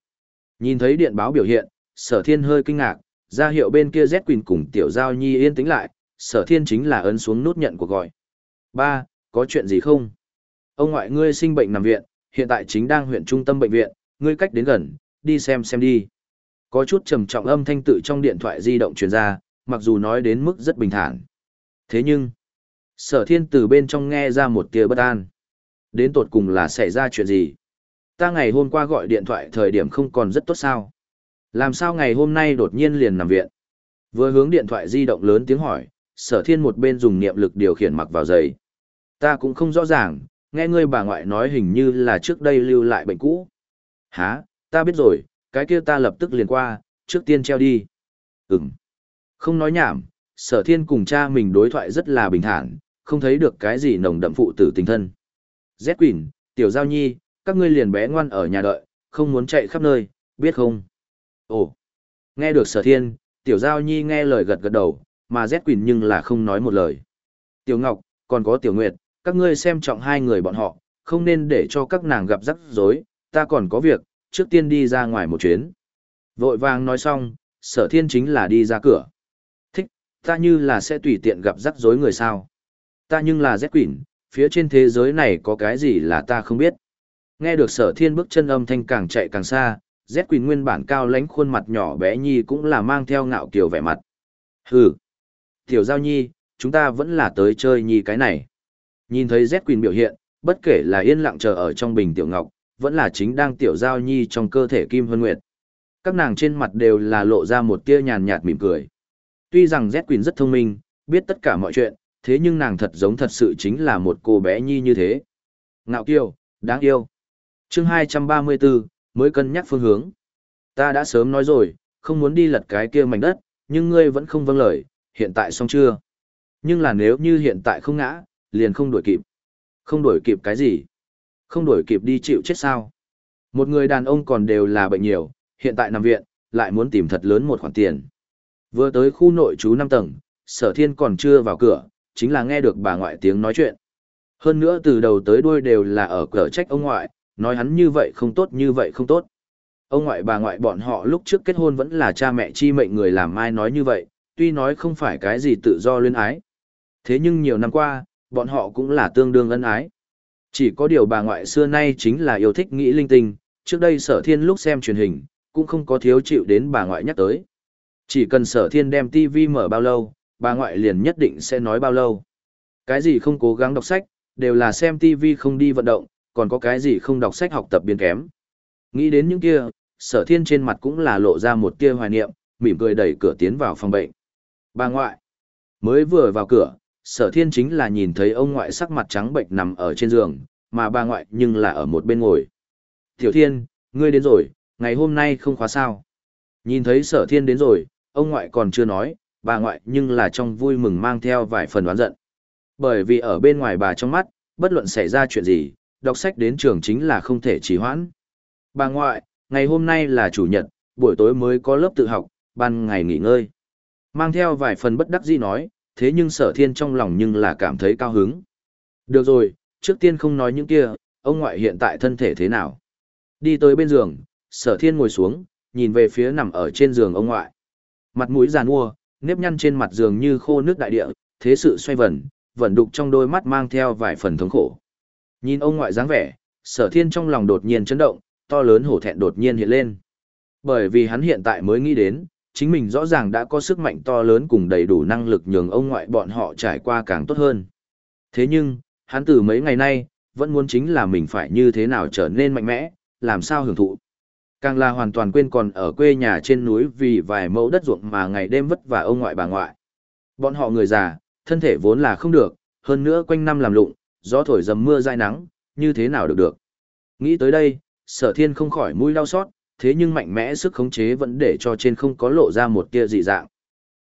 Nhìn thấy điện báo biểu hiện, sở thiên hơi kinh ngạc, ra hiệu bên kia Z Quỳnh cùng Tiểu Giao Nhi yên tĩnh lại, sở thiên chính là ấn xuống nút nhận cuộc gọi. Ba, có chuyện gì không? Ông ngoại ngươi sinh bệnh nằm viện, hiện tại chính đang huyện trung tâm bệnh viện, ngươi cách đến gần, đi xem xem đi. Có chút trầm trọng âm thanh tự trong điện thoại di động truyền ra, mặc dù nói đến mức rất bình thản. Thế nhưng, sở thiên từ bên trong nghe ra một tia bất an. Đến tột cùng là xảy ra chuyện gì? Ta ngày hôm qua gọi điện thoại thời điểm không còn rất tốt sao? Làm sao ngày hôm nay đột nhiên liền nằm viện? Vừa hướng điện thoại di động lớn tiếng hỏi, sở thiên một bên dùng niệm lực điều khiển mặc vào giày. Ta cũng không rõ ràng, nghe ngươi bà ngoại nói hình như là trước đây lưu lại bệnh cũ. Hả, ta biết rồi, cái kia ta lập tức liền qua, trước tiên treo đi. Ừm. Không nói nhảm, sở thiên cùng cha mình đối thoại rất là bình thản, không thấy được cái gì nồng đậm phụ tử tình thân. Z Quỳnh, Tiểu Giao Nhi, các ngươi liền bé ngoan ở nhà đợi, không muốn chạy khắp nơi, biết không? Ồ, nghe được sở thiên, Tiểu Giao Nhi nghe lời gật gật đầu, mà Z Quỳnh nhưng là không nói một lời. Tiểu Ngọc, còn có Tiểu Nguyệt, các ngươi xem trọng hai người bọn họ, không nên để cho các nàng gặp rắc rối, ta còn có việc, trước tiên đi ra ngoài một chuyến. Vội vàng nói xong, sở thiên chính là đi ra cửa. Thích, ta như là sẽ tùy tiện gặp rắc rối người sao. Ta nhưng là Z Quỳnh, phía trên thế giới này có cái gì là ta không biết. Nghe được sở thiên bước chân âm thanh càng chạy càng xa, Z Quỳnh nguyên bản cao lánh khuôn mặt nhỏ bé nhi cũng là mang theo ngạo kiều vẻ mặt. Hừ, tiểu giao nhi, chúng ta vẫn là tới chơi nhi cái này. Nhìn thấy Z Quỳnh biểu hiện, bất kể là yên lặng chờ ở trong bình tiểu ngọc, vẫn là chính đang tiểu giao nhi trong cơ thể Kim Hân Nguyệt. Các nàng trên mặt đều là lộ ra một tia nhàn nhạt mỉm cười. Tuy rằng Z Quỳnh rất thông minh, biết tất cả mọi chuyện, thế nhưng nàng thật giống thật sự chính là một cô bé nhi như thế. Ngạo kiêu, đáng yêu. chương 234, mới cân nhắc phương hướng. Ta đã sớm nói rồi, không muốn đi lật cái kia mảnh đất, nhưng ngươi vẫn không vâng lời, hiện tại xong chưa? Nhưng là nếu như hiện tại không ngã, liền không đuổi kịp. Không đuổi kịp cái gì? Không đuổi kịp đi chịu chết sao? Một người đàn ông còn đều là bệnh nhiều, hiện tại nằm viện, lại muốn tìm thật lớn một khoản tiền. Vừa tới khu nội trú 5 tầng, sở thiên còn chưa vào cửa, chính là nghe được bà ngoại tiếng nói chuyện. Hơn nữa từ đầu tới đuôi đều là ở cửa trách ông ngoại, nói hắn như vậy không tốt như vậy không tốt. Ông ngoại bà ngoại bọn họ lúc trước kết hôn vẫn là cha mẹ chi mệnh người làm ai nói như vậy, tuy nói không phải cái gì tự do luyến ái. Thế nhưng nhiều năm qua, bọn họ cũng là tương đương ân ái. Chỉ có điều bà ngoại xưa nay chính là yêu thích nghĩ linh tinh, trước đây sở thiên lúc xem truyền hình, cũng không có thiếu chịu đến bà ngoại nhắc tới. Chỉ cần sở thiên đem TV mở bao lâu, bà ngoại liền nhất định sẽ nói bao lâu. Cái gì không cố gắng đọc sách, đều là xem TV không đi vận động, còn có cái gì không đọc sách học tập biến kém. Nghĩ đến những kia, sở thiên trên mặt cũng là lộ ra một tia hoài niệm, mỉm cười đẩy cửa tiến vào phòng bệnh. Bà ngoại, mới vừa vào cửa, sở thiên chính là nhìn thấy ông ngoại sắc mặt trắng bệnh nằm ở trên giường, mà bà ngoại nhưng là ở một bên ngồi. Tiểu thiên, ngươi đến rồi, ngày hôm nay không khóa sao. Nhìn thấy sở thiên đến rồi, ông ngoại còn chưa nói, bà ngoại nhưng là trong vui mừng mang theo vài phần đoán giận. Bởi vì ở bên ngoài bà trong mắt, bất luận xảy ra chuyện gì, đọc sách đến trường chính là không thể trì hoãn. Bà ngoại, ngày hôm nay là chủ nhật, buổi tối mới có lớp tự học, ban ngày nghỉ ngơi. Mang theo vài phần bất đắc dĩ nói, thế nhưng sở thiên trong lòng nhưng là cảm thấy cao hứng. Được rồi, trước tiên không nói những kia, ông ngoại hiện tại thân thể thế nào. Đi tới bên giường, sở thiên ngồi xuống, nhìn về phía nằm ở trên giường ông ngoại. Mặt mũi giàn ua, nếp nhăn trên mặt giường như khô nước đại địa, thế sự xoay vần, vẩn đục trong đôi mắt mang theo vài phần thống khổ. Nhìn ông ngoại dáng vẻ, sở thiên trong lòng đột nhiên chấn động, to lớn hổ thẹn đột nhiên hiện lên. Bởi vì hắn hiện tại mới nghĩ đến, chính mình rõ ràng đã có sức mạnh to lớn cùng đầy đủ năng lực nhường ông ngoại bọn họ trải qua càng tốt hơn. Thế nhưng, hắn từ mấy ngày nay, vẫn muốn chính là mình phải như thế nào trở nên mạnh mẽ, làm sao hưởng thụ. Càng là hoàn toàn quên còn ở quê nhà trên núi vì vài mẫu đất ruộng mà ngày đêm vất vả ông ngoại bà ngoại. Bọn họ người già, thân thể vốn là không được, hơn nữa quanh năm làm lụng, gió thổi dầm mưa dai nắng, như thế nào được được. Nghĩ tới đây, sở thiên không khỏi mũi đau xót, thế nhưng mạnh mẽ sức khống chế vẫn để cho trên không có lộ ra một tia dị dạng.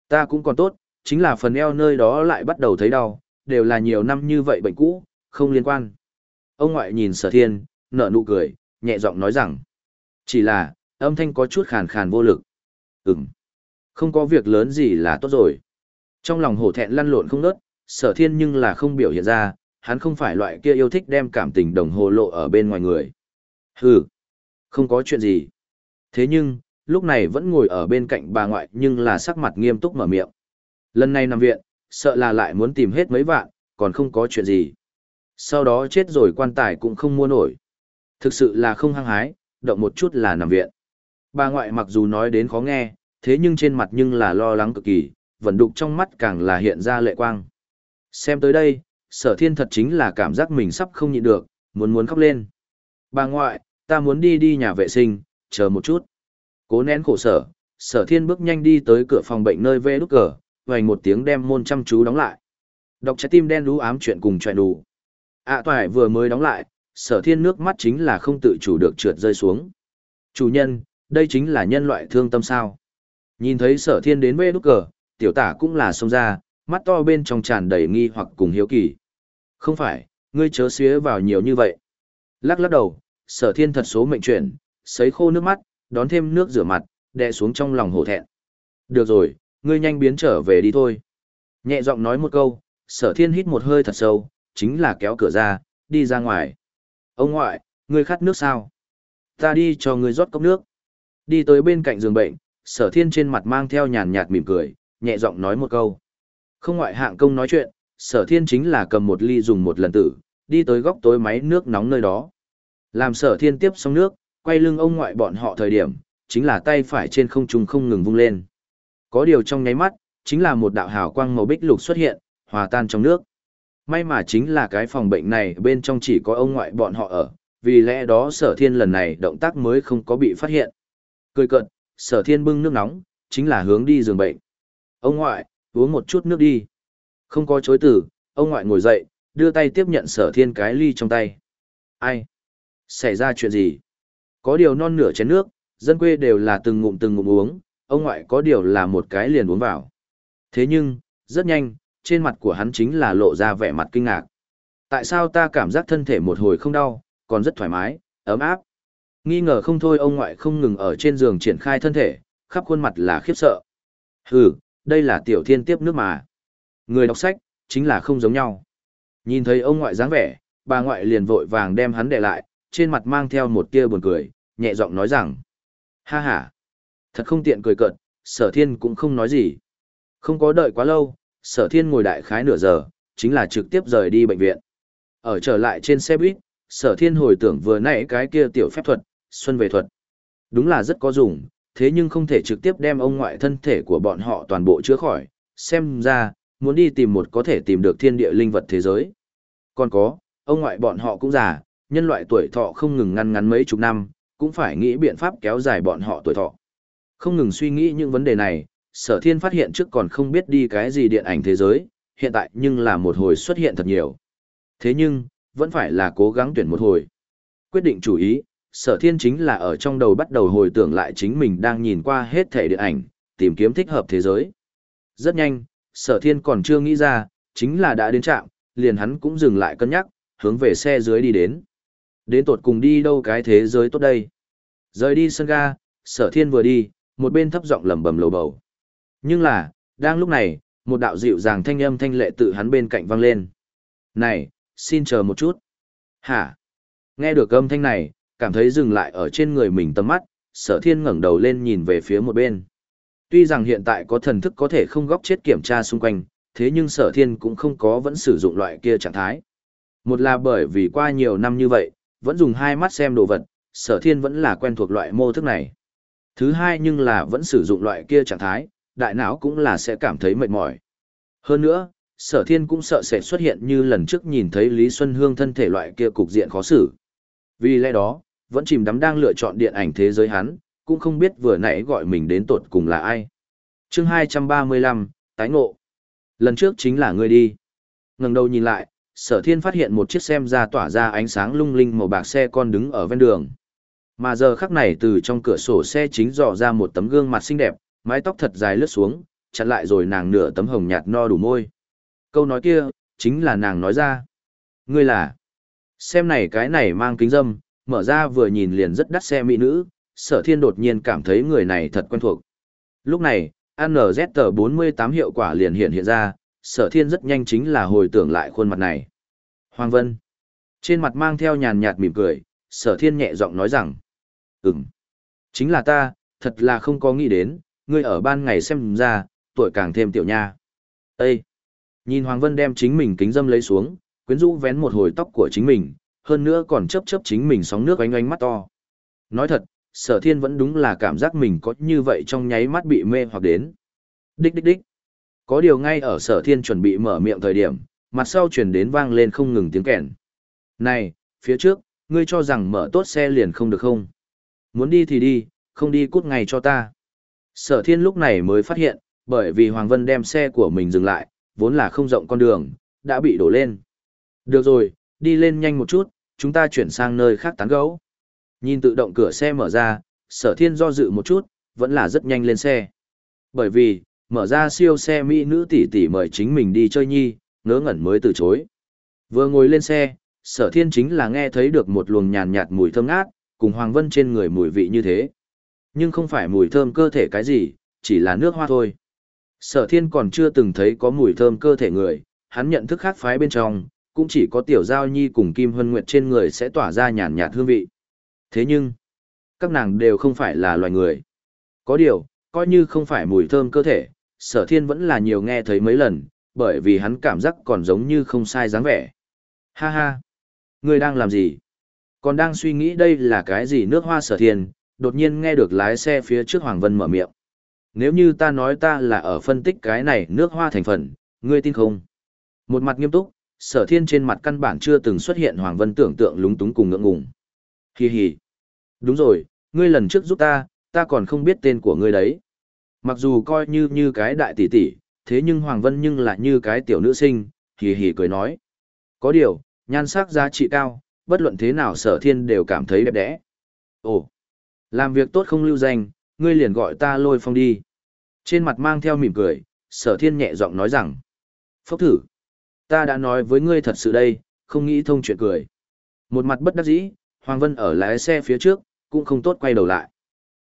Ta cũng còn tốt, chính là phần eo nơi đó lại bắt đầu thấy đau, đều là nhiều năm như vậy bệnh cũ, không liên quan. Ông ngoại nhìn sở thiên, nở nụ cười, nhẹ giọng nói rằng, chỉ là, âm thanh có chút khàn khàn vô lực. Ừm, không có việc lớn gì là tốt rồi. Trong lòng hổ thẹn lăn lộn không nớt, sở thiên nhưng là không biểu hiện ra, hắn không phải loại kia yêu thích đem cảm tình đồng hồ lộ ở bên ngoài người. Hừ, không có chuyện gì. Thế nhưng, lúc này vẫn ngồi ở bên cạnh bà ngoại nhưng là sắc mặt nghiêm túc mở miệng. Lần này nằm viện, sợ là lại muốn tìm hết mấy vạn, còn không có chuyện gì. Sau đó chết rồi quan tài cũng không mua nổi. Thực sự là không hăng hái, động một chút là nằm viện. Bà ngoại mặc dù nói đến khó nghe, thế nhưng trên mặt nhưng là lo lắng cực kỳ, vẫn đục trong mắt càng là hiện ra lệ quang. Xem tới đây, sở thiên thật chính là cảm giác mình sắp không nhịn được, muốn muốn khóc lên. Bà ngoại, ta muốn đi đi nhà vệ sinh, chờ một chút. Cố nén khổ sở, sở thiên bước nhanh đi tới cửa phòng bệnh nơi vê đúc cờ, vành một tiếng đem môn chăm chú đóng lại. Đọc trái tim đen đú ám chuyện cùng chạy đủ. ạ à, toài vừa mới đóng lại, sở thiên nước mắt chính là không tự chủ được trượt rơi xuống. Chủ nhân, đây chính là nhân loại thương tâm sao. Nhìn thấy sở thiên đến bê đúc cờ, tiểu tả cũng là xông ra, mắt to bên trong tràn đầy nghi hoặc cùng hiếu kỳ. Không phải, ngươi chớ xía vào nhiều như vậy. Lắc lắc đầu, sở thiên thật số mệnh chuyển, sấy khô nước mắt, đón thêm nước rửa mặt, đè xuống trong lòng hổ thẹn. Được rồi, ngươi nhanh biến trở về đi thôi. Nhẹ giọng nói một câu, sở thiên hít một hơi thật sâu, chính là kéo cửa ra, đi ra ngoài. Ông ngoại, ngươi khát nước sao? Ta đi cho ngươi rót cốc nước. Đi tới bên cạnh giường bệnh, sở thiên trên mặt mang theo nhàn nhạt mỉm cười, nhẹ giọng nói một câu. Không ngoại hạng công nói chuyện, sở thiên chính là cầm một ly dùng một lần tử, đi tới góc tối máy nước nóng nơi đó. Làm sở thiên tiếp xong nước, quay lưng ông ngoại bọn họ thời điểm, chính là tay phải trên không trung không ngừng vung lên. Có điều trong nháy mắt, chính là một đạo hào quang màu bích lục xuất hiện, hòa tan trong nước. May mà chính là cái phòng bệnh này bên trong chỉ có ông ngoại bọn họ ở, vì lẽ đó sở thiên lần này động tác mới không có bị phát hiện. Cười cận, sở thiên bưng nước nóng, chính là hướng đi giường bệnh. Ông ngoại, uống một chút nước đi. Không có chối từ, ông ngoại ngồi dậy, đưa tay tiếp nhận sở thiên cái ly trong tay. Ai? Xảy ra chuyện gì? Có điều non nửa chén nước, dân quê đều là từng ngụm từng ngụm uống, ông ngoại có điều là một cái liền uống vào. Thế nhưng, rất nhanh, trên mặt của hắn chính là lộ ra vẻ mặt kinh ngạc. Tại sao ta cảm giác thân thể một hồi không đau, còn rất thoải mái, ấm áp? Nghi ngờ không thôi ông ngoại không ngừng ở trên giường triển khai thân thể, khắp khuôn mặt là khiếp sợ. Hừ, đây là tiểu thiên tiếp nước mà. Người đọc sách, chính là không giống nhau. Nhìn thấy ông ngoại dáng vẻ, bà ngoại liền vội vàng đem hắn để lại, trên mặt mang theo một tia buồn cười, nhẹ giọng nói rằng. Ha ha, thật không tiện cười cợt, sở thiên cũng không nói gì. Không có đợi quá lâu, sở thiên ngồi đại khái nửa giờ, chính là trực tiếp rời đi bệnh viện. Ở trở lại trên xe buýt, sở thiên hồi tưởng vừa nãy cái kia tiểu phép thuật, xuân về thuật. Đúng là rất có dùng, thế nhưng không thể trực tiếp đem ông ngoại thân thể của bọn họ toàn bộ chữa khỏi, xem ra, muốn đi tìm một có thể tìm được thiên địa linh vật thế giới. Còn có, ông ngoại bọn họ cũng già, nhân loại tuổi thọ không ngừng ngăn ngắn mấy chục năm, cũng phải nghĩ biện pháp kéo dài bọn họ tuổi thọ. Không ngừng suy nghĩ những vấn đề này, sở thiên phát hiện trước còn không biết đi cái gì điện ảnh thế giới, hiện tại nhưng là một hồi xuất hiện thật nhiều. Thế nhưng, vẫn phải là cố gắng tuyển một hồi. Quyết định chủ ý, sở thiên chính là ở trong đầu bắt đầu hồi tưởng lại chính mình đang nhìn qua hết thể điện ảnh, tìm kiếm thích hợp thế giới. Rất nhanh, sở thiên còn chưa nghĩ ra, chính là đã đến trạm, liền hắn cũng dừng lại cân nhắc, hướng về xe dưới đi đến. Đến tột cùng đi đâu cái thế giới tốt đây? Rời đi sân ga, sở thiên vừa đi, một bên thấp giọng lẩm bẩm lầu bầu. Nhưng là, đang lúc này, một đạo dịu dàng thanh âm thanh lệ tự hắn bên cạnh vang lên. Này, xin chờ một chút. Hả? Nghe được âm thanh này, cảm thấy dừng lại ở trên người mình tầm mắt, sở thiên ngẩng đầu lên nhìn về phía một bên. Tuy rằng hiện tại có thần thức có thể không góc chết kiểm tra xung quanh, thế nhưng sở thiên cũng không có vẫn sử dụng loại kia trạng thái. Một là bởi vì qua nhiều năm như vậy, vẫn dùng hai mắt xem đồ vật, sở thiên vẫn là quen thuộc loại mô thức này. Thứ hai nhưng là vẫn sử dụng loại kia trạng thái, đại não cũng là sẽ cảm thấy mệt mỏi. Hơn nữa, sở thiên cũng sợ sẽ xuất hiện như lần trước nhìn thấy Lý Xuân Hương thân thể loại kia cục diện khó xử. Vì lẽ đó, vẫn chìm đắm đang lựa chọn điện ảnh thế giới hắn, cũng không biết vừa nãy gọi mình đến tột cùng là ai. chương 235, tái ngộ. Lần trước chính là ngươi đi. ngẩng đầu nhìn lại, sở thiên phát hiện một chiếc xem ra tỏa ra ánh sáng lung linh màu bạc xe con đứng ở ven đường. Mà giờ khắc này từ trong cửa sổ xe chính dò ra một tấm gương mặt xinh đẹp, mái tóc thật dài lướt xuống, chặn lại rồi nàng nửa tấm hồng nhạt no đủ môi. Câu nói kia, chính là nàng nói ra. Ngươi là, xem này cái này mang kính dâm, mở ra vừa nhìn liền rất đắt xe mỹ nữ, sở thiên đột nhiên cảm thấy người này thật quen thuộc. Lúc này, ANZ48 hiệu quả liền hiện hiện ra, sở thiên rất nhanh chính là hồi tưởng lại khuôn mặt này. Hoàng Vân. Trên mặt mang theo nhàn nhạt mỉm cười, sở thiên nhẹ giọng nói rằng. Ừm. Chính là ta, thật là không có nghĩ đến, ngươi ở ban ngày xem ra, tuổi càng thêm tiểu nha. Ê! Nhìn Hoàng Vân đem chính mình kính dâm lấy xuống, quyến rũ vén một hồi tóc của chính mình, hơn nữa còn chấp chấp chính mình sóng nước ánh ánh mắt to. Nói thật, sở thiên vẫn đúng là cảm giác mình có như vậy trong nháy mắt bị mê hoặc đến. Đích đích đích. Có điều ngay ở sở thiên chuẩn bị mở miệng thời điểm, mặt sau chuyển đến vang lên không ngừng tiếng kèn. Này, phía trước, ngươi cho rằng mở tốt xe liền không được không? Muốn đi thì đi, không đi cút ngay cho ta. Sở thiên lúc này mới phát hiện, bởi vì Hoàng Vân đem xe của mình dừng lại, vốn là không rộng con đường, đã bị đổ lên. Được rồi, đi lên nhanh một chút, chúng ta chuyển sang nơi khác tán gấu. Nhìn tự động cửa xe mở ra, sở thiên do dự một chút, vẫn là rất nhanh lên xe. Bởi vì, mở ra siêu xe mỹ nữ tỷ tỷ mời chính mình đi chơi nhi, ngớ ngẩn mới từ chối. Vừa ngồi lên xe, sở thiên chính là nghe thấy được một luồng nhàn nhạt mùi thơm ngát, cùng Hoàng Vân trên người mùi vị như thế. Nhưng không phải mùi thơm cơ thể cái gì, chỉ là nước hoa thôi. Sở thiên còn chưa từng thấy có mùi thơm cơ thể người, hắn nhận thức khác phái bên trong, cũng chỉ có tiểu giao nhi cùng kim hân nguyệt trên người sẽ tỏa ra nhàn nhạt hương vị. Thế nhưng, các nàng đều không phải là loài người. Có điều, coi như không phải mùi thơm cơ thể, sở thiên vẫn là nhiều nghe thấy mấy lần, bởi vì hắn cảm giác còn giống như không sai dáng vẻ. Ha ha! Ngươi đang làm gì? Còn đang suy nghĩ đây là cái gì nước hoa sở thiên, đột nhiên nghe được lái xe phía trước Hoàng Vân mở miệng. Nếu như ta nói ta là ở phân tích cái này nước hoa thành phần, ngươi tin không? Một mặt nghiêm túc, sở thiên trên mặt căn bản chưa từng xuất hiện Hoàng Vân tưởng tượng lúng túng cùng ngượng ngùng. Hi hi. Đúng rồi, ngươi lần trước giúp ta, ta còn không biết tên của ngươi đấy. Mặc dù coi như như cái đại tỷ tỷ, thế nhưng Hoàng Vân nhưng lại như cái tiểu nữ sinh, hì hì cười nói. Có điều, nhan sắc giá trị cao, bất luận thế nào sở thiên đều cảm thấy đẹp đẽ. Ồ, làm việc tốt không lưu danh, ngươi liền gọi ta lôi phong đi. Trên mặt mang theo mỉm cười, sở thiên nhẹ giọng nói rằng. Phốc thử, ta đã nói với ngươi thật sự đây, không nghĩ thông chuyện cười. Một mặt bất đắc dĩ, Hoàng Vân ở lái xe phía trước, cũng không tốt quay đầu lại.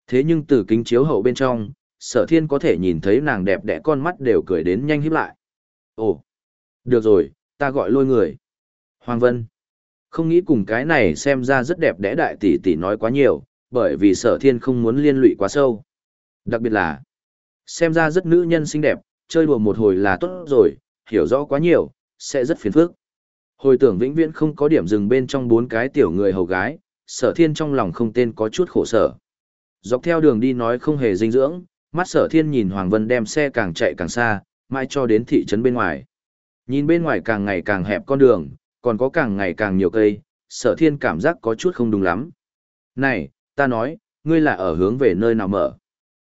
Thế nhưng từ kính chiếu hậu bên trong, sở thiên có thể nhìn thấy nàng đẹp đẽ con mắt đều cười đến nhanh híp lại. Ồ, được rồi, ta gọi lôi người. Hoàng Vân, không nghĩ cùng cái này xem ra rất đẹp đẽ đại tỷ tỷ nói quá nhiều, bởi vì sở thiên không muốn liên lụy quá sâu. Đặc biệt là, xem ra rất nữ nhân xinh đẹp, chơi đùa một hồi là tốt rồi, hiểu rõ quá nhiều, sẽ rất phiền phức. Hồi tưởng vĩnh viễn không có điểm dừng bên trong bốn cái tiểu người hầu gái, sở thiên trong lòng không tên có chút khổ sở. Dọc theo đường đi nói không hề dinh dưỡng, mắt sở thiên nhìn Hoàng Vân đem xe càng chạy càng xa, mãi cho đến thị trấn bên ngoài. Nhìn bên ngoài càng ngày càng hẹp con đường, còn có càng ngày càng nhiều cây, sở thiên cảm giác có chút không đúng lắm. Này, ta nói, ngươi là ở hướng về nơi nào mở?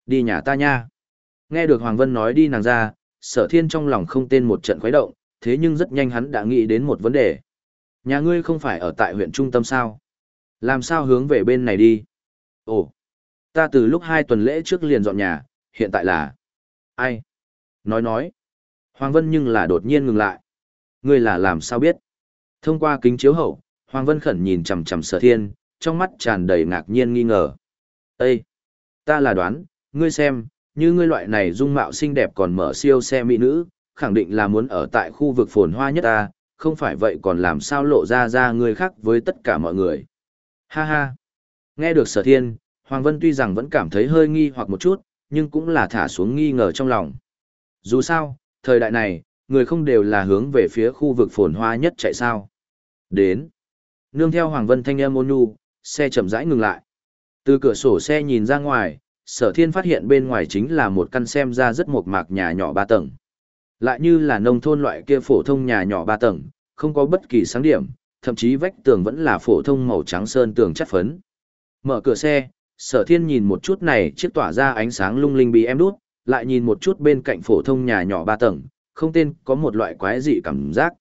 Đi nhà ta nha. Nghe được Hoàng Vân nói đi nàng ra, sở thiên trong lòng không tên một trận khuấy động, thế nhưng rất nhanh hắn đã nghĩ đến một vấn đề. Nhà ngươi không phải ở tại huyện trung tâm sao? Làm sao hướng về bên này đi? Ồ, ta từ lúc hai tuần lễ trước liền dọn nhà, hiện tại là... Ai? Nói nói. Hoàng Vân nhưng là đột nhiên ngừng lại. Ngươi là làm sao biết? Thông qua kính chiếu hậu, Hoàng Vân khẩn nhìn chằm chằm sở thiên, trong mắt tràn đầy ngạc nhiên nghi ngờ. Ê! Ta là đoán, ngươi xem, như ngươi loại này dung mạo xinh đẹp còn mở siêu xe mỹ nữ, khẳng định là muốn ở tại khu vực phồn hoa nhất ta, không phải vậy còn làm sao lộ ra ra người khác với tất cả mọi người. Ha ha! Nghe được sở thiên, Hoàng Vân tuy rằng vẫn cảm thấy hơi nghi hoặc một chút, nhưng cũng là thả xuống nghi ngờ trong lòng. Dù sao, thời đại này, người không đều là hướng về phía khu vực phồn hoa nhất chạy sao. Đến. Nương theo Hoàng Vân thanh âm ôn nhu, xe chậm rãi ngừng lại. Từ cửa sổ xe nhìn ra ngoài, sở thiên phát hiện bên ngoài chính là một căn xem ra rất mộc mạc nhà nhỏ ba tầng. Lại như là nông thôn loại kia phổ thông nhà nhỏ ba tầng, không có bất kỳ sáng điểm, thậm chí vách tường vẫn là phổ thông màu trắng sơn tường chất phấn. Mở cửa xe, sở thiên nhìn một chút này chiếc tỏa ra ánh sáng lung linh bị em đút, lại nhìn một chút bên cạnh phổ thông nhà nhỏ ba tầng, không tên có một loại quái dị cảm giác.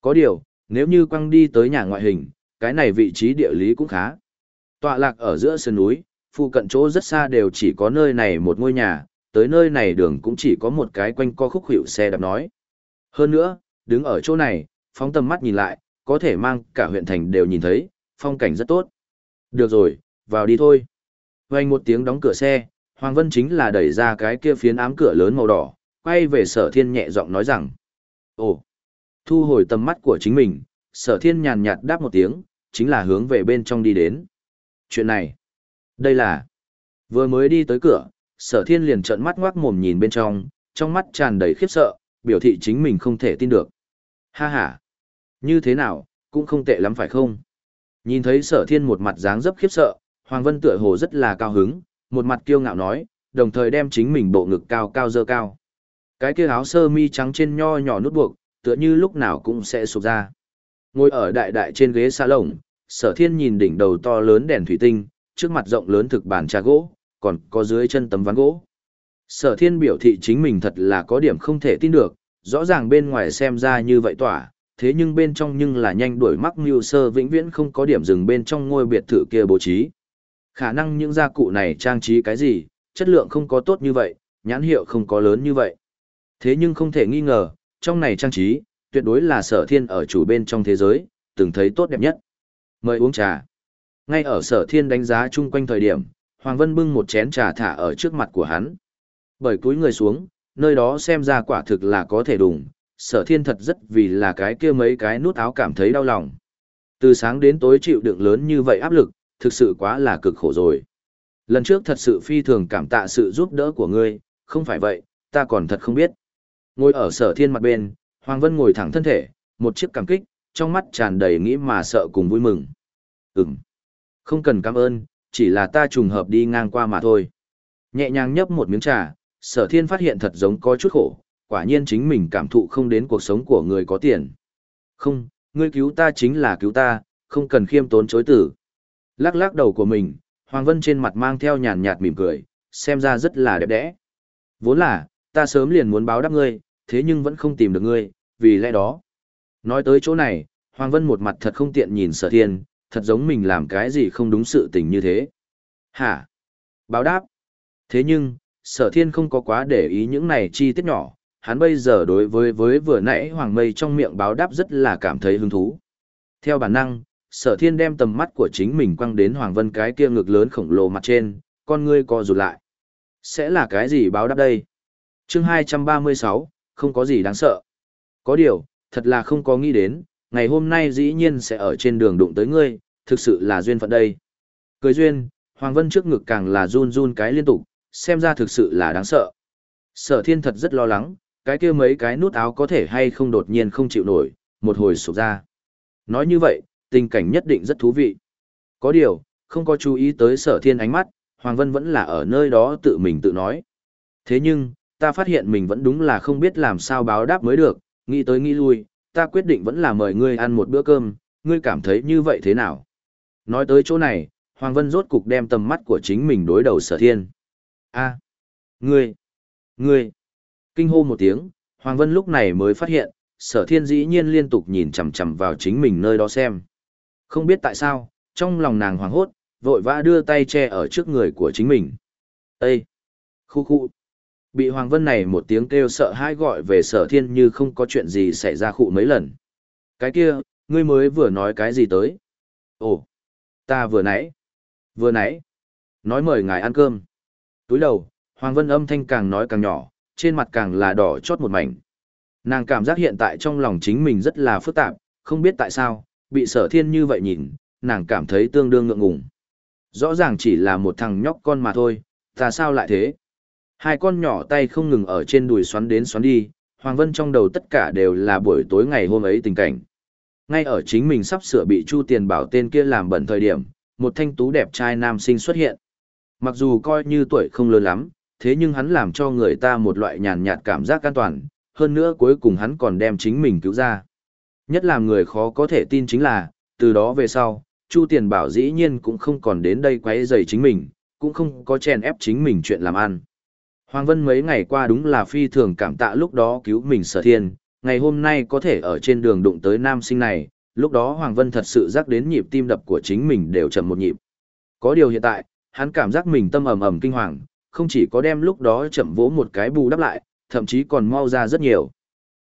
Có điều, nếu như quăng đi tới nhà ngoại hình, cái này vị trí địa lý cũng khá. Tọa lạc ở giữa sườn núi, phụ cận chỗ rất xa đều chỉ có nơi này một ngôi nhà, tới nơi này đường cũng chỉ có một cái quanh co khúc hiệu xe đạp nói. Hơn nữa, đứng ở chỗ này, phóng tầm mắt nhìn lại, có thể mang cả huyện thành đều nhìn thấy, phong cảnh rất tốt. Được rồi, vào đi thôi. Vành một tiếng đóng cửa xe, Hoàng Vân chính là đẩy ra cái kia phiến ám cửa lớn màu đỏ, quay về sở thiên nhẹ giọng nói rằng. Ồ, thu hồi tầm mắt của chính mình, sở thiên nhàn nhạt đáp một tiếng, chính là hướng về bên trong đi đến. Chuyện này, đây là, vừa mới đi tới cửa, sở thiên liền trợn mắt ngoác mồm nhìn bên trong, trong mắt tràn đầy khiếp sợ, biểu thị chính mình không thể tin được. Ha ha, như thế nào, cũng không tệ lắm phải không? Nhìn thấy sở thiên một mặt dáng dấp khiếp sợ, Hoàng Vân tựa hồ rất là cao hứng, một mặt kiêu ngạo nói, đồng thời đem chính mình bộ ngực cao cao dơ cao. Cái kia áo sơ mi trắng trên nho nhỏ nút buộc, tựa như lúc nào cũng sẽ sụp ra. Ngồi ở đại đại trên ghế xa lồng, sở thiên nhìn đỉnh đầu to lớn đèn thủy tinh, trước mặt rộng lớn thực bàn trà gỗ, còn có dưới chân tấm ván gỗ. Sở thiên biểu thị chính mình thật là có điểm không thể tin được, rõ ràng bên ngoài xem ra như vậy tỏa, thế nhưng bên trong nhưng là nhanh đuổi mắc mưu sơ vĩnh viễn không có điểm dừng bên trong ngôi biệt thự kia bố trí. Khả năng những gia cụ này trang trí cái gì, chất lượng không có tốt như vậy, nhãn hiệu không có lớn như vậy. Thế nhưng không thể nghi ngờ, trong này trang trí, tuyệt đối là sở thiên ở chủ bên trong thế giới, từng thấy tốt đẹp nhất. Mời uống trà. Ngay ở sở thiên đánh giá chung quanh thời điểm, Hoàng Vân bưng một chén trà thả ở trước mặt của hắn. Bởi cúi người xuống, nơi đó xem ra quả thực là có thể đùng, sở thiên thật rất vì là cái kia mấy cái nút áo cảm thấy đau lòng. Từ sáng đến tối chịu đựng lớn như vậy áp lực, thực sự quá là cực khổ rồi. Lần trước thật sự phi thường cảm tạ sự giúp đỡ của ngươi, không phải vậy, ta còn thật không biết. Ngồi ở sở thiên mặt bên, Hoàng Vân ngồi thẳng thân thể, một chiếc cảm kích, trong mắt tràn đầy nghĩ mà sợ cùng vui mừng. Ừm, không cần cảm ơn, chỉ là ta trùng hợp đi ngang qua mà thôi. Nhẹ nhàng nhấp một miếng trà, sở thiên phát hiện thật giống có chút khổ, quả nhiên chính mình cảm thụ không đến cuộc sống của người có tiền. Không, ngươi cứu ta chính là cứu ta, không cần khiêm tốn chối tử. Lắc lắc đầu của mình, Hoàng Vân trên mặt mang theo nhàn nhạt mỉm cười, xem ra rất là đẹp đẽ. Vốn là, ta sớm liền muốn báo đáp ngươi, thế nhưng vẫn không tìm được ngươi, vì lẽ đó. Nói tới chỗ này, Hoàng Vân một mặt thật không tiện nhìn sở thiên, thật giống mình làm cái gì không đúng sự tình như thế. Hả? Báo đáp? Thế nhưng, sở thiên không có quá để ý những này chi tiết nhỏ, hắn bây giờ đối với với vừa nãy Hoàng Mây trong miệng báo đáp rất là cảm thấy hứng thú. Theo bản năng, sở thiên đem tầm mắt của chính mình quăng đến Hoàng Vân cái kia ngực lớn khổng lồ mặt trên, con ngươi co rụt lại. Sẽ là cái gì báo đáp đây? chương 236, không có gì đáng sợ. Có điều, thật là không có nghĩ đến, ngày hôm nay dĩ nhiên sẽ ở trên đường đụng tới ngươi, thực sự là duyên phận đây. Cười duyên, Hoàng Vân trước ngực càng là run run cái liên tục, xem ra thực sự là đáng sợ. Sở thiên thật rất lo lắng, cái kia mấy cái nút áo có thể hay không đột nhiên không chịu nổi, một hồi sụp ra. Nói như vậy, tình cảnh nhất định rất thú vị. Có điều, không có chú ý tới sở thiên ánh mắt, Hoàng Vân vẫn là ở nơi đó tự mình tự nói. Thế nhưng, ta phát hiện mình vẫn đúng là không biết làm sao báo đáp mới được, nghĩ tới nghĩ lui, ta quyết định vẫn là mời ngươi ăn một bữa cơm, ngươi cảm thấy như vậy thế nào? Nói tới chỗ này, Hoàng Vân rốt cục đem tầm mắt của chính mình đối đầu sở thiên. a ngươi, ngươi, kinh hô một tiếng, Hoàng Vân lúc này mới phát hiện, sở thiên dĩ nhiên liên tục nhìn chằm chằm vào chính mình nơi đó xem. Không biết tại sao, trong lòng nàng hoảng hốt, vội vã đưa tay che ở trước người của chính mình. Ê! Khu khu! Bị Hoàng Vân này một tiếng kêu sợ hãi gọi về sở thiên như không có chuyện gì xảy ra khụ mấy lần. Cái kia, ngươi mới vừa nói cái gì tới? Ồ! Ta vừa nãy! Vừa nãy! Nói mời ngài ăn cơm. Túi đầu, Hoàng Vân âm thanh càng nói càng nhỏ, trên mặt càng là đỏ chót một mảnh. Nàng cảm giác hiện tại trong lòng chính mình rất là phức tạp, không biết tại sao, bị sở thiên như vậy nhìn, nàng cảm thấy tương đương ngượng ngùng. Rõ ràng chỉ là một thằng nhóc con mà thôi, ta sao lại thế? Hai con nhỏ tay không ngừng ở trên đùi xoắn đến xoắn đi, Hoàng Vân trong đầu tất cả đều là buổi tối ngày hôm ấy tình cảnh. Ngay ở chính mình sắp sửa bị Chu Tiền Bảo tên kia làm bẩn thời điểm, một thanh tú đẹp trai nam sinh xuất hiện. Mặc dù coi như tuổi không lớn lắm, thế nhưng hắn làm cho người ta một loại nhàn nhạt cảm giác an toàn, hơn nữa cuối cùng hắn còn đem chính mình cứu ra. Nhất làm người khó có thể tin chính là, từ đó về sau, Chu Tiền Bảo dĩ nhiên cũng không còn đến đây quấy rầy chính mình, cũng không có chèn ép chính mình chuyện làm ăn. Hoàng Vân mấy ngày qua đúng là phi thường cảm tạ lúc đó cứu mình sở thiên, ngày hôm nay có thể ở trên đường đụng tới nam sinh này, lúc đó Hoàng Vân thật sự rắc đến nhịp tim đập của chính mình đều chậm một nhịp. Có điều hiện tại, hắn cảm giác mình tâm ầm ầm kinh hoàng, không chỉ có đem lúc đó chậm vỗ một cái bù đắp lại, thậm chí còn mau ra rất nhiều.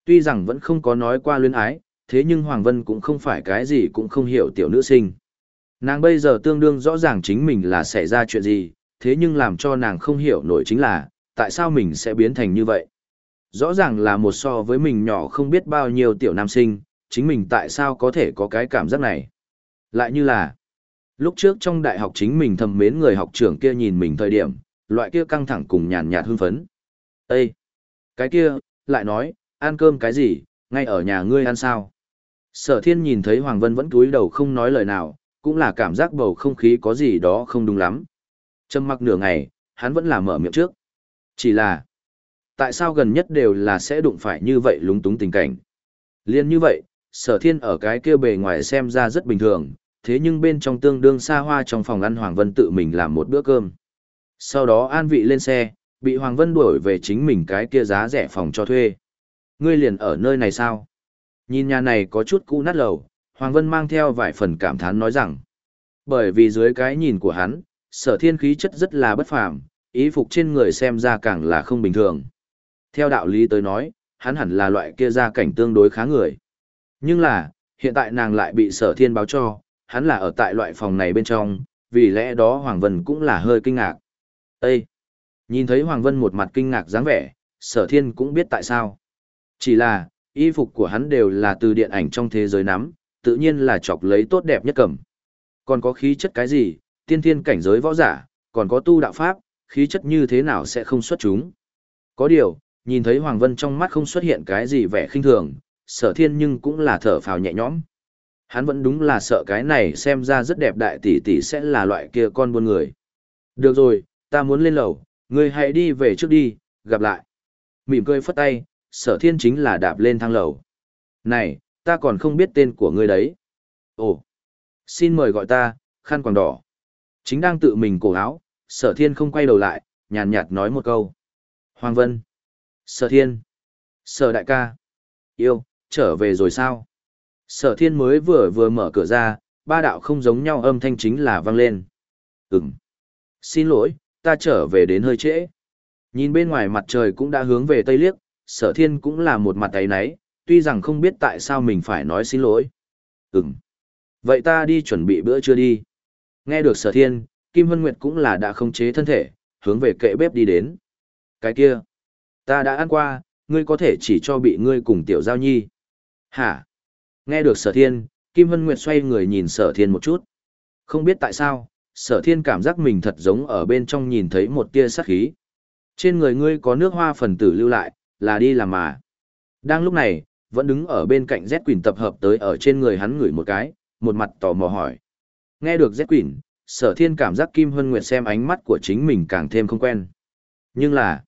Tuy rằng vẫn không có nói qua luyến ái, thế nhưng Hoàng Vân cũng không phải cái gì cũng không hiểu tiểu nữ sinh. Nàng bây giờ tương đương rõ ràng chính mình là xảy ra chuyện gì, thế nhưng làm cho nàng không hiểu nổi chính là, tại sao mình sẽ biến thành như vậy. Rõ ràng là một so với mình nhỏ không biết bao nhiêu tiểu nam sinh, chính mình tại sao có thể có cái cảm giác này. Lại như là, lúc trước trong đại học chính mình thầm mến người học trưởng kia nhìn mình thời điểm, loại kia căng thẳng cùng nhàn nhạt hưng phấn. Ê! Cái kia, lại nói, ăn cơm cái gì, ngay ở nhà ngươi ăn sao? Sở thiên nhìn thấy Hoàng Vân vẫn cúi đầu không nói lời nào, cũng là cảm giác bầu không khí có gì đó không đúng lắm. Trầm mặc nửa ngày, hắn vẫn là mở miệng trước. Chỉ là, tại sao gần nhất đều là sẽ đụng phải như vậy lúng túng tình cảnh. Liên như vậy, sở thiên ở cái kia bề ngoài xem ra rất bình thường, thế nhưng bên trong tương đương xa hoa trong phòng ăn Hoàng Vân tự mình làm một bữa cơm. Sau đó an vị lên xe, bị Hoàng Vân đuổi về chính mình cái kia giá rẻ phòng cho thuê. Ngươi liền ở nơi này sao? Nhìn nhà này có chút cũ nát lầu, Hoàng Vân mang theo vài phần cảm thán nói rằng. Bởi vì dưới cái nhìn của hắn, sở thiên khí chất rất là bất phàm, ý phục trên người xem ra càng là không bình thường. Theo đạo lý tới nói, hắn hẳn là loại kia gia cảnh tương đối khá người. Nhưng là, hiện tại nàng lại bị sở thiên báo cho, hắn là ở tại loại phòng này bên trong, vì lẽ đó Hoàng Vân cũng là hơi kinh ngạc. Ê! Nhìn thấy Hoàng Vân một mặt kinh ngạc dáng vẻ, sở thiên cũng biết tại sao. Chỉ là, y phục của hắn đều là từ điện ảnh trong thế giới nắm, tự nhiên là chọc lấy tốt đẹp nhất cầm. Còn có khí chất cái gì, tiên thiên cảnh giới võ giả, còn có tu đạo pháp, khí chất như thế nào sẽ không xuất chúng. Có điều, nhìn thấy Hoàng Vân trong mắt không xuất hiện cái gì vẻ khinh thường, sở thiên nhưng cũng là thở phào nhẹ nhõm. Hắn vẫn đúng là sợ cái này xem ra rất đẹp đại tỷ tỷ sẽ là loại kia con buôn người. Được rồi, ta muốn lên lầu, ngươi hãy đi về trước đi, gặp lại. Mỉm cười phất tay, sở thiên chính là đạp lên thang lầu. Này, ta còn không biết tên của ngươi đấy. Ồ, xin mời gọi ta, khăn quàng đỏ. Chính đang tự mình cổ áo, sở thiên không quay đầu lại, nhàn nhạt nói một câu. Hoàng Vân. Sở thiên. Sở đại ca. Yêu, trở về rồi sao? Sở thiên mới vừa vừa mở cửa ra, ba đạo không giống nhau âm thanh chính là vang lên. Ừm. Xin lỗi, ta trở về đến hơi trễ. Nhìn bên ngoài mặt trời cũng đã hướng về tây liếc, sở thiên cũng là một mặt ấy náy, tuy rằng không biết tại sao mình phải nói xin lỗi. Ừm. Vậy ta đi chuẩn bị bữa trưa đi. Nghe được sở thiên, Kim Hân Nguyệt cũng là đã không chế thân thể, hướng về kệ bếp đi đến. Cái kia, ta đã ăn qua, ngươi có thể chỉ cho bị ngươi cùng tiểu giao nhi. Hả? Nghe được sở thiên, Kim Hân Nguyệt xoay người nhìn sở thiên một chút. Không biết tại sao, sở thiên cảm giác mình thật giống ở bên trong nhìn thấy một tia sát khí. Trên người ngươi có nước hoa phần tử lưu lại, là đi làm mà. Đang lúc này, vẫn đứng ở bên cạnh Z Quỳnh tập hợp tới ở trên người hắn ngửi một cái, một mặt tò mò hỏi. Nghe được Z Quỳnh, sở thiên cảm giác Kim Hân Nguyệt xem ánh mắt của chính mình càng thêm không quen. Nhưng là,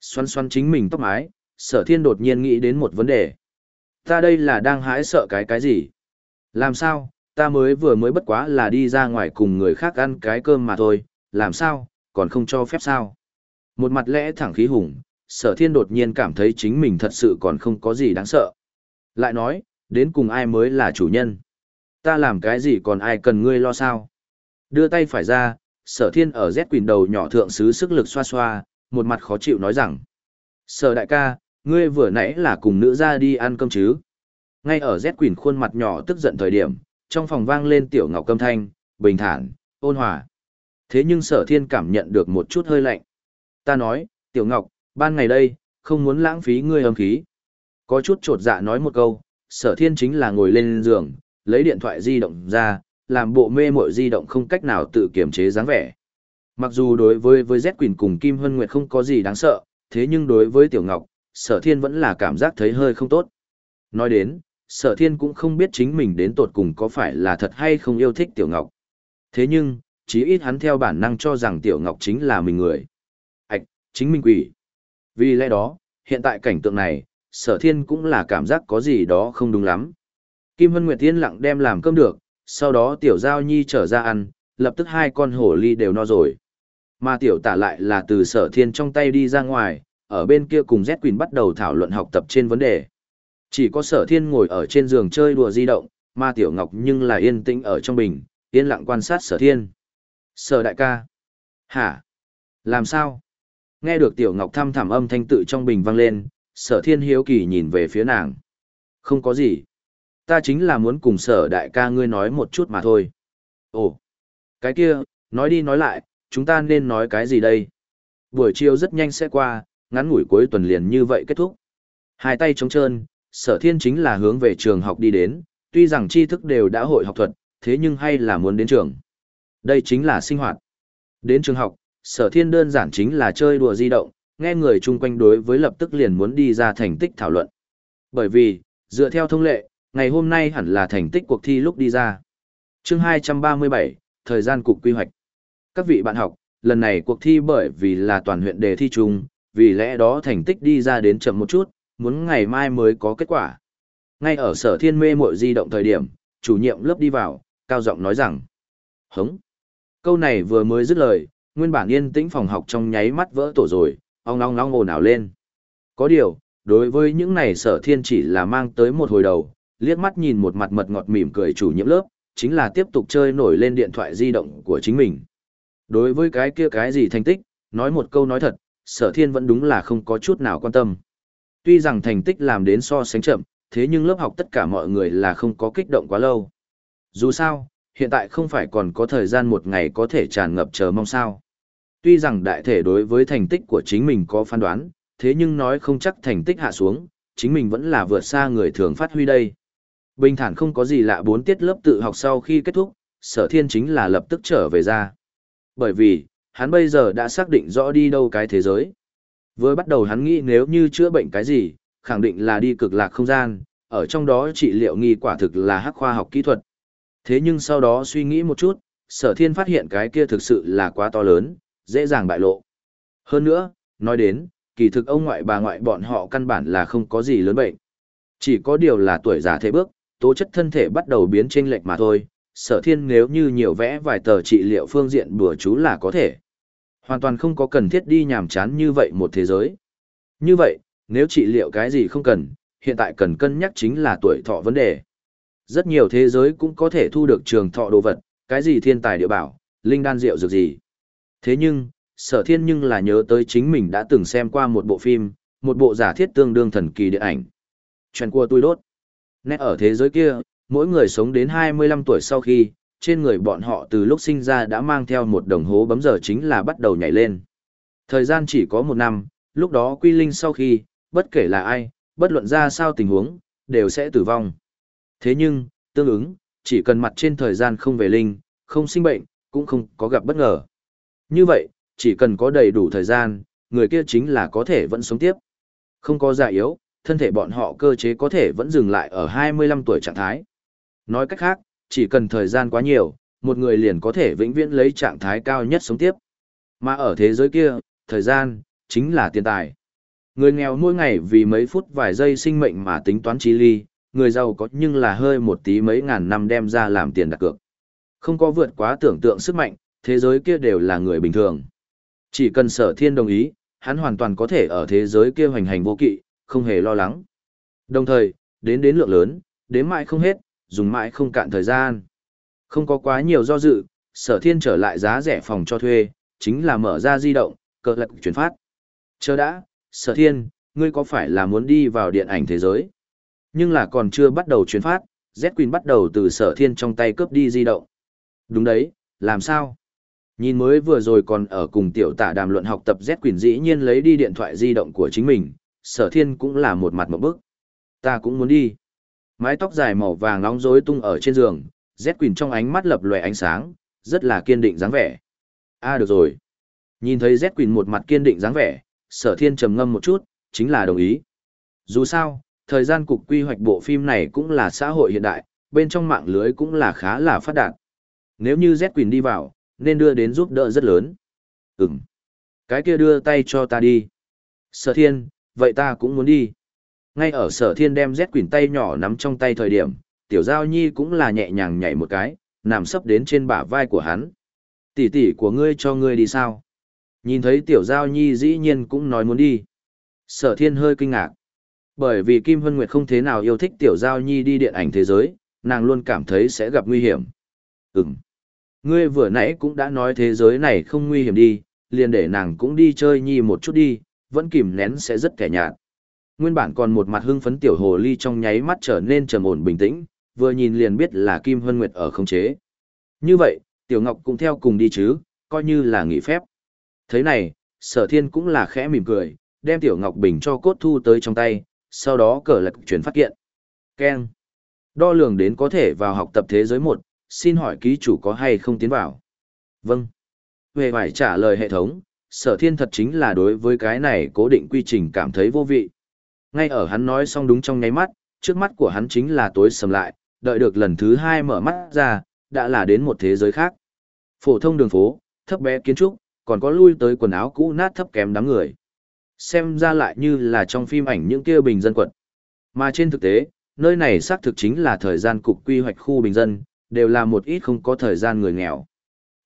xoắn xoắn chính mình tóc mái, sở thiên đột nhiên nghĩ đến một vấn đề. Ta đây là đang hãi sợ cái cái gì? Làm sao, ta mới vừa mới bất quá là đi ra ngoài cùng người khác ăn cái cơm mà thôi, làm sao, còn không cho phép sao? Một mặt lẽ thẳng khí hùng, sở thiên đột nhiên cảm thấy chính mình thật sự còn không có gì đáng sợ. Lại nói, đến cùng ai mới là chủ nhân? Ta làm cái gì còn ai cần ngươi lo sao? Đưa tay phải ra, sở thiên ở Z quỳnh đầu nhỏ thượng sứ sức lực xoa xoa, một mặt khó chịu nói rằng. Sở đại ca, ngươi vừa nãy là cùng nữ ra đi ăn cơm chứ? Ngay ở Z quỳnh khuôn mặt nhỏ tức giận thời điểm, trong phòng vang lên tiểu ngọc câm thanh, bình thản, ôn hòa. Thế nhưng sở thiên cảm nhận được một chút hơi lạnh. Ta nói, tiểu ngọc, ban ngày đây, không muốn lãng phí ngươi âm khí. Có chút trột dạ nói một câu, sở thiên chính là ngồi lên giường, lấy điện thoại di động ra, làm bộ mê mội di động không cách nào tự kiểm chế dáng vẻ. Mặc dù đối với với Z Quỳnh cùng Kim Hân Nguyệt không có gì đáng sợ, thế nhưng đối với Tiểu Ngọc, sở thiên vẫn là cảm giác thấy hơi không tốt. Nói đến, sở thiên cũng không biết chính mình đến tột cùng có phải là thật hay không yêu thích Tiểu Ngọc. Thế nhưng, chí ít hắn theo bản năng cho rằng Tiểu Ngọc chính là mình người. Ảch, chính mình quỷ. Vì lẽ đó, hiện tại cảnh tượng này, sở thiên cũng là cảm giác có gì đó không đúng lắm. Kim Hân Nguyệt Tiên lặng đem làm cơm được, sau đó Tiểu Giao Nhi trở ra ăn, lập tức hai con hổ ly đều no rồi. Mà Tiểu tả lại là từ sở thiên trong tay đi ra ngoài, ở bên kia cùng Z Quỳnh bắt đầu thảo luận học tập trên vấn đề. Chỉ có sở thiên ngồi ở trên giường chơi đùa di động, mà Tiểu Ngọc nhưng là yên tĩnh ở trong bình, yên lặng quan sát sở thiên. Sở đại ca. Hả? Làm sao? Nghe được Tiểu Ngọc thăm thảm âm thanh tự trong bình vang lên, sở thiên hiếu kỳ nhìn về phía nàng. Không có gì. Ta chính là muốn cùng sở đại ca ngươi nói một chút mà thôi. Ồ, cái kia, nói đi nói lại, chúng ta nên nói cái gì đây? Buổi chiều rất nhanh sẽ qua, ngắn ngủi cuối tuần liền như vậy kết thúc. Hai tay trống trơn, sở thiên chính là hướng về trường học đi đến, tuy rằng tri thức đều đã hội học thuật, thế nhưng hay là muốn đến trường. Đây chính là sinh hoạt. Đến trường học, sở thiên đơn giản chính là chơi đùa di động, nghe người chung quanh đối với lập tức liền muốn đi ra thành tích thảo luận. Bởi vì, dựa theo thông lệ, ngày hôm nay hẳn là thành tích cuộc thi lúc đi ra. chương 237, thời gian cục quy hoạch. Các vị bạn học, lần này cuộc thi bởi vì là toàn huyện đề thi chung, vì lẽ đó thành tích đi ra đến chậm một chút, muốn ngày mai mới có kết quả. Ngay ở sở thiên mê mội di động thời điểm, chủ nhiệm lớp đi vào, cao giọng nói rằng, hống. Câu này vừa mới dứt lời, nguyên bản yên tĩnh phòng học trong nháy mắt vỡ tổ rồi, ong ong ong ồn ào lên. Có điều, đối với những này sở thiên chỉ là mang tới một hồi đầu, liếc mắt nhìn một mặt mật ngọt mỉm cười chủ nhiệm lớp, chính là tiếp tục chơi nổi lên điện thoại di động của chính mình. Đối với cái kia cái gì thành tích, nói một câu nói thật, sở thiên vẫn đúng là không có chút nào quan tâm. Tuy rằng thành tích làm đến so sánh chậm, thế nhưng lớp học tất cả mọi người là không có kích động quá lâu. Dù sao, hiện tại không phải còn có thời gian một ngày có thể tràn ngập chờ mong sao. Tuy rằng đại thể đối với thành tích của chính mình có phán đoán, thế nhưng nói không chắc thành tích hạ xuống, chính mình vẫn là vượt xa người thường phát huy đây. Bình thản không có gì lạ bốn tiết lớp tự học sau khi kết thúc, sở thiên chính là lập tức trở về ra. Bởi vì, hắn bây giờ đã xác định rõ đi đâu cái thế giới. Với bắt đầu hắn nghĩ nếu như chữa bệnh cái gì, khẳng định là đi cực lạc không gian, ở trong đó trị liệu nghi quả thực là hắc khoa học kỹ thuật. Thế nhưng sau đó suy nghĩ một chút, sở thiên phát hiện cái kia thực sự là quá to lớn, dễ dàng bại lộ. Hơn nữa, nói đến, kỳ thực ông ngoại bà ngoại bọn họ căn bản là không có gì lớn bệnh. Chỉ có điều là tuổi già thế bước, tố chất thân thể bắt đầu biến chênh lệch mà thôi, sở thiên nếu như nhiều vẽ vài tờ trị liệu phương diện bữa chú là có thể. Hoàn toàn không có cần thiết đi nhàm chán như vậy một thế giới. Như vậy, nếu trị liệu cái gì không cần, hiện tại cần cân nhắc chính là tuổi thọ vấn đề. Rất nhiều thế giới cũng có thể thu được trường thọ đồ vật, cái gì thiên tài địa bảo, linh đan rượu dược gì. Thế nhưng, sở thiên nhưng là nhớ tới chính mình đã từng xem qua một bộ phim, một bộ giả thiết tương đương thần kỳ địa ảnh. Chuyện của tôi đốt. Nét ở thế giới kia, mỗi người sống đến 25 tuổi sau khi, trên người bọn họ từ lúc sinh ra đã mang theo một đồng hồ bấm giờ chính là bắt đầu nhảy lên. Thời gian chỉ có một năm, lúc đó quy linh sau khi, bất kể là ai, bất luận ra sao tình huống, đều sẽ tử vong. Thế nhưng, tương ứng, chỉ cần mặt trên thời gian không về linh, không sinh bệnh, cũng không có gặp bất ngờ. Như vậy, chỉ cần có đầy đủ thời gian, người kia chính là có thể vẫn sống tiếp. Không có già yếu, thân thể bọn họ cơ chế có thể vẫn dừng lại ở 25 tuổi trạng thái. Nói cách khác, chỉ cần thời gian quá nhiều, một người liền có thể vĩnh viễn lấy trạng thái cao nhất sống tiếp. Mà ở thế giới kia, thời gian, chính là tiền tài. Người nghèo mỗi ngày vì mấy phút vài giây sinh mệnh mà tính toán trí ly, người giàu có nhưng là hơi một tí mấy ngàn năm đem ra làm tiền đặt cược. Không có vượt quá tưởng tượng sức mạnh, thế giới kia đều là người bình thường. Chỉ cần sở thiên đồng ý, hắn hoàn toàn có thể ở thế giới kia hoành hành vô kỵ, không hề lo lắng. Đồng thời, đến đến lượng lớn, đến mãi không hết, dùng mãi không cạn thời gian. Không có quá nhiều do dự, sở thiên trở lại giá rẻ phòng cho thuê, chính là mở ra di động, cờ lật chuyển phát. Chờ đã, sở thiên, ngươi có phải là muốn đi vào điện ảnh thế giới? Nhưng là còn chưa bắt đầu chuyển phát, Z Queen bắt đầu từ sở thiên trong tay cướp đi di động. Đúng đấy, làm sao? Nhìn mới vừa rồi còn ở cùng tiểu Tả đàm luận học tập Z Queen dĩ nhiên lấy đi điện thoại di động của chính mình, sở thiên cũng là một mặt một bức. Ta cũng muốn đi. Mái tóc dài màu vàng nóng rối tung ở trên giường, Z Quỳnh trong ánh mắt lập lòe ánh sáng, rất là kiên định dáng vẻ. A được rồi. Nhìn thấy Z Quỳnh một mặt kiên định dáng vẻ, sở thiên trầm ngâm một chút, chính là đồng ý. Dù sao, thời gian cục quy hoạch bộ phim này cũng là xã hội hiện đại, bên trong mạng lưới cũng là khá là phát đạt. Nếu như Z Quỳnh đi vào, nên đưa đến giúp đỡ rất lớn. Ừm. Cái kia đưa tay cho ta đi. Sở thiên, vậy ta cũng muốn đi. Ngay ở sở thiên đem Z quỷ tay nhỏ nắm trong tay thời điểm, tiểu giao nhi cũng là nhẹ nhàng nhảy một cái, nằm sấp đến trên bả vai của hắn. Tỷ tỷ của ngươi cho ngươi đi sao? Nhìn thấy tiểu giao nhi dĩ nhiên cũng nói muốn đi. Sở thiên hơi kinh ngạc. Bởi vì Kim Hân Nguyệt không thế nào yêu thích tiểu giao nhi đi điện ảnh thế giới, nàng luôn cảm thấy sẽ gặp nguy hiểm. Ừm. Ngươi vừa nãy cũng đã nói thế giới này không nguy hiểm đi, liền để nàng cũng đi chơi nhi một chút đi, vẫn kìm nén sẽ rất kẻ nhạt. Nguyên bản còn một mặt hưng phấn tiểu hồ ly trong nháy mắt trở nên trầm ổn bình tĩnh, vừa nhìn liền biết là Kim Hân Nguyệt ở không chế. Như vậy, Tiểu Ngọc cũng theo cùng đi chứ, coi như là nghỉ phép. Thế này, sở thiên cũng là khẽ mỉm cười, đem Tiểu Ngọc Bình cho cốt thu tới trong tay, sau đó cờ lật chuyển phát kiện. Ken. Đo lường đến có thể vào học tập thế giới một, xin hỏi ký chủ có hay không tiến vào. Vâng. Về phải trả lời hệ thống, sở thiên thật chính là đối với cái này cố định quy trình cảm thấy vô vị. Ngay ở hắn nói xong đúng trong nháy mắt, trước mắt của hắn chính là tối sầm lại, đợi được lần thứ hai mở mắt ra, đã là đến một thế giới khác. Phổ thông đường phố, thấp bé kiến trúc, còn có lui tới quần áo cũ nát thấp kém đám người. Xem ra lại như là trong phim ảnh những kia bình dân quận. Mà trên thực tế, nơi này xác thực chính là thời gian cục quy hoạch khu bình dân, đều là một ít không có thời gian người nghèo.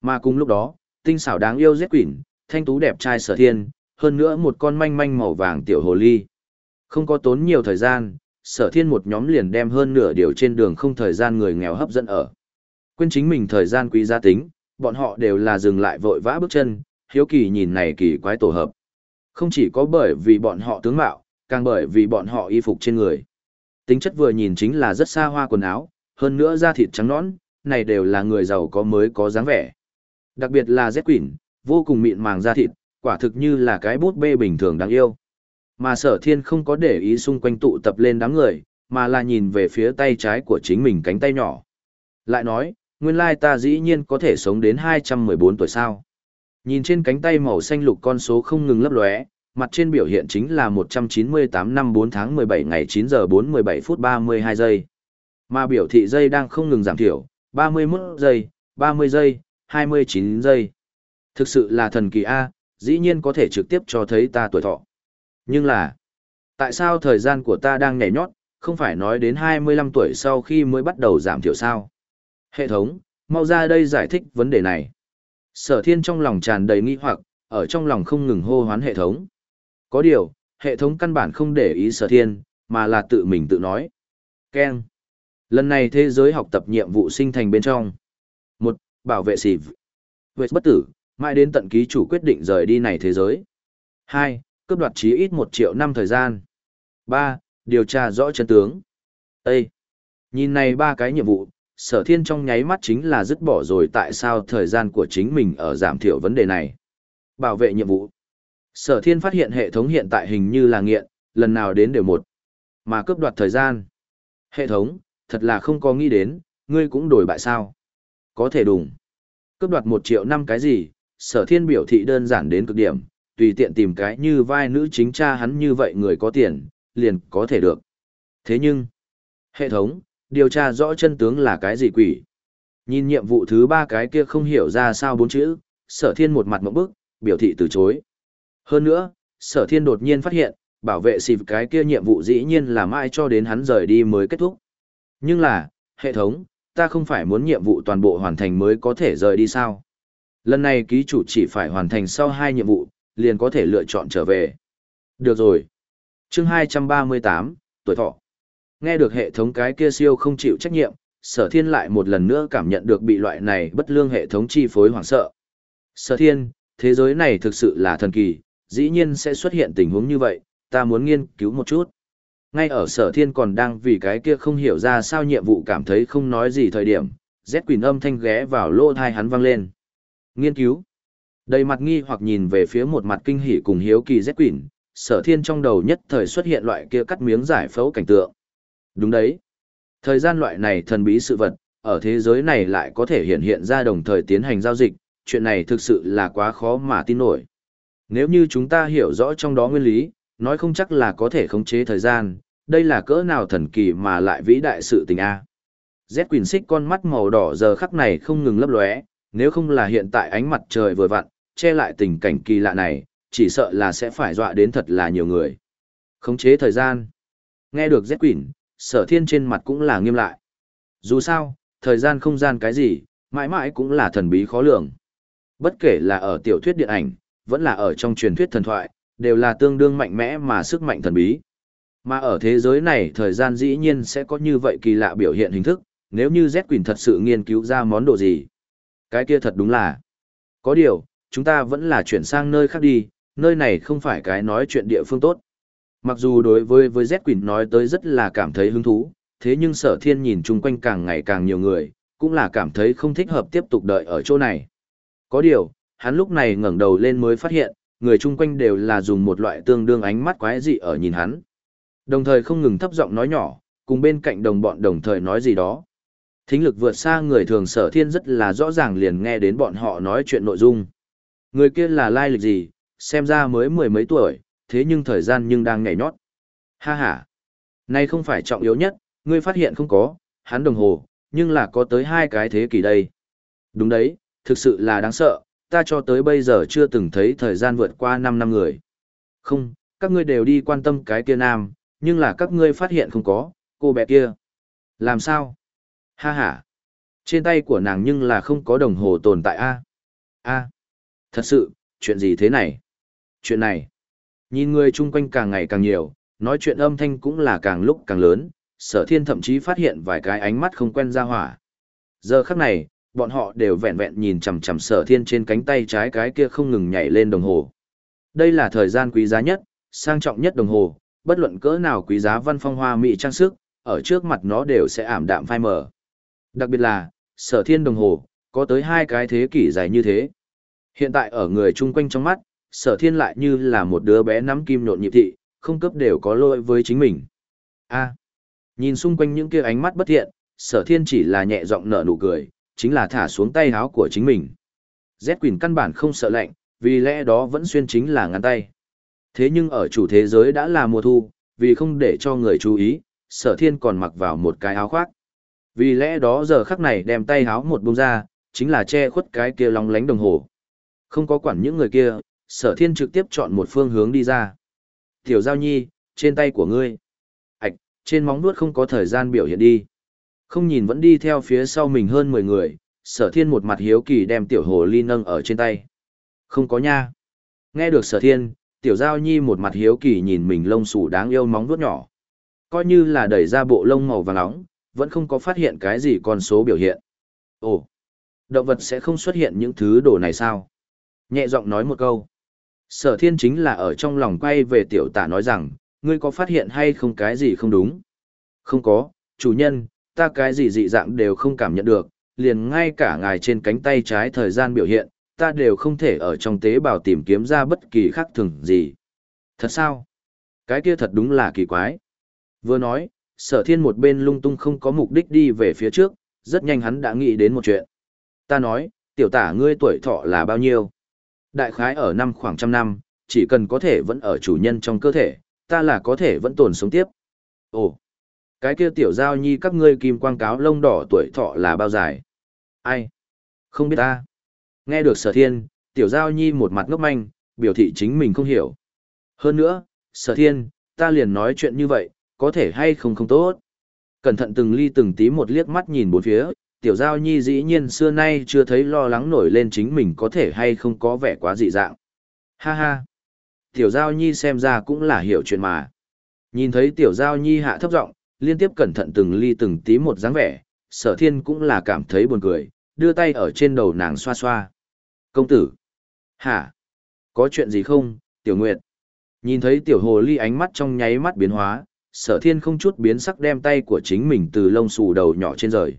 Mà cùng lúc đó, tinh xảo đáng yêu giết quỷ, thanh tú đẹp trai sở thiên, hơn nữa một con manh manh màu vàng tiểu hồ ly. Không có tốn nhiều thời gian, sở thiên một nhóm liền đem hơn nửa điều trên đường không thời gian người nghèo hấp dẫn ở. Quên chính mình thời gian quý giá tính, bọn họ đều là dừng lại vội vã bước chân, hiếu kỳ nhìn này kỳ quái tổ hợp. Không chỉ có bởi vì bọn họ tướng mạo, càng bởi vì bọn họ y phục trên người. Tính chất vừa nhìn chính là rất xa hoa quần áo, hơn nữa da thịt trắng nõn, này đều là người giàu có mới có dáng vẻ. Đặc biệt là Z Quỷ, vô cùng mịn màng da thịt, quả thực như là cái bút bê bình thường đáng yêu. Mà sở thiên không có để ý xung quanh tụ tập lên đám người, mà là nhìn về phía tay trái của chính mình cánh tay nhỏ. Lại nói, nguyên lai ta dĩ nhiên có thể sống đến 214 tuổi sao. Nhìn trên cánh tay màu xanh lục con số không ngừng lấp lóe, mặt trên biểu hiện chính là 198 năm 4 tháng 17 ngày 9 giờ 4 17 phút 32 giây. Mà biểu thị giây đang không ngừng giảm thiểu, 31 giây, 30 giây, 29 giây. Thực sự là thần kỳ A, dĩ nhiên có thể trực tiếp cho thấy ta tuổi thọ. Nhưng là, tại sao thời gian của ta đang nhảy nhót, không phải nói đến 25 tuổi sau khi mới bắt đầu giảm thiểu sao? Hệ thống, mau ra đây giải thích vấn đề này. Sở thiên trong lòng tràn đầy nghi hoặc, ở trong lòng không ngừng hô hoán hệ thống. Có điều, hệ thống căn bản không để ý sở thiên, mà là tự mình tự nói. Ken. Lần này thế giới học tập nhiệm vụ sinh thành bên trong. một Bảo vệ xịp. Vệ bất tử, mãi đến tận ký chủ quyết định rời đi này thế giới. hai Cướp đoạt chí ít một triệu năm thời gian. ba Điều tra rõ chân tướng. Ê! Nhìn này ba cái nhiệm vụ, sở thiên trong nháy mắt chính là dứt bỏ rồi tại sao thời gian của chính mình ở giảm thiểu vấn đề này. Bảo vệ nhiệm vụ. Sở thiên phát hiện hệ thống hiện tại hình như là nghiện, lần nào đến đều một. Mà cướp đoạt thời gian. Hệ thống, thật là không có nghĩ đến, ngươi cũng đổi bại sao. Có thể đủng. Cướp đoạt một triệu năm cái gì, sở thiên biểu thị đơn giản đến cực điểm, tùy tiện tìm cái như vai nữ chính cha hắn như vậy người có tiền, liền có thể được. Thế nhưng, hệ thống, điều tra rõ chân tướng là cái gì quỷ? Nhìn nhiệm vụ thứ ba cái kia không hiểu ra sao bốn chữ, sở thiên một mặt mẫu bức, biểu thị từ chối. Hơn nữa, sở thiên đột nhiên phát hiện, bảo vệ xịp cái kia nhiệm vụ dĩ nhiên là mãi cho đến hắn rời đi mới kết thúc. Nhưng là, hệ thống, ta không phải muốn nhiệm vụ toàn bộ hoàn thành mới có thể rời đi sao? Lần này ký chủ chỉ phải hoàn thành sau hai nhiệm vụ, liền có thể lựa chọn trở về. Được rồi. chương 238, tuổi thọ. Nghe được hệ thống cái kia siêu không chịu trách nhiệm, sở thiên lại một lần nữa cảm nhận được bị loại này bất lương hệ thống chi phối hoảng sợ. Sở thiên, thế giới này thực sự là thần kỳ, dĩ nhiên sẽ xuất hiện tình huống như vậy, ta muốn nghiên cứu một chút. Ngay ở sở thiên còn đang vì cái kia không hiểu ra sao nhiệm vụ cảm thấy không nói gì thời điểm, Z Quỳnh âm thanh ghé vào lỗ thai hắn vang lên. Nghiên cứu. Đầy mặt nghi hoặc nhìn về phía một mặt kinh hỉ cùng hiếu kỳ Z Quỳnh, sở thiên trong đầu nhất thời xuất hiện loại kia cắt miếng giải phẫu cảnh tượng. Đúng đấy. Thời gian loại này thần bí sự vật, ở thế giới này lại có thể hiện hiện ra đồng thời tiến hành giao dịch, chuyện này thực sự là quá khó mà tin nổi. Nếu như chúng ta hiểu rõ trong đó nguyên lý, nói không chắc là có thể khống chế thời gian, đây là cỡ nào thần kỳ mà lại vĩ đại sự tình a. Z Quỳnh xích con mắt màu đỏ giờ khắc này không ngừng lấp lóe, nếu không là hiện tại ánh mặt trời vừa vặn, che lại tình cảnh kỳ lạ này, chỉ sợ là sẽ phải dọa đến thật là nhiều người. Khống chế thời gian. Nghe được Z quỷ sở thiên trên mặt cũng là nghiêm lại. Dù sao, thời gian không gian cái gì, mãi mãi cũng là thần bí khó lường. Bất kể là ở tiểu thuyết điện ảnh, vẫn là ở trong truyền thuyết thần thoại, đều là tương đương mạnh mẽ mà sức mạnh thần bí. Mà ở thế giới này thời gian dĩ nhiên sẽ có như vậy kỳ lạ biểu hiện hình thức, nếu như Z Quỳnh thật sự nghiên cứu ra món đồ gì. Cái kia thật đúng là. Có điều, chúng ta vẫn là chuyển sang nơi khác đi, nơi này không phải cái nói chuyện địa phương tốt. Mặc dù đối với với Z Quỳnh nói tới rất là cảm thấy hứng thú, thế nhưng sở thiên nhìn chung quanh càng ngày càng nhiều người, cũng là cảm thấy không thích hợp tiếp tục đợi ở chỗ này. Có điều, hắn lúc này ngẩng đầu lên mới phát hiện, người chung quanh đều là dùng một loại tương đương ánh mắt quái dị ở nhìn hắn. Đồng thời không ngừng thấp giọng nói nhỏ, cùng bên cạnh đồng bọn đồng thời nói gì đó. Thính lực vượt xa người thường sở thiên rất là rõ ràng liền nghe đến bọn họ nói chuyện nội dung. Người kia là lai lịch gì, xem ra mới mười mấy tuổi, thế nhưng thời gian nhưng đang nhảy nhót. Ha ha. nay không phải trọng yếu nhất, ngươi phát hiện không có, hắn đồng hồ, nhưng là có tới hai cái thế kỷ đây. Đúng đấy, thực sự là đáng sợ, ta cho tới bây giờ chưa từng thấy thời gian vượt qua 5 năm người. Không, các ngươi đều đi quan tâm cái kia nam, nhưng là các ngươi phát hiện không có, cô bé kia. Làm sao? Ha ha. Trên tay của nàng nhưng là không có đồng hồ tồn tại a. A. Thật sự, chuyện gì thế này? Chuyện này. Nhìn người chung quanh càng ngày càng nhiều, nói chuyện âm thanh cũng là càng lúc càng lớn, sở thiên thậm chí phát hiện vài cái ánh mắt không quen ra hỏa. Giờ khắc này, bọn họ đều vẹn vẹn nhìn chằm chằm sở thiên trên cánh tay trái cái kia không ngừng nhảy lên đồng hồ. Đây là thời gian quý giá nhất, sang trọng nhất đồng hồ, bất luận cỡ nào quý giá văn phong hoa mỹ trang sức, ở trước mặt nó đều sẽ ảm đạm phai mờ. Đặc biệt là, sở thiên đồng hồ, có tới hai cái thế kỷ dài như thế. Hiện tại ở người chung quanh trong mắt, sở thiên lại như là một đứa bé nắm kim nộn nhịp thị, không cấp đều có lỗi với chính mình. a nhìn xung quanh những kia ánh mắt bất thiện, sở thiên chỉ là nhẹ giọng nở nụ cười, chính là thả xuống tay háo của chính mình. Z Quỳnh căn bản không sợ lạnh, vì lẽ đó vẫn xuyên chính là ngăn tay. Thế nhưng ở chủ thế giới đã là mùa thu, vì không để cho người chú ý, sở thiên còn mặc vào một cái áo khoác. Vì lẽ đó giờ khắc này đem tay háo một bông ra, chính là che khuất cái kia lóng lánh đồng hồ. Không có quản những người kia, sở thiên trực tiếp chọn một phương hướng đi ra. Tiểu giao nhi, trên tay của ngươi. Ảch, trên móng vuốt không có thời gian biểu hiện đi. Không nhìn vẫn đi theo phía sau mình hơn 10 người, sở thiên một mặt hiếu kỳ đem tiểu hồ ly nâng ở trên tay. Không có nha. Nghe được sở thiên, tiểu giao nhi một mặt hiếu kỳ nhìn mình lông xù đáng yêu móng vuốt nhỏ. Coi như là đẩy ra bộ lông màu vàng nóng, vẫn không có phát hiện cái gì con số biểu hiện. Ồ, động vật sẽ không xuất hiện những thứ đồ này sao? Nhẹ giọng nói một câu. Sở thiên chính là ở trong lòng quay về tiểu tả nói rằng, ngươi có phát hiện hay không cái gì không đúng? Không có, chủ nhân, ta cái gì dị dạng đều không cảm nhận được, liền ngay cả ngài trên cánh tay trái thời gian biểu hiện, ta đều không thể ở trong tế bào tìm kiếm ra bất kỳ khác thường gì. Thật sao? Cái kia thật đúng là kỳ quái. Vừa nói, sở thiên một bên lung tung không có mục đích đi về phía trước, rất nhanh hắn đã nghĩ đến một chuyện. Ta nói, tiểu tả ngươi tuổi thọ là bao nhiêu? Đại khái ở năm khoảng trăm năm, chỉ cần có thể vẫn ở chủ nhân trong cơ thể, ta là có thể vẫn tồn sống tiếp. Ồ, cái kia tiểu giao nhi các ngươi kim quang cáo lông đỏ tuổi thọ là bao dài? Ai? Không biết ta. Nghe được sở thiên, tiểu giao nhi một mặt ngốc manh, biểu thị chính mình không hiểu. Hơn nữa, sở thiên, ta liền nói chuyện như vậy, có thể hay không không tốt. Cẩn thận từng ly từng tí một liếc mắt nhìn bốn phía, tiểu giao nhi dĩ nhiên xưa nay chưa thấy lo lắng nổi lên chính mình có thể hay không có vẻ quá dị dạng. Ha ha! Tiểu giao nhi xem ra cũng là hiểu chuyện mà. Nhìn thấy tiểu giao nhi hạ thấp giọng liên tiếp cẩn thận từng ly từng tí một dáng vẻ, sở thiên cũng là cảm thấy buồn cười, đưa tay ở trên đầu nàng xoa xoa. Công tử! Hả? Có chuyện gì không, tiểu nguyệt? Nhìn thấy tiểu hồ ly ánh mắt trong nháy mắt biến hóa, sở thiên không chút biến sắc đem tay của chính mình từ lông xù đầu nhỏ trên rời.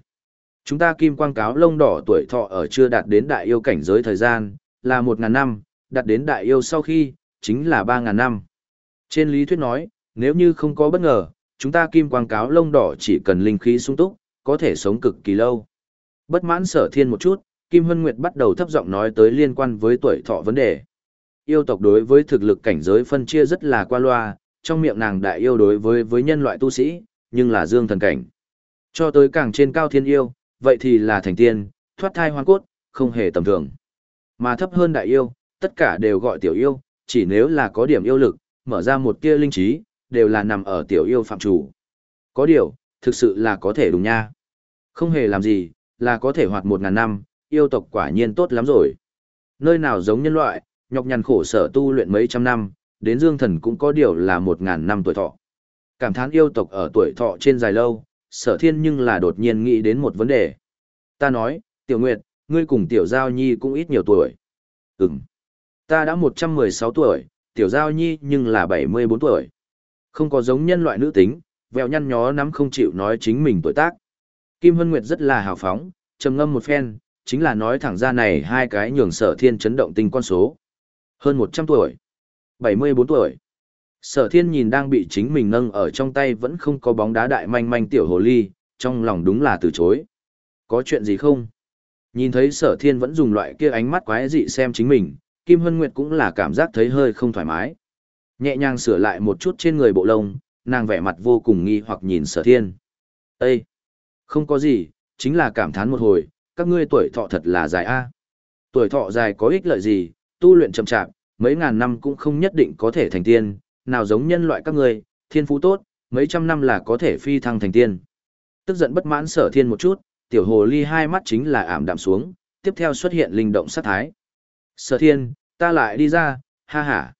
Chúng ta kim quang cáo lông đỏ tuổi thọ ở chưa đạt đến đại yêu cảnh giới thời gian, là một ngàn năm, đạt đến đại yêu sau khi, chính là ba ngàn năm. Trên lý thuyết nói, nếu như không có bất ngờ, chúng ta kim quang cáo lông đỏ chỉ cần linh khí sung túc, có thể sống cực kỳ lâu. Bất mãn sở thiên một chút, Kim Hân Nguyệt bắt đầu thấp giọng nói tới liên quan với tuổi thọ vấn đề. Yêu tộc đối với thực lực cảnh giới phân chia rất là qua loa, trong miệng nàng đại yêu đối với với nhân loại tu sĩ, nhưng là dương thần cảnh. Cho tới càng trên cao thiên yêu, vậy thì là thành tiên, thoát thai hoang cốt, không hề tầm thường. Mà thấp hơn đại yêu, tất cả đều gọi tiểu yêu, chỉ nếu là có điểm yêu lực, mở ra một tia linh trí, đều là nằm ở tiểu yêu phạm chủ. Có điều, thực sự là có thể đúng nha. Không hề làm gì, là có thể hoạt một ngàn năm, yêu tộc quả nhiên tốt lắm rồi. Nơi nào giống nhân loại, nhọc nhằn khổ sở tu luyện mấy trăm năm, đến dương thần cũng có điều là một ngàn năm tuổi thọ. Cảm thán yêu tộc ở tuổi thọ trên dài lâu, sở thiên nhưng là đột nhiên nghĩ đến một vấn đề. Ta nói, tiểu nguyệt, ngươi cùng tiểu giao nhi cũng ít nhiều tuổi. Ừm. Ta đã 116 tuổi, tiểu giao nhi nhưng là 74 tuổi. Không có giống nhân loại nữ tính, vèo nhăn nhó nắm không chịu nói chính mình tuổi tác. Kim Hân Nguyệt rất là hào phóng, trầm ngâm một phen, chính là nói thẳng ra này hai cái nhường sở thiên chấn động tinh con số. Hơn 100 tuổi. 74 tuổi. Sở thiên nhìn đang bị chính mình nâng ở trong tay vẫn không có bóng đá đại manh manh tiểu hồ ly, trong lòng đúng là từ chối. Có chuyện gì không? Nhìn thấy sở thiên vẫn dùng loại kia ánh mắt quái dị xem chính mình, Kim Hân Nguyệt cũng là cảm giác thấy hơi không thoải mái. Nhẹ nhàng sửa lại một chút trên người bộ lông, nàng vẻ mặt vô cùng nghi hoặc nhìn sở thiên. Ê! Không có gì, chính là cảm thán một hồi, các ngươi tuổi thọ thật là dài a. Tuổi thọ dài có ích lợi gì, tu luyện chậm chạp, mấy ngàn năm cũng không nhất định có thể thành tiên, nào giống nhân loại các ngươi, thiên phú tốt, mấy trăm năm là có thể phi thăng thành tiên. Tức giận bất mãn sở thiên một chút, tiểu hồ ly hai mắt chính là ảm đạm xuống, tiếp theo xuất hiện linh động sát thái. Sở thiên, ta lại đi ra, ha ha.